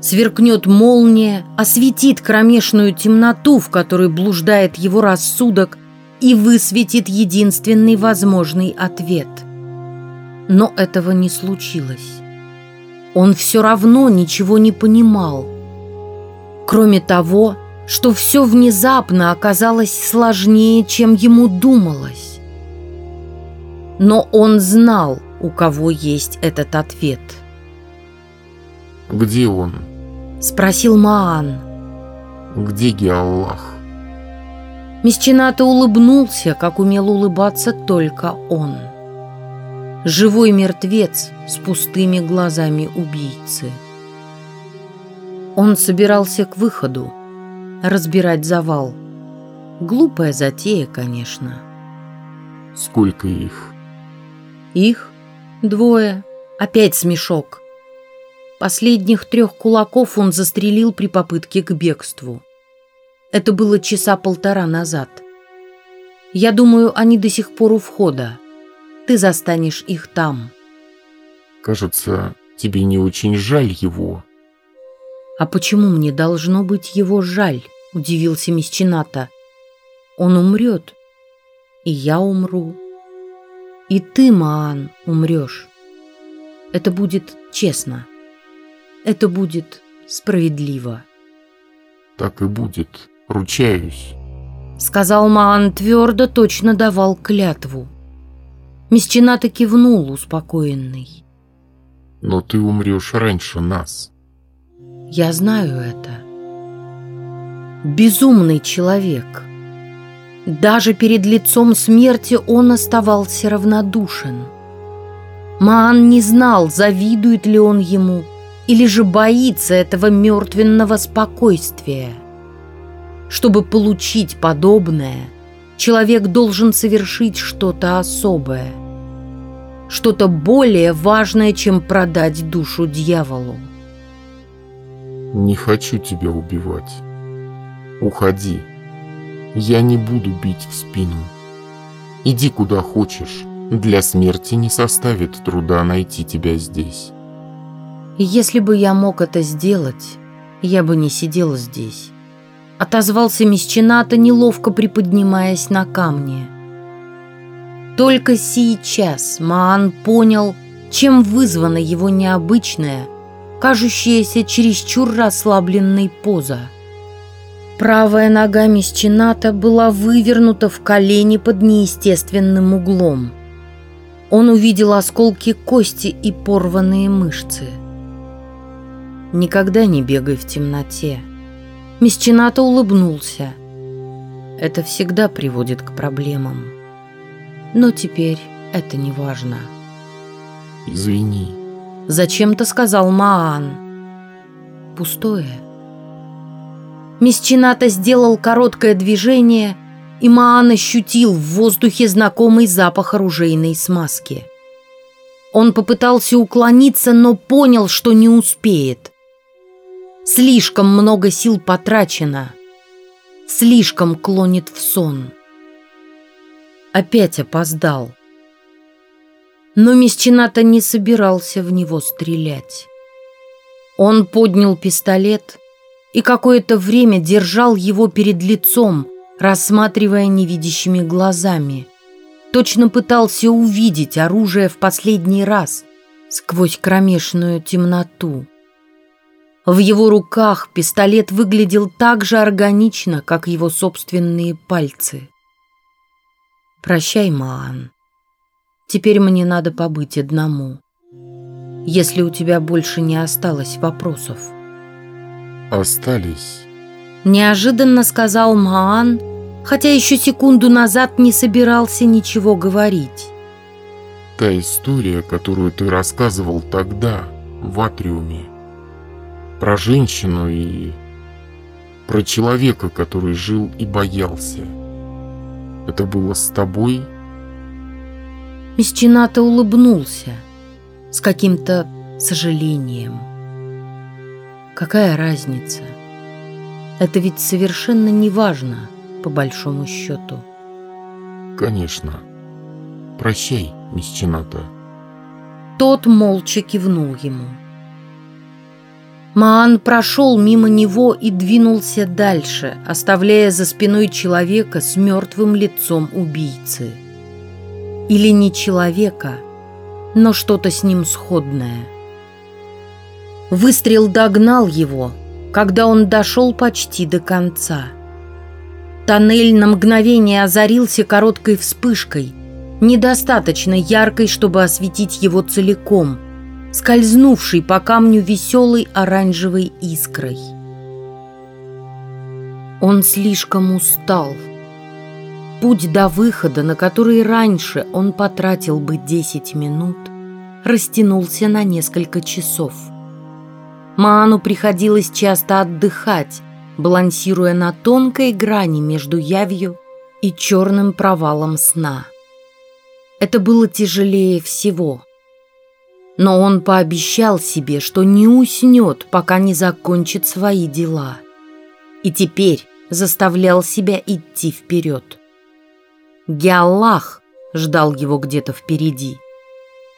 Сверкнет молния, осветит кромешную темноту, в которой блуждает его рассудок, и высветит единственный возможный ответ. Но этого не случилось. Он все равно ничего не понимал – Кроме того, что все внезапно оказалось сложнее, чем ему думалось. Но он знал, у кого есть этот ответ. «Где он?» – спросил Маан. «Где Геаллах?» Месчината улыбнулся, как умел улыбаться только он. Живой мертвец с пустыми глазами убийцы – он собирался к выходу, разбирать завал. Глупая затея, конечно. Сколько их? Их? Двое. Опять смешок. Последних трех кулаков он застрелил при попытке к бегству. Это было часа полтора назад. Я думаю, они до сих пор у входа. Ты застанешь их там. Кажется, тебе не очень жаль его. А почему мне должно быть его жаль? Удивился Мисчината. Он умрет, и я умру, и ты, Маан, умрешь. Это будет честно. Это будет справедливо. Так и будет, ручаюсь. Сказал Маан твердо, точно давал клятву. Месчината кивнул, успокоенный. Но ты умрешь раньше нас. Я знаю это. Безумный человек. Даже перед лицом смерти он оставался равнодушен. Маан не знал, завидует ли он ему, или же боится этого мертвенного спокойствия. Чтобы получить подобное, человек должен совершить что-то особое, что-то более важное, чем продать душу дьяволу. Не хочу тебя убивать. Уходи. Я не буду бить в спину. Иди куда хочешь. Для смерти не составит труда найти тебя здесь. Если бы я мог это сделать, я бы не сидел здесь. Отозвался Мисчината, неловко приподнимаясь на камне. Только сейчас Маан понял, чем вызвана его необычная, кажущаяся чересчур расслабленной поза. Правая нога Мисчината была вывернута в колени под неестественным углом. Он увидел осколки кости и порванные мышцы. «Никогда не бегай в темноте». Мисчината улыбнулся. «Это всегда приводит к проблемам. Но теперь это не важно». «Извини», — зачем-то сказал Маан. «Пустое». Мисчината сделал короткое движение — и Маан ощутил в воздухе знакомый запах оружейной смазки. Он попытался уклониться, но понял, что не успеет. Слишком много сил потрачено. Слишком клонит в сон. Опять опоздал. Но Месчината не собирался в него стрелять. Он поднял пистолет и какое-то время держал его перед лицом, рассматривая невидящими глазами. Точно пытался увидеть оружие в последний раз сквозь кромешную темноту. В его руках пистолет выглядел так же органично, как его собственные пальцы. «Прощай, Маан. Теперь мне надо побыть одному. Если у тебя больше не осталось вопросов». «Остались». Неожиданно сказал Маан, хотя еще секунду назад не собирался ничего говорить. Та история, которую ты рассказывал тогда, в Атриуме. Про женщину и... Про человека, который жил и боялся. Это было с тобой? Месчината улыбнулся с каким-то сожалением. Какая разница? Это ведь совершенно не важно, по большому счету. Конечно. Прощай, Мисчината. Тот молча кивнул ему. Маан прошел мимо него и двинулся дальше, оставляя за спиной человека с мертвым лицом убийцы. Или не человека, но что-то с ним сходное. Выстрел догнал его, когда он дошел почти до конца. Тоннель на мгновение озарился короткой вспышкой, недостаточно яркой, чтобы осветить его целиком, скользнувшей по камню веселой оранжевой искрой. Он слишком устал. Путь до выхода, на который раньше он потратил бы 10 минут, растянулся на несколько часов – Маану приходилось часто отдыхать, балансируя на тонкой грани между явью и черным провалом сна. Это было тяжелее всего. Но он пообещал себе, что не уснет, пока не закончит свои дела. И теперь заставлял себя идти вперед. Геаллах ждал его где-то впереди.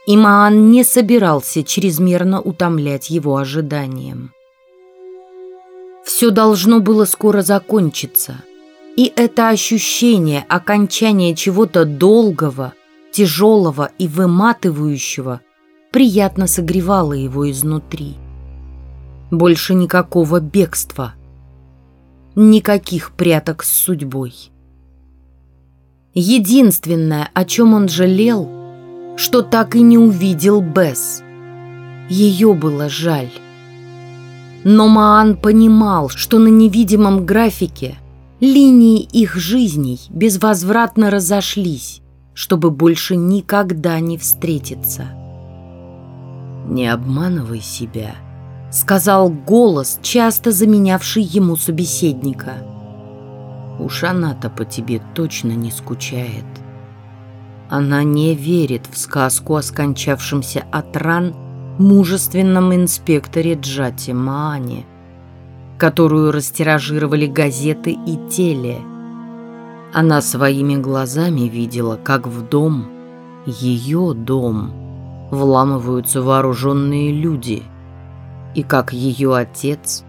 И Маан не собирался чрезмерно утомлять его ожиданием. Все должно было скоро закончиться. И это ощущение окончания чего-то долгого, тяжелого и выматывающего приятно согревало его изнутри. Больше никакого бегства, никаких пряток с судьбой. Единственное, о чем он жалел, что так и не увидел Бесс. Ее было жаль. Но Маан понимал, что на невидимом графике линии их жизней безвозвратно разошлись, чтобы больше никогда не встретиться. «Не обманывай себя», — сказал голос, часто заменявший ему собеседника. «Уж она-то по тебе точно не скучает. Она не верит в сказку о скончавшемся от ран мужественном инспекторе Джати Маане, которую растиражировали газеты и теле. Она своими глазами видела, как в дом, ее дом, вламываются вооруженные люди, и как ее отец,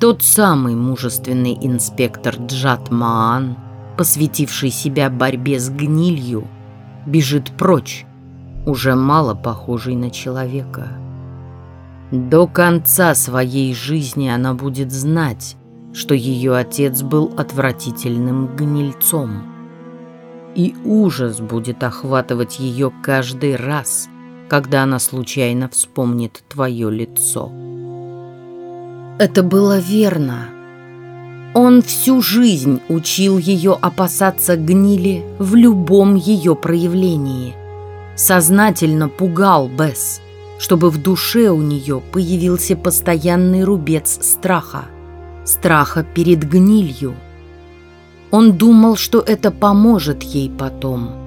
тот самый мужественный инспектор Джат Маан, посвятивший себя борьбе с гнилью, бежит прочь, уже мало похожий на человека. До конца своей жизни она будет знать, что ее отец был отвратительным гнильцом. И ужас будет охватывать ее каждый раз, когда она случайно вспомнит твое лицо. Это было верно. Он всю жизнь учил ее опасаться гнили в любом ее проявлении. Сознательно пугал Бесс, чтобы в душе у нее появился постоянный рубец страха. Страха перед гнилью. Он думал, что это поможет ей потом –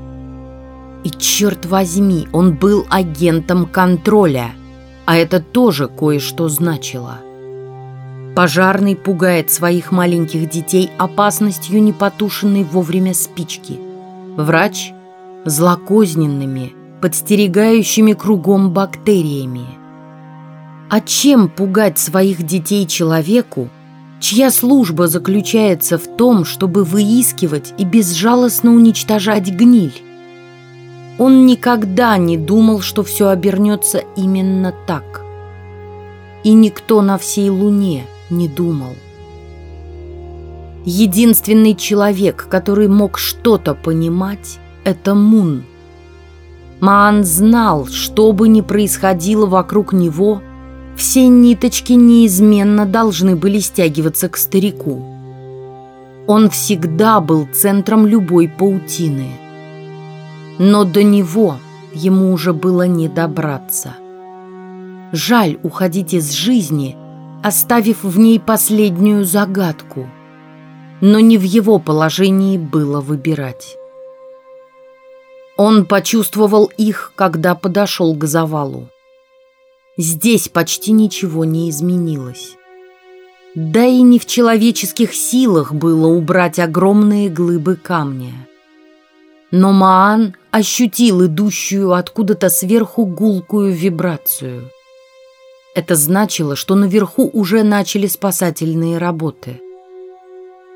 и черт возьми, он был агентом контроля, а это тоже кое-что значило. Пожарный пугает своих маленьких детей опасностью непотушенной вовремя спички. Врач – злокозненными, подстерегающими кругом бактериями. А чем пугать своих детей человеку, чья служба заключается в том, чтобы выискивать и безжалостно уничтожать гниль? Он никогда не думал, что все обернется именно так. И никто на всей Луне не думал. Единственный человек, который мог что-то понимать, это Мун. Маан знал, что бы ни происходило вокруг него, все ниточки неизменно должны были стягиваться к старику. Он всегда был центром любой паутины – но до него ему уже было не добраться. Жаль уходить из жизни, оставив в ней последнюю загадку. Но не в его положении было выбирать. Он почувствовал их, когда подошел к завалу. Здесь почти ничего не изменилось. Да и не в человеческих силах было убрать огромные глыбы камня. Но Маан ощутил идущую откуда-то сверху гулкую вибрацию. Это значило, что наверху уже начали спасательные работы.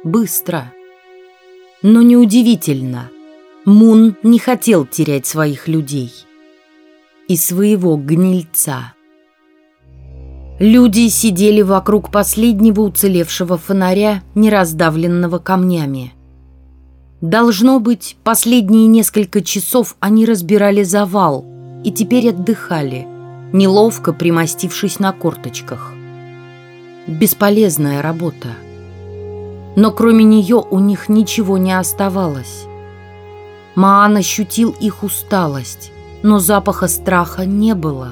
Быстро. Но неудивительно. Мун не хотел терять своих людей. И своего гнильца. Люди сидели вокруг последнего уцелевшего фонаря, не раздавленного камнями. Должно быть, последние несколько часов они разбирали завал и теперь отдыхали, неловко примостившись на корточках. Бесполезная работа. Но кроме нее у них ничего не оставалось. Маан ощутил их усталость, но запаха страха не было.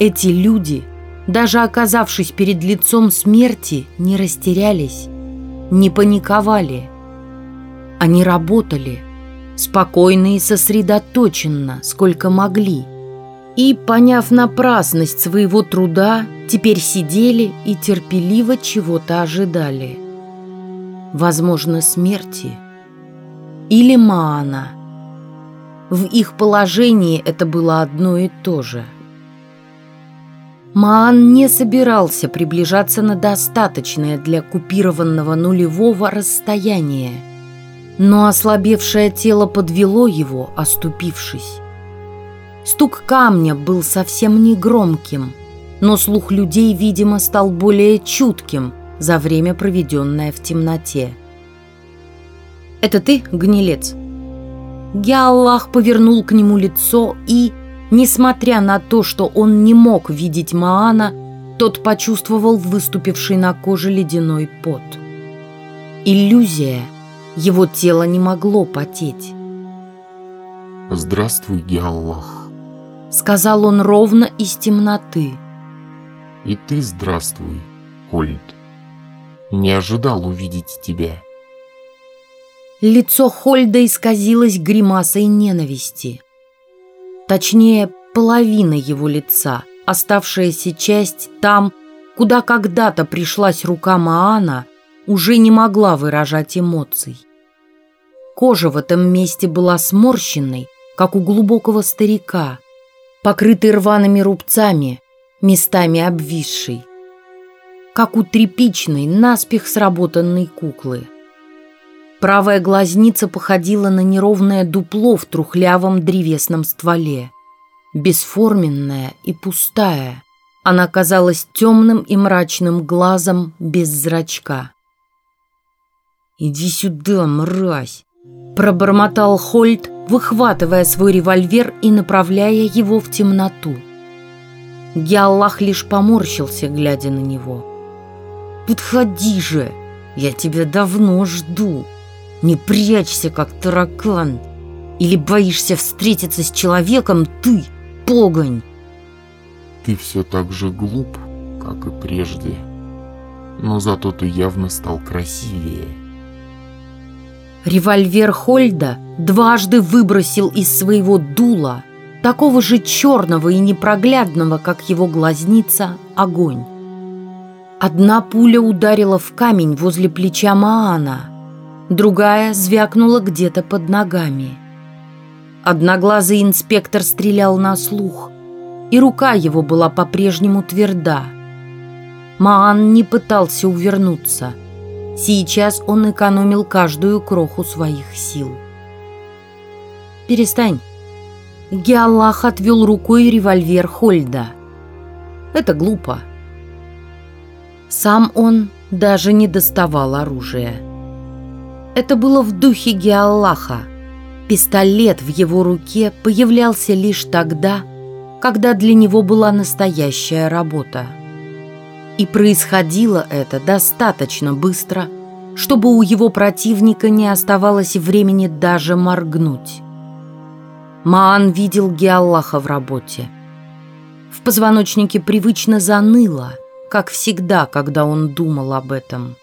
Эти люди, даже оказавшись перед лицом смерти, не растерялись, не паниковали – они работали, спокойно и сосредоточенно, сколько могли. И, поняв напрасность своего труда, теперь сидели и терпеливо чего-то ожидали. Возможно, смерти или Маана. В их положении это было одно и то же. Маан не собирался приближаться на достаточное для купированного нулевого расстояние, но ослабевшее тело подвело его, оступившись. Стук камня был совсем не громким, но слух людей, видимо, стал более чутким за время, проведенное в темноте. «Это ты, гнилец?» Геаллах повернул к нему лицо и, несмотря на то, что он не мог видеть Маана, тот почувствовал выступивший на коже ледяной пот. Иллюзия. Его тело не могло потеть. «Здравствуй, Геаллах», Сказал он ровно из темноты. И ты здравствуй, Хольд. Не ожидал увидеть тебя. Лицо Хольда исказилось гримасой ненависти. Точнее, половина его лица, оставшаяся часть там, куда когда-то пришлась рука Маана, уже не могла выражать эмоций. Кожа в этом месте была сморщенной, как у глубокого старика, покрытый рваными рубцами, местами обвисший, как у тряпичной, наспех сработанной куклы. Правая глазница походила на неровное дупло в трухлявом древесном стволе. Бесформенная и пустая, она казалась темным и мрачным глазом без зрачка. «Иди сюда, мразь!» – пробормотал Хольт, выхватывая свой револьвер и направляя его в темноту. Геаллах лишь поморщился, глядя на него. «Подходи же! Я тебя давно жду! Не прячься, как таракан! Или боишься встретиться с человеком ты, погонь!» «Ты все так же глуп, как и прежде, но зато ты явно стал красивее». Револьвер Хольда дважды выбросил из своего дула, такого же черного и непроглядного, как его глазница, огонь. Одна пуля ударила в камень возле плеча Маана, другая звякнула где-то под ногами. Одноглазый инспектор стрелял на слух, и рука его была по-прежнему тверда. Маан не пытался увернуться – Сейчас он экономил каждую кроху своих сил. «Перестань!» Геаллах отвел рукой револьвер Хольда. «Это глупо». Сам он даже не доставал оружия. Это было в духе Геаллаха. Пистолет в его руке появлялся лишь тогда, когда для него была настоящая работа. И происходило это достаточно быстро, чтобы у его противника не оставалось времени даже моргнуть. Маан видел Геаллаха в работе. В позвоночнике привычно заныло, как всегда, когда он думал об этом.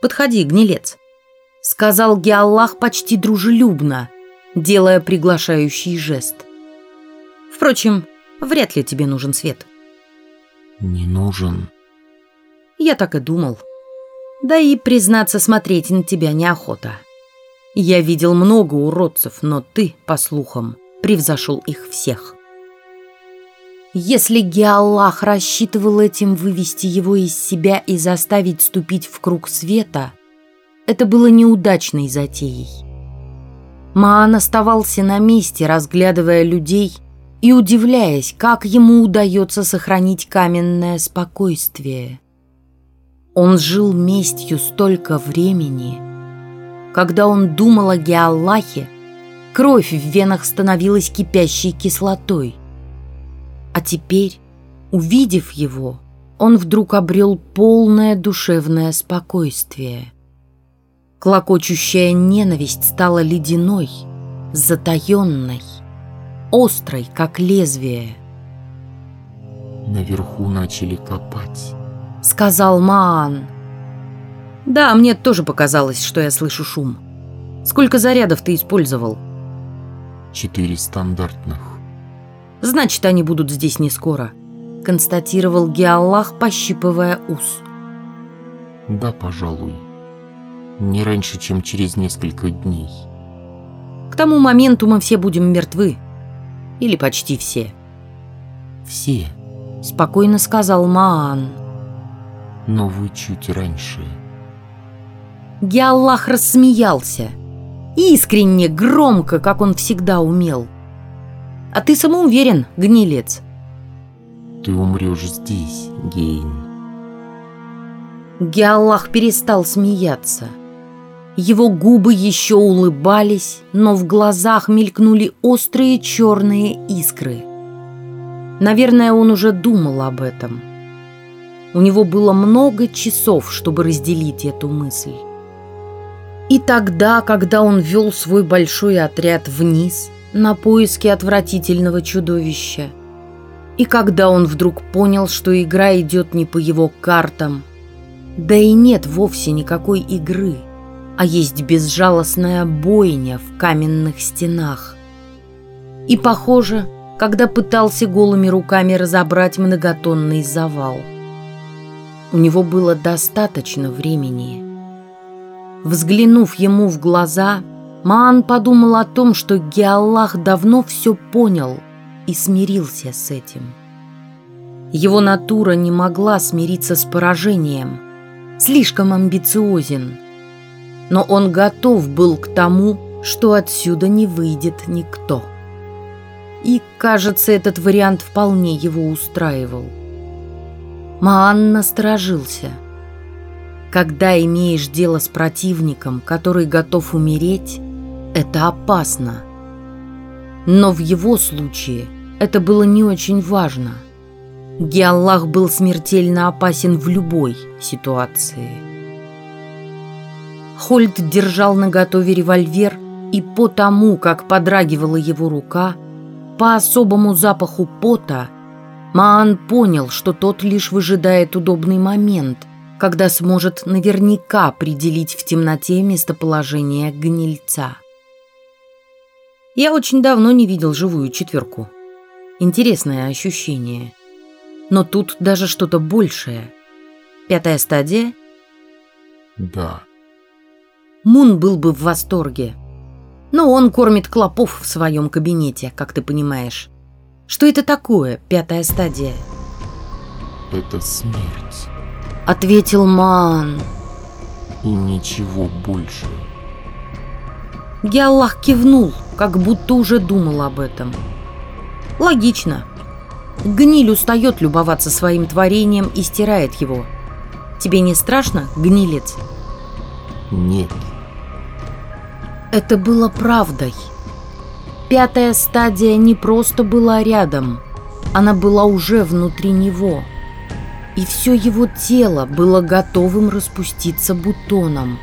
«Подходи, гнилец», — сказал Геаллах почти дружелюбно, делая приглашающий жест. «Впрочем, вряд ли тебе нужен свет». «Не нужен». «Я так и думал. Да и, признаться, смотреть на тебя неохота. Я видел много уродцев, но ты, по слухам, превзошел их всех». Если Геаллах рассчитывал этим вывести его из себя и заставить вступить в круг света, это было неудачной затеей. Маан оставался на месте, разглядывая людей и удивляясь, как ему удается сохранить каменное спокойствие. Он жил местью столько времени. Когда он думал о Геаллахе, кровь в венах становилась кипящей кислотой. А теперь, увидев его, он вдруг обрел полное душевное спокойствие. Клокочущая ненависть стала ледяной, затаенной острой, как лезвие. Наверху начали копать, сказал Маан. Да, мне тоже показалось, что я слышу шум. Сколько зарядов ты использовал? Четыре стандартных. Значит, они будут здесь не скоро, констатировал Геаллах, пощипывая ус. Да, пожалуй. Не раньше, чем через несколько дней. К тому моменту мы все будем мертвы. Или почти все. Все. Спокойно сказал Маан. Но вы чуть раньше. Геаллах рассмеялся. Искренне, громко, как он всегда умел. А ты самоуверен, гнилец. Ты умрешь здесь, Гейн. Геаллах перестал смеяться. Его губы еще улыбались, но в глазах мелькнули острые черные искры. Наверное, он уже думал об этом. У него было много часов, чтобы разделить эту мысль. И тогда, когда он вел свой большой отряд вниз на поиски отвратительного чудовища, и когда он вдруг понял, что игра идет не по его картам, да и нет вовсе никакой игры – а есть безжалостная бойня в каменных стенах. И, похоже, когда пытался голыми руками разобрать многотонный завал. У него было достаточно времени. Взглянув ему в глаза, Маан подумал о том, что Геаллах давно все понял и смирился с этим. Его натура не могла смириться с поражением. Слишком амбициозен – но он готов был к тому, что отсюда не выйдет никто. И, кажется, этот вариант вполне его устраивал. Маан насторожился. Когда имеешь дело с противником, который готов умереть, это опасно. Но в его случае это было не очень важно. Геаллах был смертельно опасен в любой ситуации. Хольд держал наготове револьвер, и по тому, как подрагивала его рука, по особому запаху пота, Маан понял, что тот лишь выжидает удобный момент, когда сможет наверняка определить в темноте местоположение гнильца. Я очень давно не видел живую четверку. Интересное ощущение. Но тут даже что-то большее. Пятая стадия? Да. Мун был бы в восторге. Но он кормит клопов в своем кабинете, как ты понимаешь. Что это такое, пятая стадия? Это смерть. Ответил Ман. И ничего больше. Геаллах кивнул, как будто уже думал об этом. Логично. Гниль устает любоваться своим творением и стирает его. Тебе не страшно, гнилец? Нет. Это было правдой. Пятая стадия не просто была рядом, она была уже внутри него. И все его тело было готовым распуститься бутоном.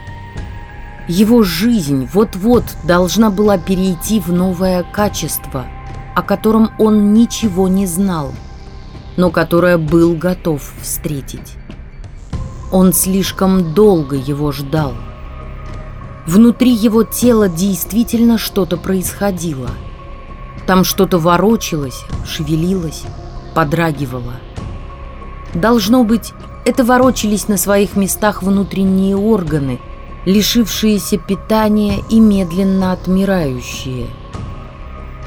Его жизнь вот-вот должна была перейти в новое качество, о котором он ничего не знал, но которое был готов встретить. Он слишком долго его ждал. Внутри его тела действительно что-то происходило. Там что-то ворочалось, шевелилось, подрагивало. Должно быть, это ворочались на своих местах внутренние органы, лишившиеся питания и медленно отмирающие.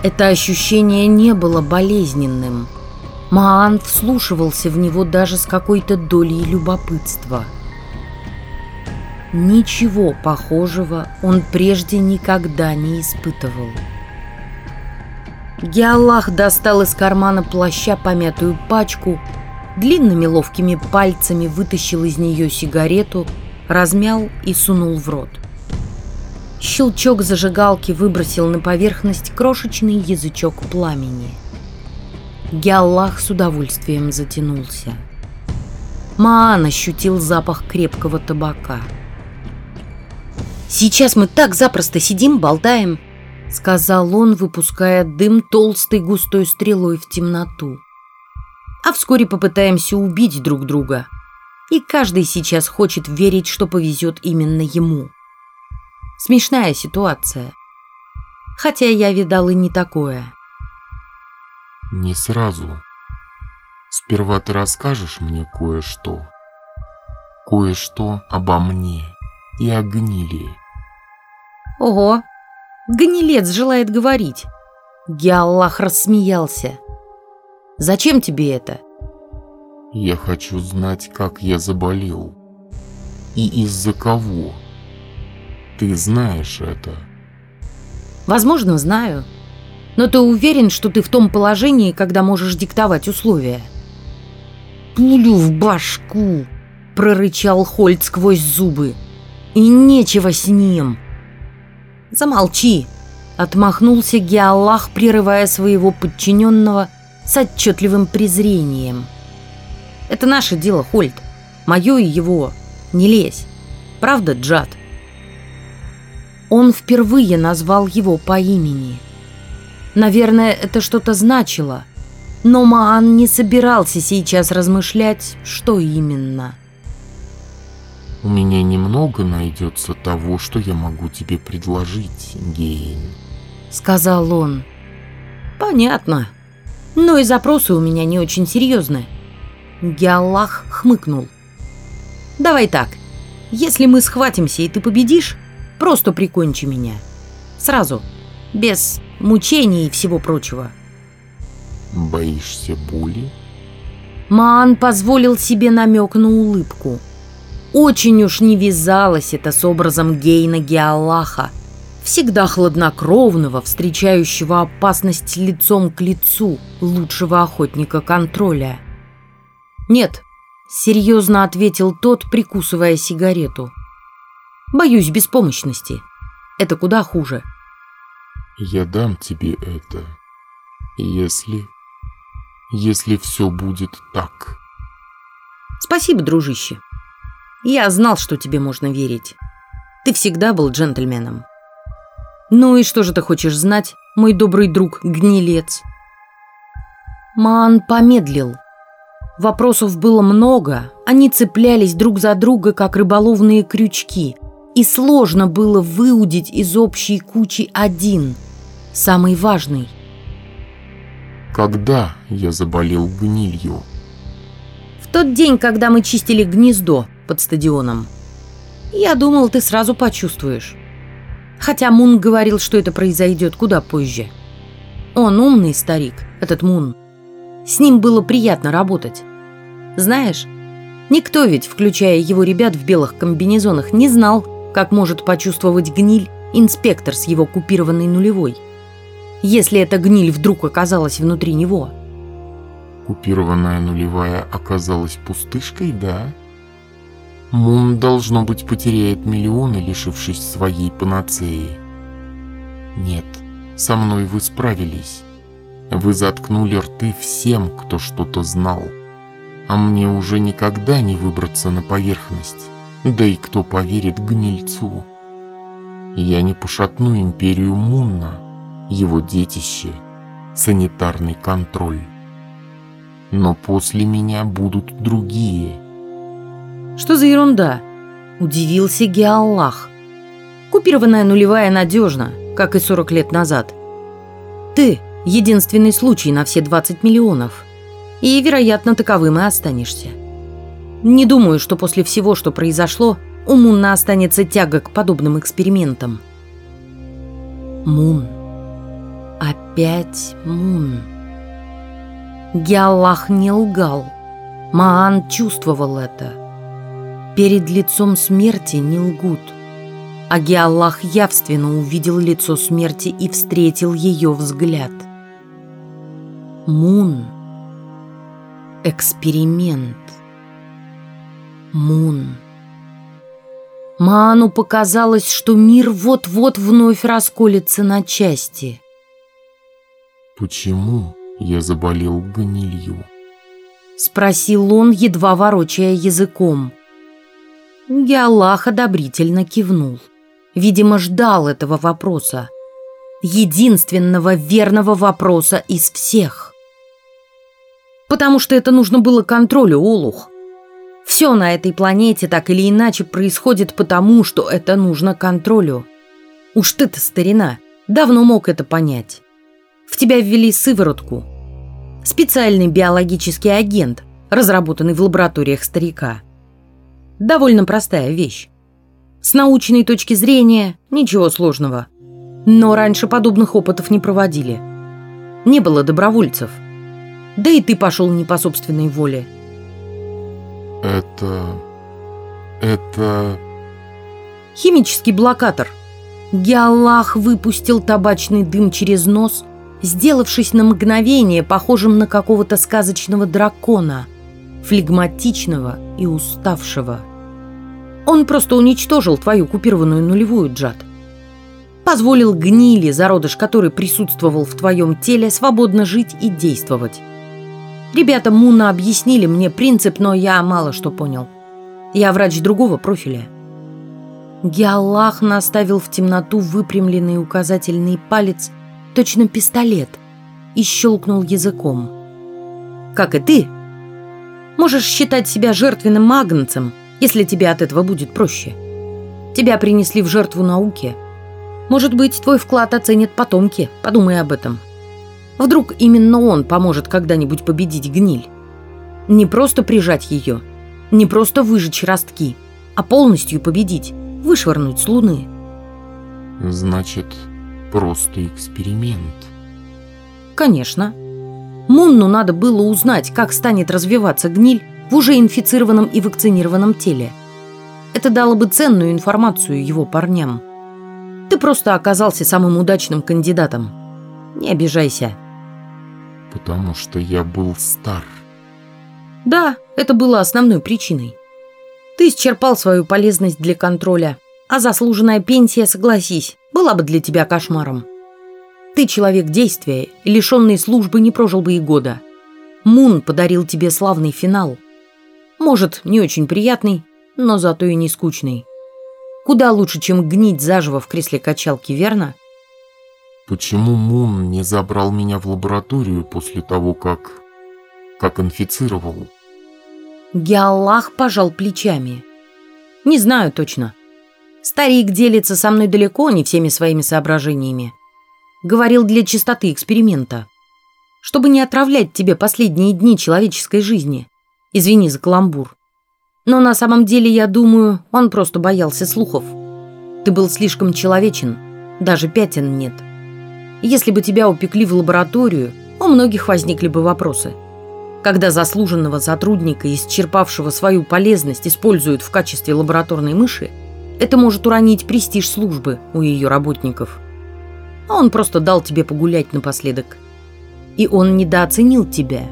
Это ощущение не было болезненным. Маан вслушивался в него даже с какой-то долей любопытства – Ничего похожего он прежде никогда не испытывал. Геаллах достал из кармана плаща помятую пачку, длинными ловкими пальцами вытащил из нее сигарету, размял и сунул в рот. Щелчок зажигалки выбросил на поверхность крошечный язычок пламени. Геаллах с удовольствием затянулся. Маан ощутил запах крепкого табака – Сейчас мы так запросто сидим, болтаем», — сказал он, выпуская дым толстой густой стрелой в темноту. «А вскоре попытаемся убить друг друга. И каждый сейчас хочет верить, что повезет именно ему. Смешная ситуация. Хотя я видал и не такое». Не сразу. Сперва ты расскажешь мне кое-что. Кое-что обо мне и о гнили. Ого, гнилец желает говорить. Геаллах рассмеялся. Зачем тебе это? Я хочу знать, как я заболел. И из-за кого. Ты знаешь это. Возможно, знаю. Но ты уверен, что ты в том положении, когда можешь диктовать условия? Пулю в башку, прорычал Хольт сквозь зубы. И нечего с ним. Замолчи, отмахнулся Геаллах, прерывая своего подчиненного с отчетливым презрением. Это наше дело, Хольт. Мое и его. Не лезь. Правда, Джад? Он впервые назвал его по имени. Наверное, это что-то значило. Но Маан не собирался сейчас размышлять, что именно. У меня немного найдется того, что я могу тебе предложить, Гейн. Сказал он. Понятно. Но и запросы у меня не очень серьезные. Геаллах хмыкнул. Давай так. Если мы схватимся и ты победишь, Просто прикончи меня. Сразу. Без мучений и всего прочего. Боишься боли? Маан позволил себе намек на улыбку. Очень уж не вязалось это с образом Гейна Геаллаха, всегда хладнокровного, встречающего опасность лицом к лицу, лучшего охотника контроля. «Нет», — серьезно ответил тот, прикусывая сигарету. Боюсь беспомощности. Это куда хуже. Я дам тебе это, если... если все будет так. Спасибо, дружище. Я знал, что тебе можно верить. Ты всегда был джентльменом. Ну и что же ты хочешь знать, мой добрый друг Гнилец? Ман помедлил. Вопросов было много, они цеплялись друг за друга, как рыболовные крючки – и сложно было выудить из общей кучи один, самый важный. Когда я заболел гнилью? В тот день, когда мы чистили гнездо под стадионом. Я думал, ты сразу почувствуешь. Хотя Мун говорил, что это произойдет куда позже. Он умный старик, этот Мун. С ним было приятно работать. Знаешь, никто ведь, включая его ребят в белых комбинезонах, не знал, как может почувствовать гниль инспектор с его купированной нулевой? Если эта гниль вдруг оказалась внутри него? Купированная нулевая оказалась пустышкой, да? Мун, должно быть, потеряет миллионы, лишившись своей панацеи. Нет, со мной вы справились. Вы заткнули рты всем, кто что-то знал. А мне уже никогда не выбраться на поверхность. Да и кто поверит гнильцу? Я не пошатну империю Мунна, его детище, санитарный контроль. Но после меня будут другие. Что за ерунда? Удивился Геаллах. Купированная нулевая надежна, как и 40 лет назад. Ты — единственный случай на все 20 миллионов. И, вероятно, таковым и останешься. Не думаю, что после всего, что произошло, у Мунна останется тяга к подобным экспериментам. Мун. Опять Мун. Геаллах не лгал. Маан чувствовал это. Перед лицом смерти не лгут. А Геаллах явственно увидел лицо смерти и встретил ее взгляд. Мун. Эксперимент. Мун. Ману показалось, что мир вот-вот вновь расколется на части. «Почему я заболел гнилью?» Спросил он, едва ворочая языком. Геаллах одобрительно кивнул. Видимо, ждал этого вопроса. Единственного верного вопроса из всех. Потому что это нужно было контролю, Олух. Все на этой планете так или иначе происходит потому, что это нужно контролю. Уж ты-то, старина, давно мог это понять. В тебя ввели сыворотку. Специальный биологический агент, разработанный в лабораториях старика. Довольно простая вещь. С научной точки зрения ничего сложного. Но раньше подобных опытов не проводили. Не было добровольцев. Да и ты пошел не по собственной воле. Это... это... Химический блокатор. Геаллах выпустил табачный дым через нос, сделавшись на мгновение похожим на какого-то сказочного дракона, флегматичного и уставшего. Он просто уничтожил твою купированную нулевую, Джад. Позволил гнили, зародыш который присутствовал в твоем теле, свободно жить и действовать. Ребята Муна объяснили мне принцип, но я мало что понял. Я врач другого профиля. Геаллах наставил в темноту выпрямленный указательный палец, точно пистолет, и щелкнул языком. Как и ты, можешь считать себя жертвенным магнцем, если тебе от этого будет проще. Тебя принесли в жертву науке. Может быть, твой вклад оценят потомки, подумай об этом. Вдруг именно он поможет когда-нибудь победить гниль. Не просто прижать ее, не просто выжечь ростки, а полностью победить, вышвырнуть с луны. Значит, просто эксперимент. Конечно. Мунну надо было узнать, как станет развиваться гниль в уже инфицированном и вакцинированном теле. Это дало бы ценную информацию его парням. Ты просто оказался самым удачным кандидатом. Не обижайся потому что я был стар. Да, это было основной причиной. Ты исчерпал свою полезность для контроля, а заслуженная пенсия, согласись, была бы для тебя кошмаром. Ты человек действия, лишенный службы не прожил бы и года. Мун подарил тебе славный финал. Может, не очень приятный, но зато и не скучный. Куда лучше, чем гнить заживо в кресле качалки, верно? Почему Мун не забрал меня в лабораторию после того, как... как инфицировал? Геаллах пожал плечами. Не знаю точно. Старик делится со мной далеко не всеми своими соображениями. Говорил для чистоты эксперимента. Чтобы не отравлять тебе последние дни человеческой жизни. Извини за каламбур. Но на самом деле, я думаю, он просто боялся слухов. Ты был слишком человечен, даже пятен нет. — если бы тебя упекли в лабораторию, у многих возникли бы вопросы. Когда заслуженного сотрудника, исчерпавшего свою полезность, используют в качестве лабораторной мыши, это может уронить престиж службы у ее работников. А он просто дал тебе погулять напоследок. И он недооценил тебя.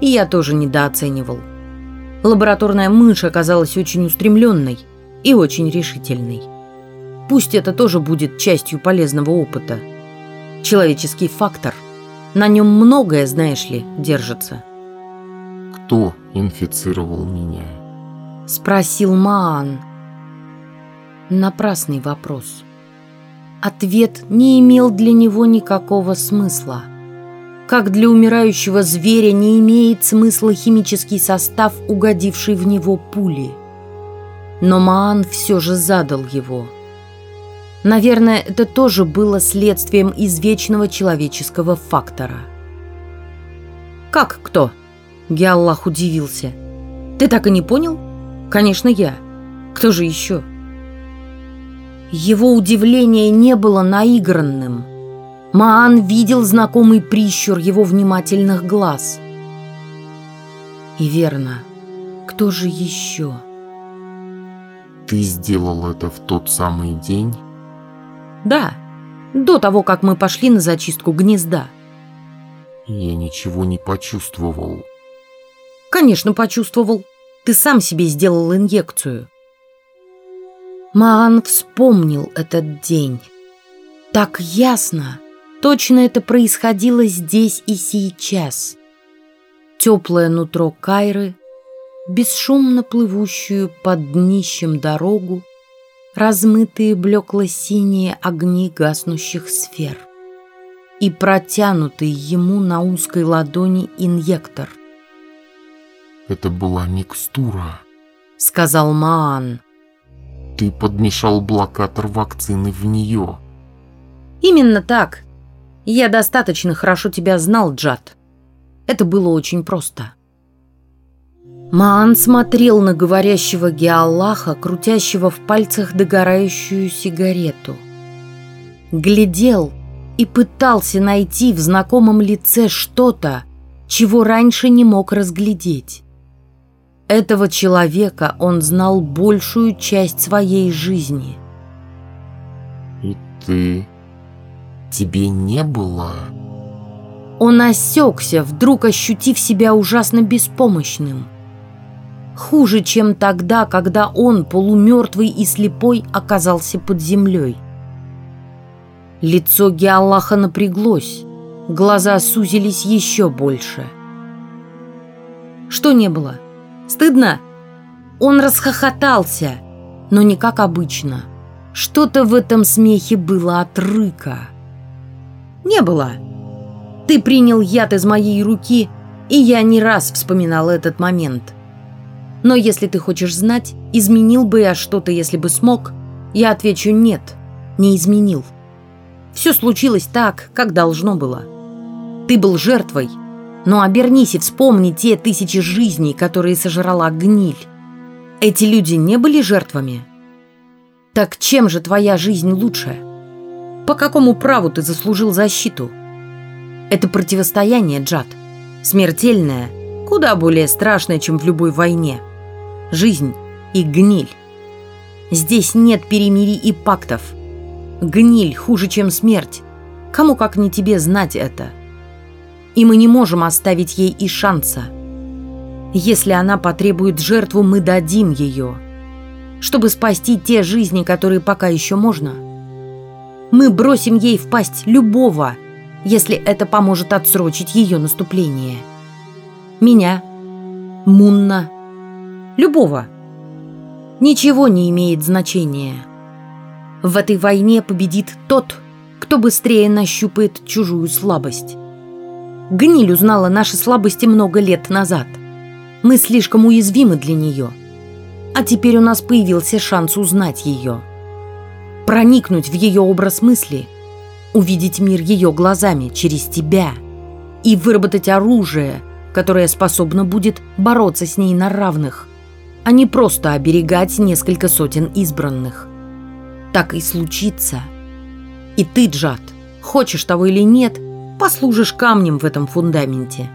И я тоже недооценивал. Лабораторная мышь оказалась очень устремленной и очень решительной. Пусть это тоже будет частью полезного опыта – человеческий фактор. На нем многое, знаешь ли, держится. Кто инфицировал меня? Спросил Маан. Напрасный вопрос. Ответ не имел для него никакого смысла. Как для умирающего зверя не имеет смысла химический состав, угодивший в него пули. Но Маан все же задал его – Наверное, это тоже было следствием извечного человеческого фактора. «Как кто?» – Геаллах удивился. «Ты так и не понял?» «Конечно, я. Кто же еще?» Его удивление не было наигранным. Маан видел знакомый прищур его внимательных глаз. И верно, кто же еще? Ты сделал это в тот самый день, да, до того, как мы пошли на зачистку гнезда. Я ничего не почувствовал. Конечно, почувствовал. Ты сам себе сделал инъекцию. Маан вспомнил этот день. Так ясно. Точно это происходило здесь и сейчас. Теплое нутро Кайры, бесшумно плывущую под днищем дорогу, размытые блекло-синие огни гаснущих сфер и протянутый ему на узкой ладони инъектор. «Это была микстура», — сказал Маан. «Ты подмешал блокатор вакцины в нее». «Именно так. Я достаточно хорошо тебя знал, Джад. Это было очень просто. Маан смотрел на говорящего Геаллаха, крутящего в пальцах догорающую сигарету. Глядел и пытался найти в знакомом лице что-то, чего раньше не мог разглядеть. Этого человека он знал большую часть своей жизни. И ты... Тебе не было... Он осекся, вдруг ощутив себя ужасно беспомощным. Хуже, чем тогда, когда он, полумертвый и слепой, оказался под землей. Лицо Геаллаха напряглось, глаза сузились еще больше. Что не было? Стыдно? Он расхохотался, но не как обычно. Что-то в этом смехе было от рыка. Не было. Ты принял яд из моей руки, и я не раз вспоминал этот момент. Но если ты хочешь знать, изменил бы я что-то, если бы смог, я отвечу нет, не изменил. Все случилось так, как должно было. Ты был жертвой, но обернись и вспомни те тысячи жизней, которые сожрала гниль. Эти люди не были жертвами? Так чем же твоя жизнь лучше? По какому праву ты заслужил защиту? Это противостояние, Джад. Смертельное, куда более страшное, чем в любой войне. Жизнь и гниль. Здесь нет перемирий и пактов. Гниль хуже, чем смерть. Кому как не тебе знать это? И мы не можем оставить ей и шанса. Если она потребует жертву, мы дадим ее. Чтобы спасти те жизни, которые пока еще можно. Мы бросим ей в пасть любого – если это поможет отсрочить ее наступление. Меня, Мунна, любого. Ничего не имеет значения. В этой войне победит тот, кто быстрее нащупает чужую слабость. Гниль узнала наши слабости много лет назад. Мы слишком уязвимы для нее. А теперь у нас появился шанс узнать ее. Проникнуть в ее образ мысли – увидеть мир ее глазами через тебя и выработать оружие, которое способно будет бороться с ней на равных, а не просто оберегать несколько сотен избранных. Так и случится. И ты, Джад, хочешь того или нет, послужишь камнем в этом фундаменте.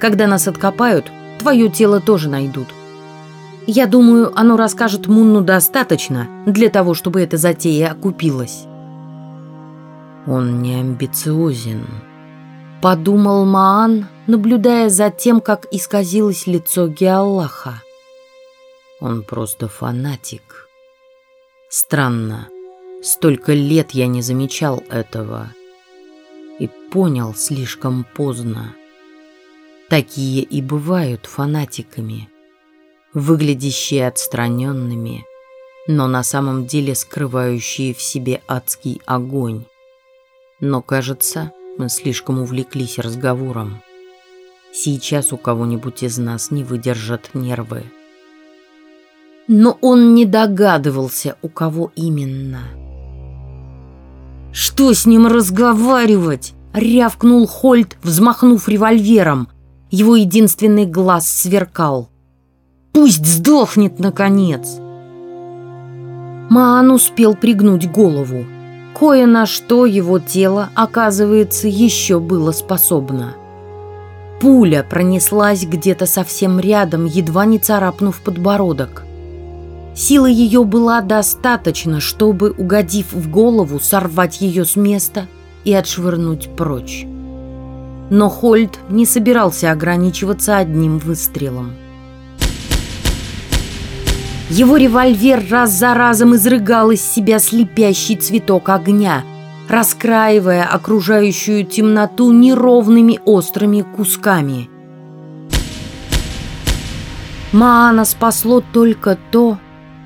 Когда нас откопают, твое тело тоже найдут. Я думаю, оно расскажет Мунну достаточно для того, чтобы эта затея окупилась. Он не амбициозен. Подумал Маан, наблюдая за тем, как исказилось лицо Геаллаха. Он просто фанатик. Странно, столько лет я не замечал этого. И понял слишком поздно. Такие и бывают фанатиками, выглядящие отстраненными, но на самом деле скрывающие в себе адский огонь. Но, кажется, мы слишком увлеклись разговором. Сейчас у кого-нибудь из нас не выдержат нервы. Но он не догадывался, у кого именно. «Что с ним разговаривать?» — рявкнул Хольт, взмахнув револьвером. Его единственный глаз сверкал. «Пусть сдохнет, наконец!» Маан успел пригнуть голову. Кое на что его тело, оказывается, еще было способно. Пуля пронеслась где-то совсем рядом, едва не царапнув подбородок. Силы ее была достаточно, чтобы, угодив в голову, сорвать ее с места и отшвырнуть прочь. Но Хольд не собирался ограничиваться одним выстрелом. Его револьвер раз за разом изрыгал из себя слепящий цветок огня, раскраивая окружающую темноту неровными острыми кусками. Маана спасло только то,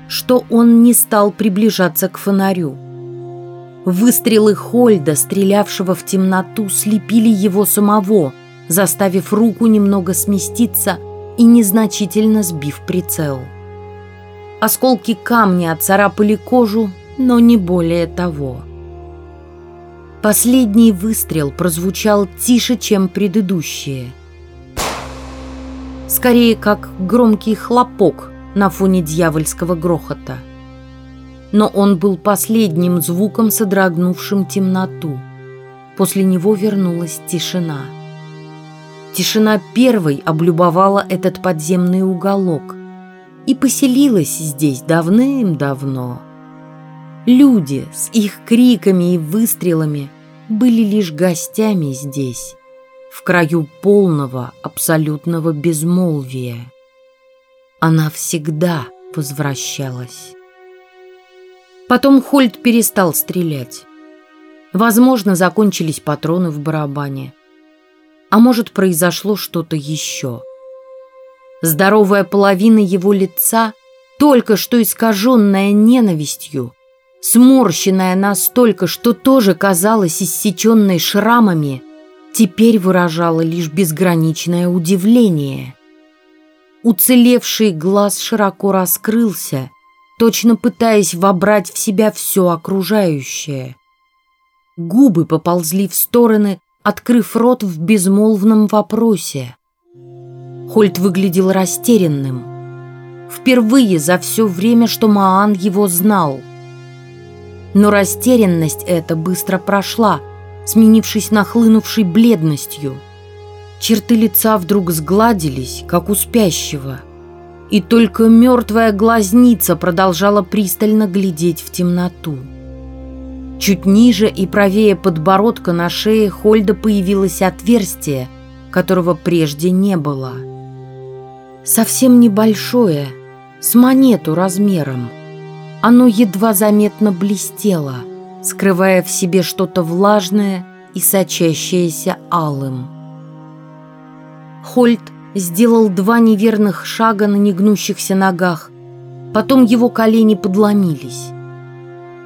что он не стал приближаться к фонарю. Выстрелы Хольда, стрелявшего в темноту, слепили его самого, заставив руку немного сместиться и незначительно сбив прицел. Осколки камня отцарапали кожу, но не более того. Последний выстрел прозвучал тише, чем предыдущие, скорее как громкий хлопок на фоне дьявольского грохота. Но он был последним звуком, содрогнувшим темноту. После него вернулась тишина. Тишина первой облюбовала этот подземный уголок и поселилась здесь давным-давно. Люди с их криками и выстрелами были лишь гостями здесь, в краю полного абсолютного безмолвия. Она всегда возвращалась. Потом Хольд перестал стрелять. Возможно, закончились патроны в барабане. А может, произошло что-то еще. Здоровая половина его лица, только что искаженная ненавистью, сморщенная настолько, что тоже казалась иссеченной шрамами, теперь выражала лишь безграничное удивление. Уцелевший глаз широко раскрылся, точно пытаясь вобрать в себя все окружающее. Губы поползли в стороны, открыв рот в безмолвном вопросе. Хольт выглядел растерянным. Впервые за все время, что Маан его знал – но растерянность эта быстро прошла, сменившись нахлынувшей бледностью. Черты лица вдруг сгладились, как у спящего, и только мертвая глазница продолжала пристально глядеть в темноту. Чуть ниже и правее подбородка на шее Хольда появилось отверстие, которого прежде не было. Совсем небольшое, с монету размером – оно едва заметно блестело, скрывая в себе что-то влажное и сочащееся алым. Хольт сделал два неверных шага на негнущихся ногах, потом его колени подломились.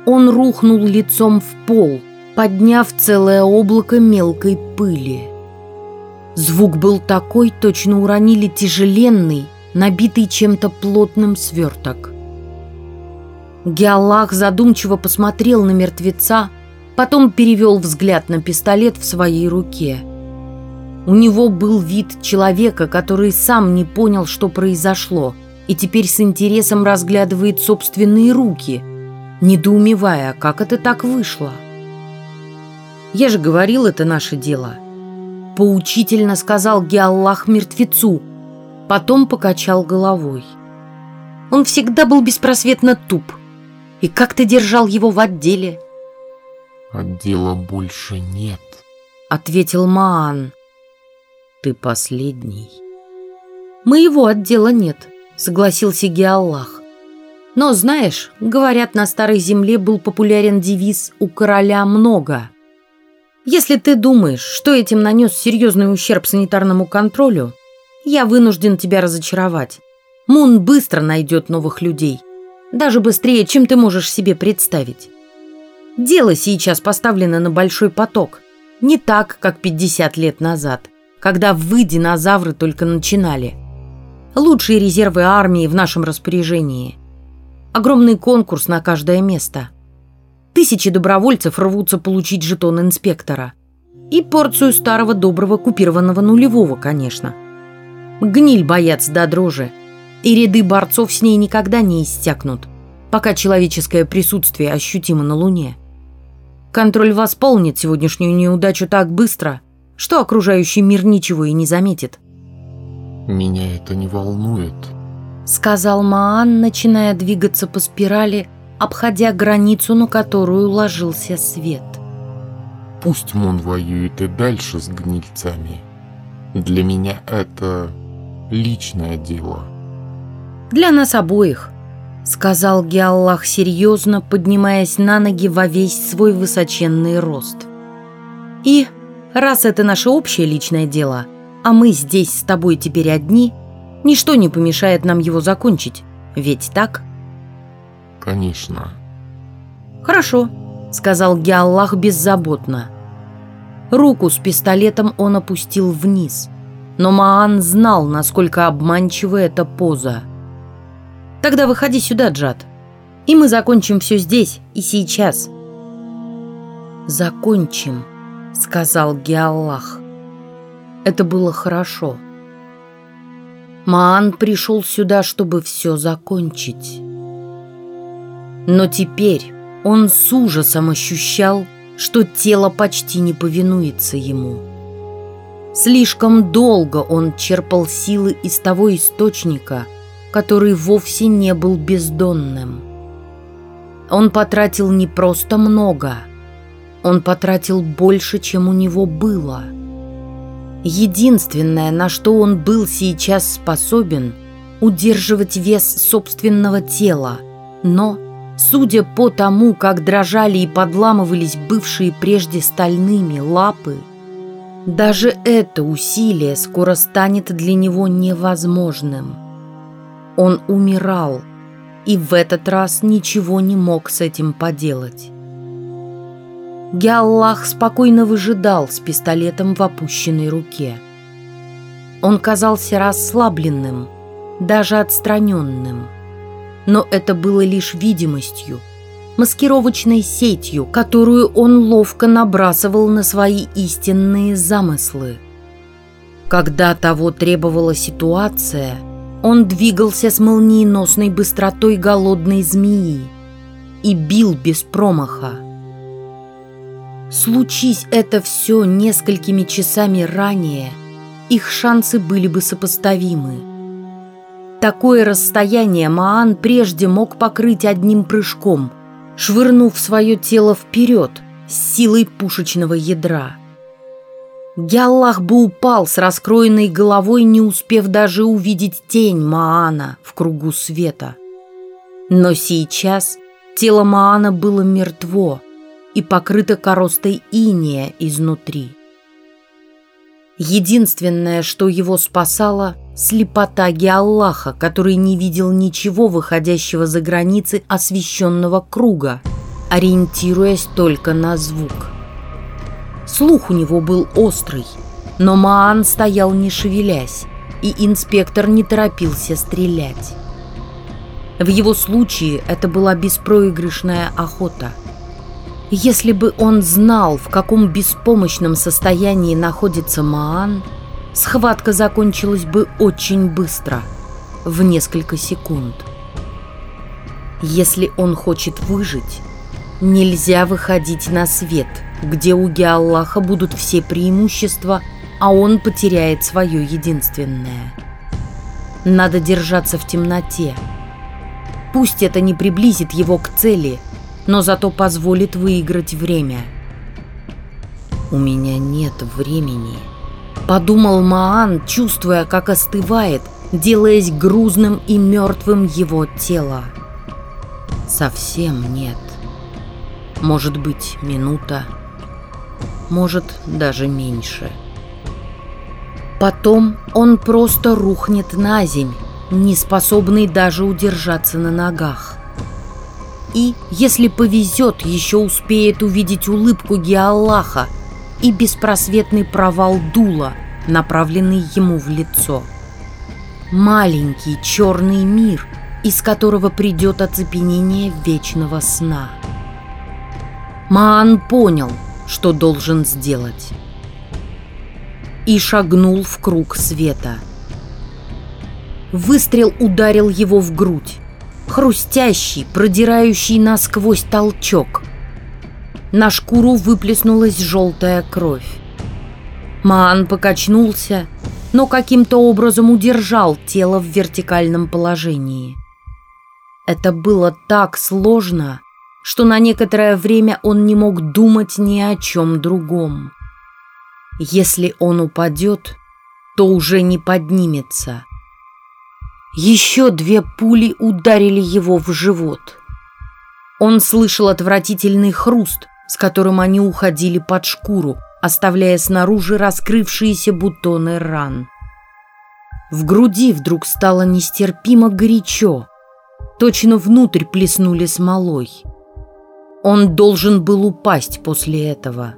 Он рухнул лицом в пол, подняв целое облако мелкой пыли. Звук был такой, точно уронили тяжеленный, набитый чем-то плотным сверток. Геаллах задумчиво посмотрел на мертвеца, потом перевел взгляд на пистолет в своей руке. У него был вид человека, который сам не понял, что произошло, и теперь с интересом разглядывает собственные руки, недоумевая, как это так вышло. «Я же говорил, это наше дело», — поучительно сказал Геаллах мертвецу, потом покачал головой. Он всегда был беспросветно туп — и как ты держал его в отделе?» «Отдела больше нет», — ответил Маан. «Ты последний». «Моего отдела нет», — согласился Геаллах. «Но, знаешь, говорят, на Старой Земле был популярен девиз «У короля много». Если ты думаешь, что этим нанес серьезный ущерб санитарному контролю, я вынужден тебя разочаровать. Мун быстро найдет новых людей» Даже быстрее, чем ты можешь себе представить. Дело сейчас поставлено на большой поток. Не так, как 50 лет назад, когда вы, динозавры, только начинали. Лучшие резервы армии в нашем распоряжении. Огромный конкурс на каждое место. Тысячи добровольцев рвутся получить жетон инспектора. И порцию старого доброго купированного нулевого, конечно. Гниль боятся до дрожи и ряды борцов с ней никогда не иссякнут, пока человеческое присутствие ощутимо на Луне. Контроль восполнит сегодняшнюю неудачу так быстро, что окружающий мир ничего и не заметит. «Меня это не волнует», — сказал Маан, начиная двигаться по спирали, обходя границу, на которую ложился свет. «Пусть Мун воюет и дальше с гнильцами. Для меня это личное дело» для нас обоих», — сказал Геаллах серьезно, поднимаясь на ноги во весь свой высоченный рост. «И раз это наше общее личное дело, а мы здесь с тобой теперь одни, ничто не помешает нам его закончить, ведь так?» «Конечно». «Хорошо», — сказал Геаллах беззаботно. Руку с пистолетом он опустил вниз, но Маан знал, насколько обманчива эта поза — Тогда выходи сюда, Джад. И мы закончим все здесь и сейчас. Закончим, сказал Геаллах. Это было хорошо. Маан пришел сюда, чтобы все закончить. Но теперь он с ужасом ощущал, что тело почти не повинуется ему. Слишком долго он черпал силы из того источника, который вовсе не был бездонным. Он потратил не просто много, он потратил больше, чем у него было. Единственное, на что он был сейчас способен, удерживать вес собственного тела, но, судя по тому, как дрожали и подламывались бывшие прежде стальными лапы, даже это усилие скоро станет для него невозможным. Он умирал, и в этот раз ничего не мог с этим поделать. Геаллах спокойно выжидал с пистолетом в опущенной руке. Он казался расслабленным, даже отстраненным. Но это было лишь видимостью, маскировочной сетью, которую он ловко набрасывал на свои истинные замыслы. Когда того требовала ситуация, он двигался с молниеносной быстротой голодной змеи и бил без промаха. Случись это все несколькими часами ранее, их шансы были бы сопоставимы. Такое расстояние Маан прежде мог покрыть одним прыжком, швырнув свое тело вперед с силой пушечного ядра. Гяллах бы упал с раскроенной головой, не успев даже увидеть тень Маана в кругу света. Но сейчас тело Маана было мертво, и покрыта коростой иния изнутри. Единственное, что его спасало – слепота Геаллаха, который не видел ничего выходящего за границы освещенного круга, ориентируясь только на звук. Слух у него был острый, но Маан стоял не шевелясь, и инспектор не торопился стрелять. В его случае это была беспроигрышная охота – если бы он знал, в каком беспомощном состоянии находится Маан, схватка закончилась бы очень быстро, в несколько секунд. Если он хочет выжить, нельзя выходить на свет, где у Геаллаха будут все преимущества, а он потеряет свое единственное. Надо держаться в темноте. Пусть это не приблизит его к цели – но зато позволит выиграть время. «У меня нет времени», — подумал Маан, чувствуя, как остывает, делаясь грузным и мертвым его тело. «Совсем нет. Может быть, минута, может, даже меньше». Потом он просто рухнет на земь, не способный даже удержаться на ногах и, если повезет, еще успеет увидеть улыбку Геаллаха и беспросветный провал дула, направленный ему в лицо. Маленький черный мир, из которого придет оцепенение вечного сна. Маан понял, что должен сделать. И шагнул в круг света. Выстрел ударил его в грудь хрустящий, продирающий насквозь толчок. На шкуру выплеснулась желтая кровь. Маан покачнулся, но каким-то образом удержал тело в вертикальном положении. Это было так сложно, что на некоторое время он не мог думать ни о чем другом. Если он упадет, то уже не поднимется. Еще две пули ударили его в живот. Он слышал отвратительный хруст, с которым они уходили под шкуру, оставляя снаружи раскрывшиеся бутоны ран. В груди вдруг стало нестерпимо горячо. Точно внутрь плеснули смолой. Он должен был упасть после этого,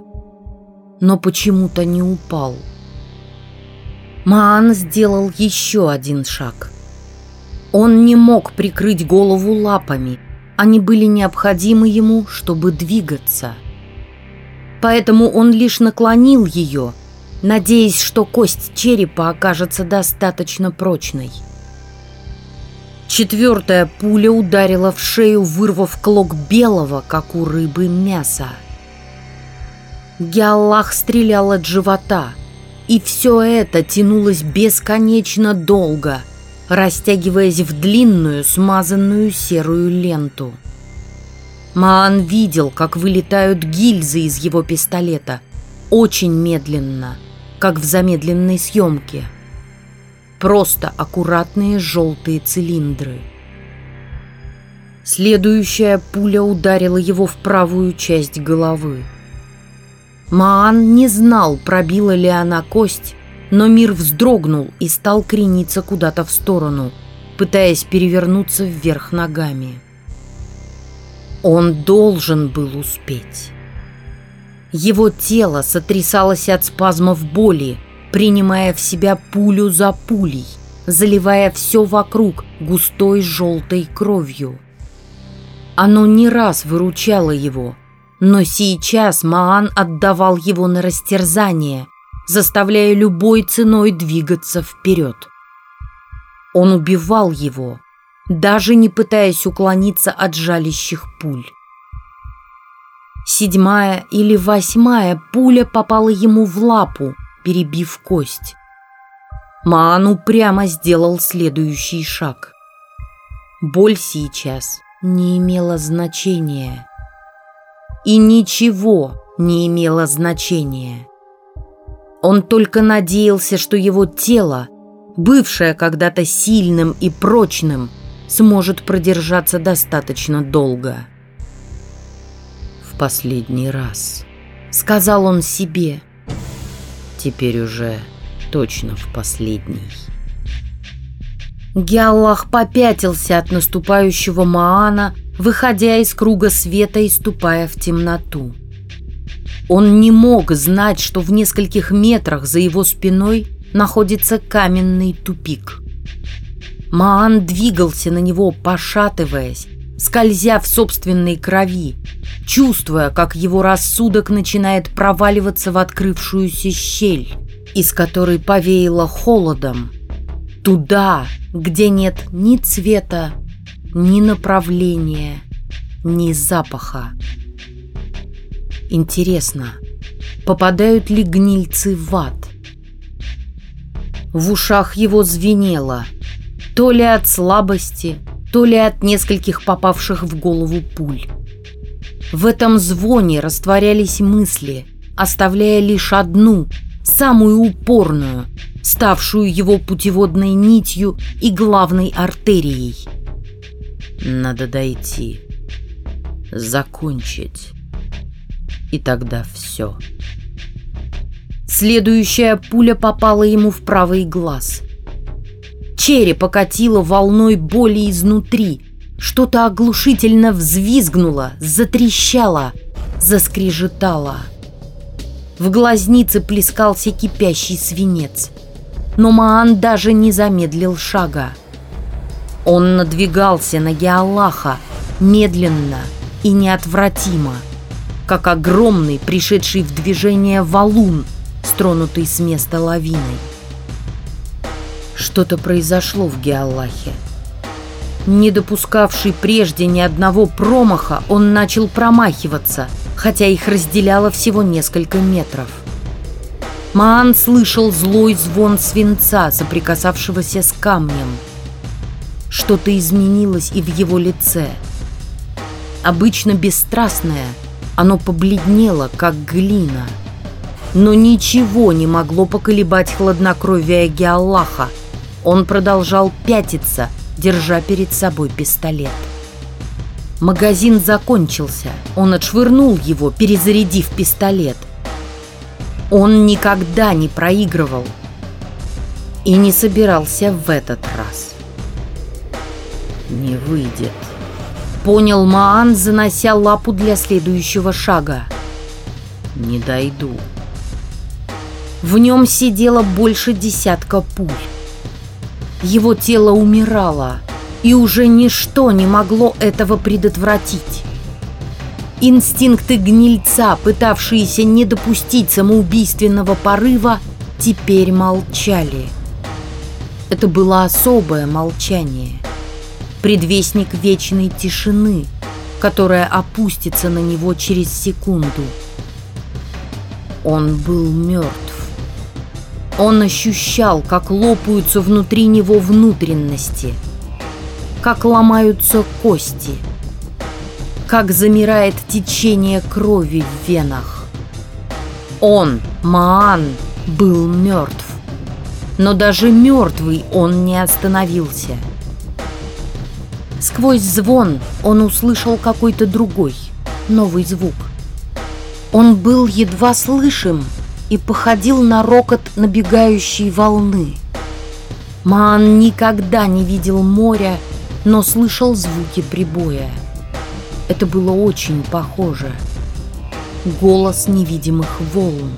но почему-то не упал. Маан сделал еще один шаг – он не мог прикрыть голову лапами. Они были необходимы ему, чтобы двигаться. Поэтому он лишь наклонил ее надеясь, что кость черепа окажется достаточно прочной. Четвертая пуля ударила в шею, вырвав клок белого, как у рыбы, мяса. Геаллах стрелял от живота, и все это тянулось бесконечно долго, растягиваясь в длинную, смазанную серую ленту. Маан видел, как вылетают гильзы из его пистолета, очень медленно, как в замедленной съемке – Просто аккуратные желтые цилиндры. Следующая пуля ударила его в правую часть головы. Маан не знал, пробила ли она кость, но мир вздрогнул и стал крениться куда-то в сторону, пытаясь перевернуться вверх ногами. Он должен был успеть. Его тело сотрясалось от спазмов боли, принимая в себя пулю за пулей, заливая все вокруг густой желтой кровью. Оно не раз выручало его, но сейчас Маан отдавал его на растерзание, заставляя любой ценой двигаться вперед. Он убивал его, даже не пытаясь уклониться от жалящих пуль. Седьмая или восьмая пуля попала ему в лапу, перебив кость. Маан упрямо сделал следующий шаг. Боль сейчас не имела значения. И ничего не имело значения. Он только надеялся, что его тело, бывшее когда-то сильным и прочным, сможет продержаться достаточно долго. «В последний раз», — сказал он себе, — Теперь уже точно в последний. Геаллах попятился от наступающего Маана, выходя из круга света и ступая в темноту. Он не мог знать, что в нескольких метрах за его спиной находится каменный тупик. Маан двигался на него, пошатываясь, скользя в собственной крови, чувствуя, как его рассудок начинает проваливаться в открывшуюся щель, из которой повеяло холодом, туда, где нет ни цвета, ни направления, ни запаха. Интересно, попадают ли гнильцы в ад? В ушах его звенело, то ли от слабости, то ли от нескольких попавших в голову пуль. В этом звоне растворялись мысли, оставляя лишь одну, самую упорную, ставшую его путеводной нитью и главной артерией. Надо дойти, закончить, и тогда все. Следующая пуля попала ему в правый глаз – Череп окатило волной боли изнутри. Что-то оглушительно взвизгнуло, затрещало, заскрежетало. В глазнице плескался кипящий свинец. Но Маан даже не замедлил шага. Он надвигался на Геаллаха медленно и неотвратимо, как огромный, пришедший в движение валун, стронутый с места лавиной. Что-то произошло в Геаллахе. Не допускавший прежде ни одного промаха, он начал промахиваться, хотя их разделяло всего несколько метров. Маан слышал злой звон свинца, соприкасавшегося с камнем. Что-то изменилось и в его лице. Обычно бесстрастное, оно побледнело, как глина. Но ничего не могло поколебать хладнокровие Геаллаха, он продолжал пятиться, держа перед собой пистолет. Магазин закончился. Он отшвырнул его, перезарядив пистолет. Он никогда не проигрывал. И не собирался в этот раз. «Не выйдет», — понял Маан, занося лапу для следующего шага. «Не дойду». В нем сидело больше десятка пуль. Его тело умирало, и уже ничто не могло этого предотвратить. Инстинкты гнильца, пытавшиеся не допустить самоубийственного порыва, теперь молчали. Это было особое молчание, предвестник вечной тишины, которая опустится на него через секунду. Он был мертв. Он ощущал, как лопаются внутри него внутренности, как ломаются кости, как замирает течение крови в венах. Он, Маан, был мертв. Но даже мертвый он не остановился. Сквозь звон он услышал какой-то другой, новый звук. Он был едва слышим и походил на рокот набегающей волны. Маан никогда не видел моря, но слышал звуки прибоя. Это было очень похоже. Голос невидимых волн.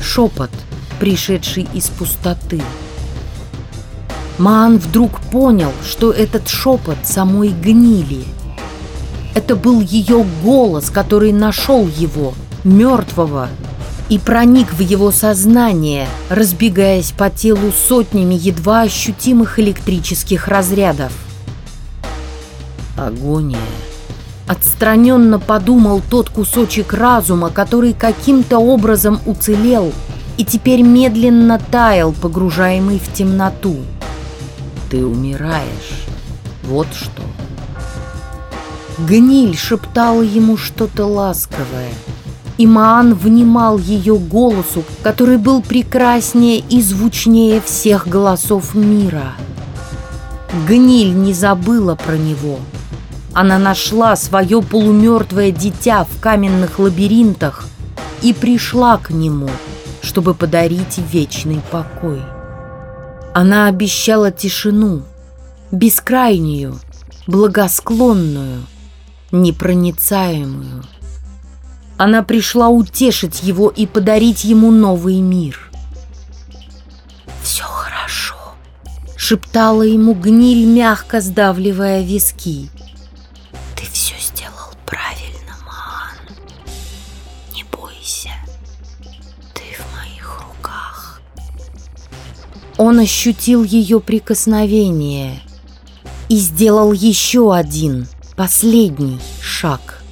Шепот, пришедший из пустоты. Маан вдруг понял, что этот шепот самой гнили. Это был ее голос, который нашел его, мертвого, и проник в его сознание, разбегаясь по телу сотнями едва ощутимых электрических разрядов. Агония. Отстраненно подумал тот кусочек разума, который каким-то образом уцелел и теперь медленно таял, погружаемый в темноту. Ты умираешь. Вот что. Гниль шептала ему что-то ласковое – и Маан внимал ее голосу, который был прекраснее и звучнее всех голосов мира. Гниль не забыла про него. Она нашла свое полумертвое дитя в каменных лабиринтах и пришла к нему, чтобы подарить вечный покой. Она обещала тишину, бескрайнюю, благосклонную, непроницаемую. Она пришла утешить его и подарить ему новый мир. «Все хорошо», — шептала ему гниль, мягко сдавливая виски. Он ощутил ее прикосновение и сделал еще один, последний шаг.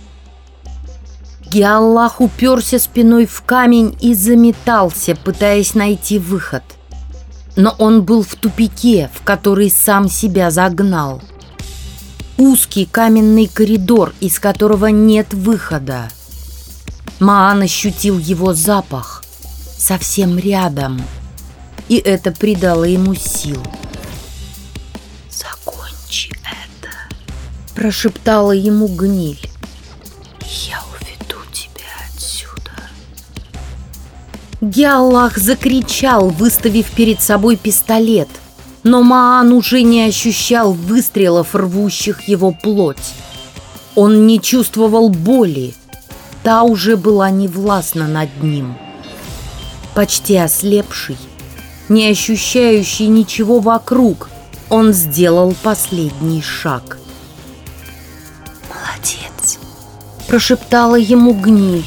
Геаллах уперся спиной в камень и заметался, пытаясь найти выход. Но он был в тупике, в который сам себя загнал. Узкий каменный коридор, из которого нет выхода. Маан ощутил его запах совсем рядом, и это придало ему сил. «Закончи это!» – прошептала ему гниль. «Я Геаллах закричал, выставив перед собой пистолет. Но Маан уже не ощущал выстрелов, рвущих его плоть. Он не чувствовал боли. Та уже была невластна над ним. Почти ослепший, не ощущающий ничего вокруг, он сделал последний шаг. «Молодец!» – прошептала ему гниль.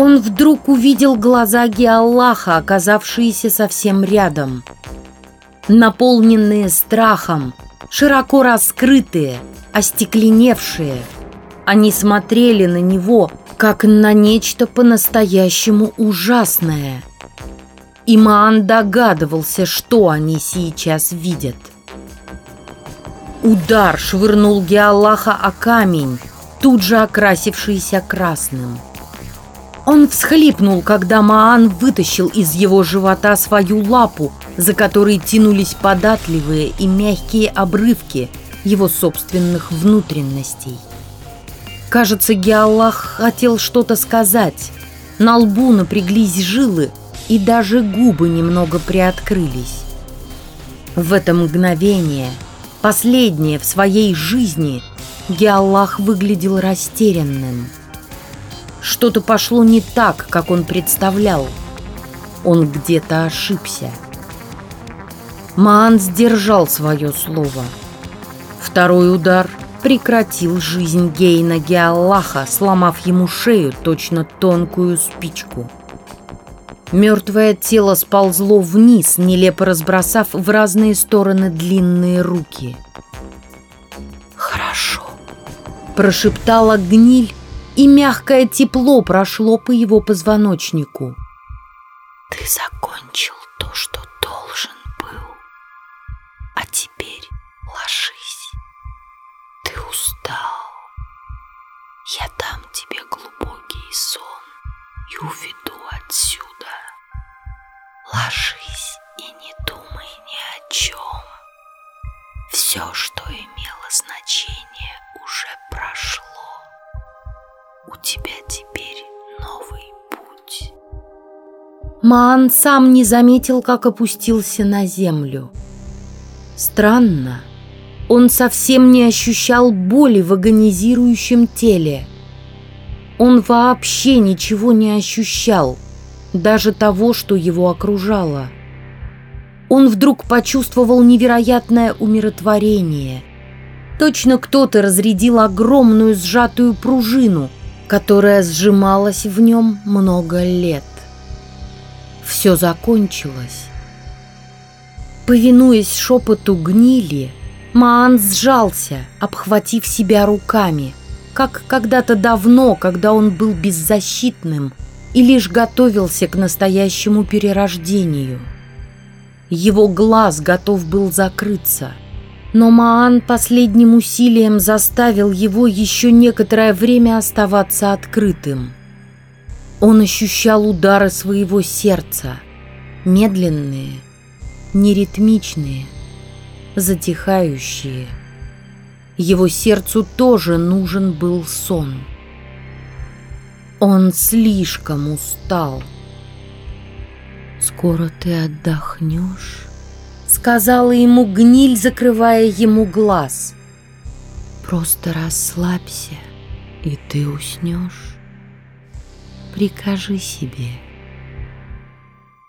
Он вдруг увидел глаза Геаллаха, оказавшиеся совсем рядом. Наполненные страхом, широко раскрытые, остекленевшие. Они смотрели на него, как на нечто по-настоящему ужасное. И Маан догадывался, что они сейчас видят. Удар швырнул Геаллаха о камень, тут же окрасившийся красным. Он всхлипнул, когда Маан вытащил из его живота свою лапу, за которой тянулись податливые и мягкие обрывки его собственных внутренностей. Кажется, Геаллах хотел что-то сказать. На лбу напряглись жилы, и даже губы немного приоткрылись. В это мгновение, последнее в своей жизни, Геаллах выглядел растерянным – что-то пошло не так, как он представлял. Он где-то ошибся. Маан сдержал свое слово. Второй удар прекратил жизнь Гейна Геаллаха, сломав ему шею точно тонкую спичку. Мертвое тело сползло вниз, нелепо разбросав в разные стороны длинные руки. «Хорошо», — прошептала гниль, и мягкое тепло прошло по его позвоночнику. «Ты закончил то, что должен был. А теперь ложись. Ты устал. Я дам тебе глубокий сон и уведу отсюда. Ложись и не думай ни о чем. Все, что имело значение, Маан сам не заметил, как опустился на землю. Странно, он совсем не ощущал боли в агонизирующем теле. Он вообще ничего не ощущал, даже того, что его окружало. Он вдруг почувствовал невероятное умиротворение. Точно кто-то разрядил огромную сжатую пружину, которая сжималась в нем много лет. Все закончилось. Повинуясь шепоту гнили, Маан сжался, обхватив себя руками, как когда-то давно, когда он был беззащитным и лишь готовился к настоящему перерождению. Его глаз готов был закрыться, но Маан последним усилием заставил его еще некоторое время оставаться открытым. Он ощущал удары своего сердца, медленные, неритмичные, затихающие. Его сердцу тоже нужен был сон. Он слишком устал. «Скоро ты отдохнешь», — сказала ему гниль, закрывая ему глаз. «Просто расслабься, и ты уснешь. Прикажи себе».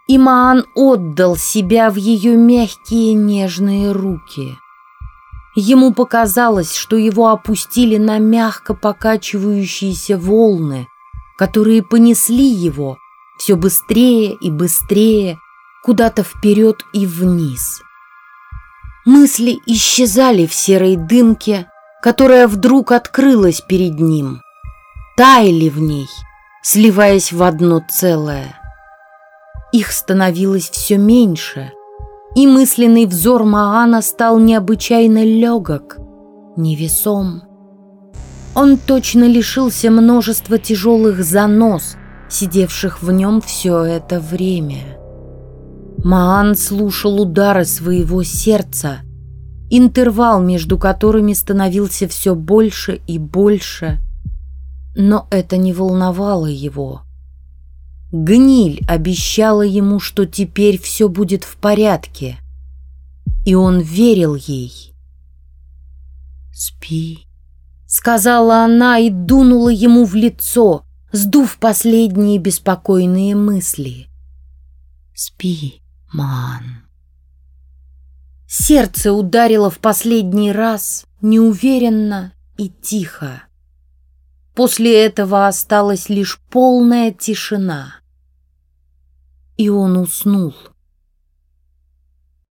Имаан отдал себя в ее мягкие нежные руки. Ему показалось, что его опустили на мягко покачивающиеся волны, которые понесли его все быстрее и быстрее куда-то вперед и вниз. Мысли исчезали в серой дымке, которая вдруг открылась перед ним, таяли в ней, сливаясь в одно целое. Их становилось все меньше, и мысленный взор Маана стал необычайно легок, невесом. Он точно лишился множества тяжелых занос, сидевших в нем все это время. Маан слушал удары своего сердца, интервал между которыми становился все больше и больше, но это не волновало его. Гниль обещала ему, что теперь все будет в порядке. И он верил ей. «Спи», — сказала она и дунула ему в лицо, сдув последние беспокойные мысли. «Спи, Ман». Сердце ударило в последний раз, неуверенно и тихо. После этого осталась лишь полная тишина и он уснул.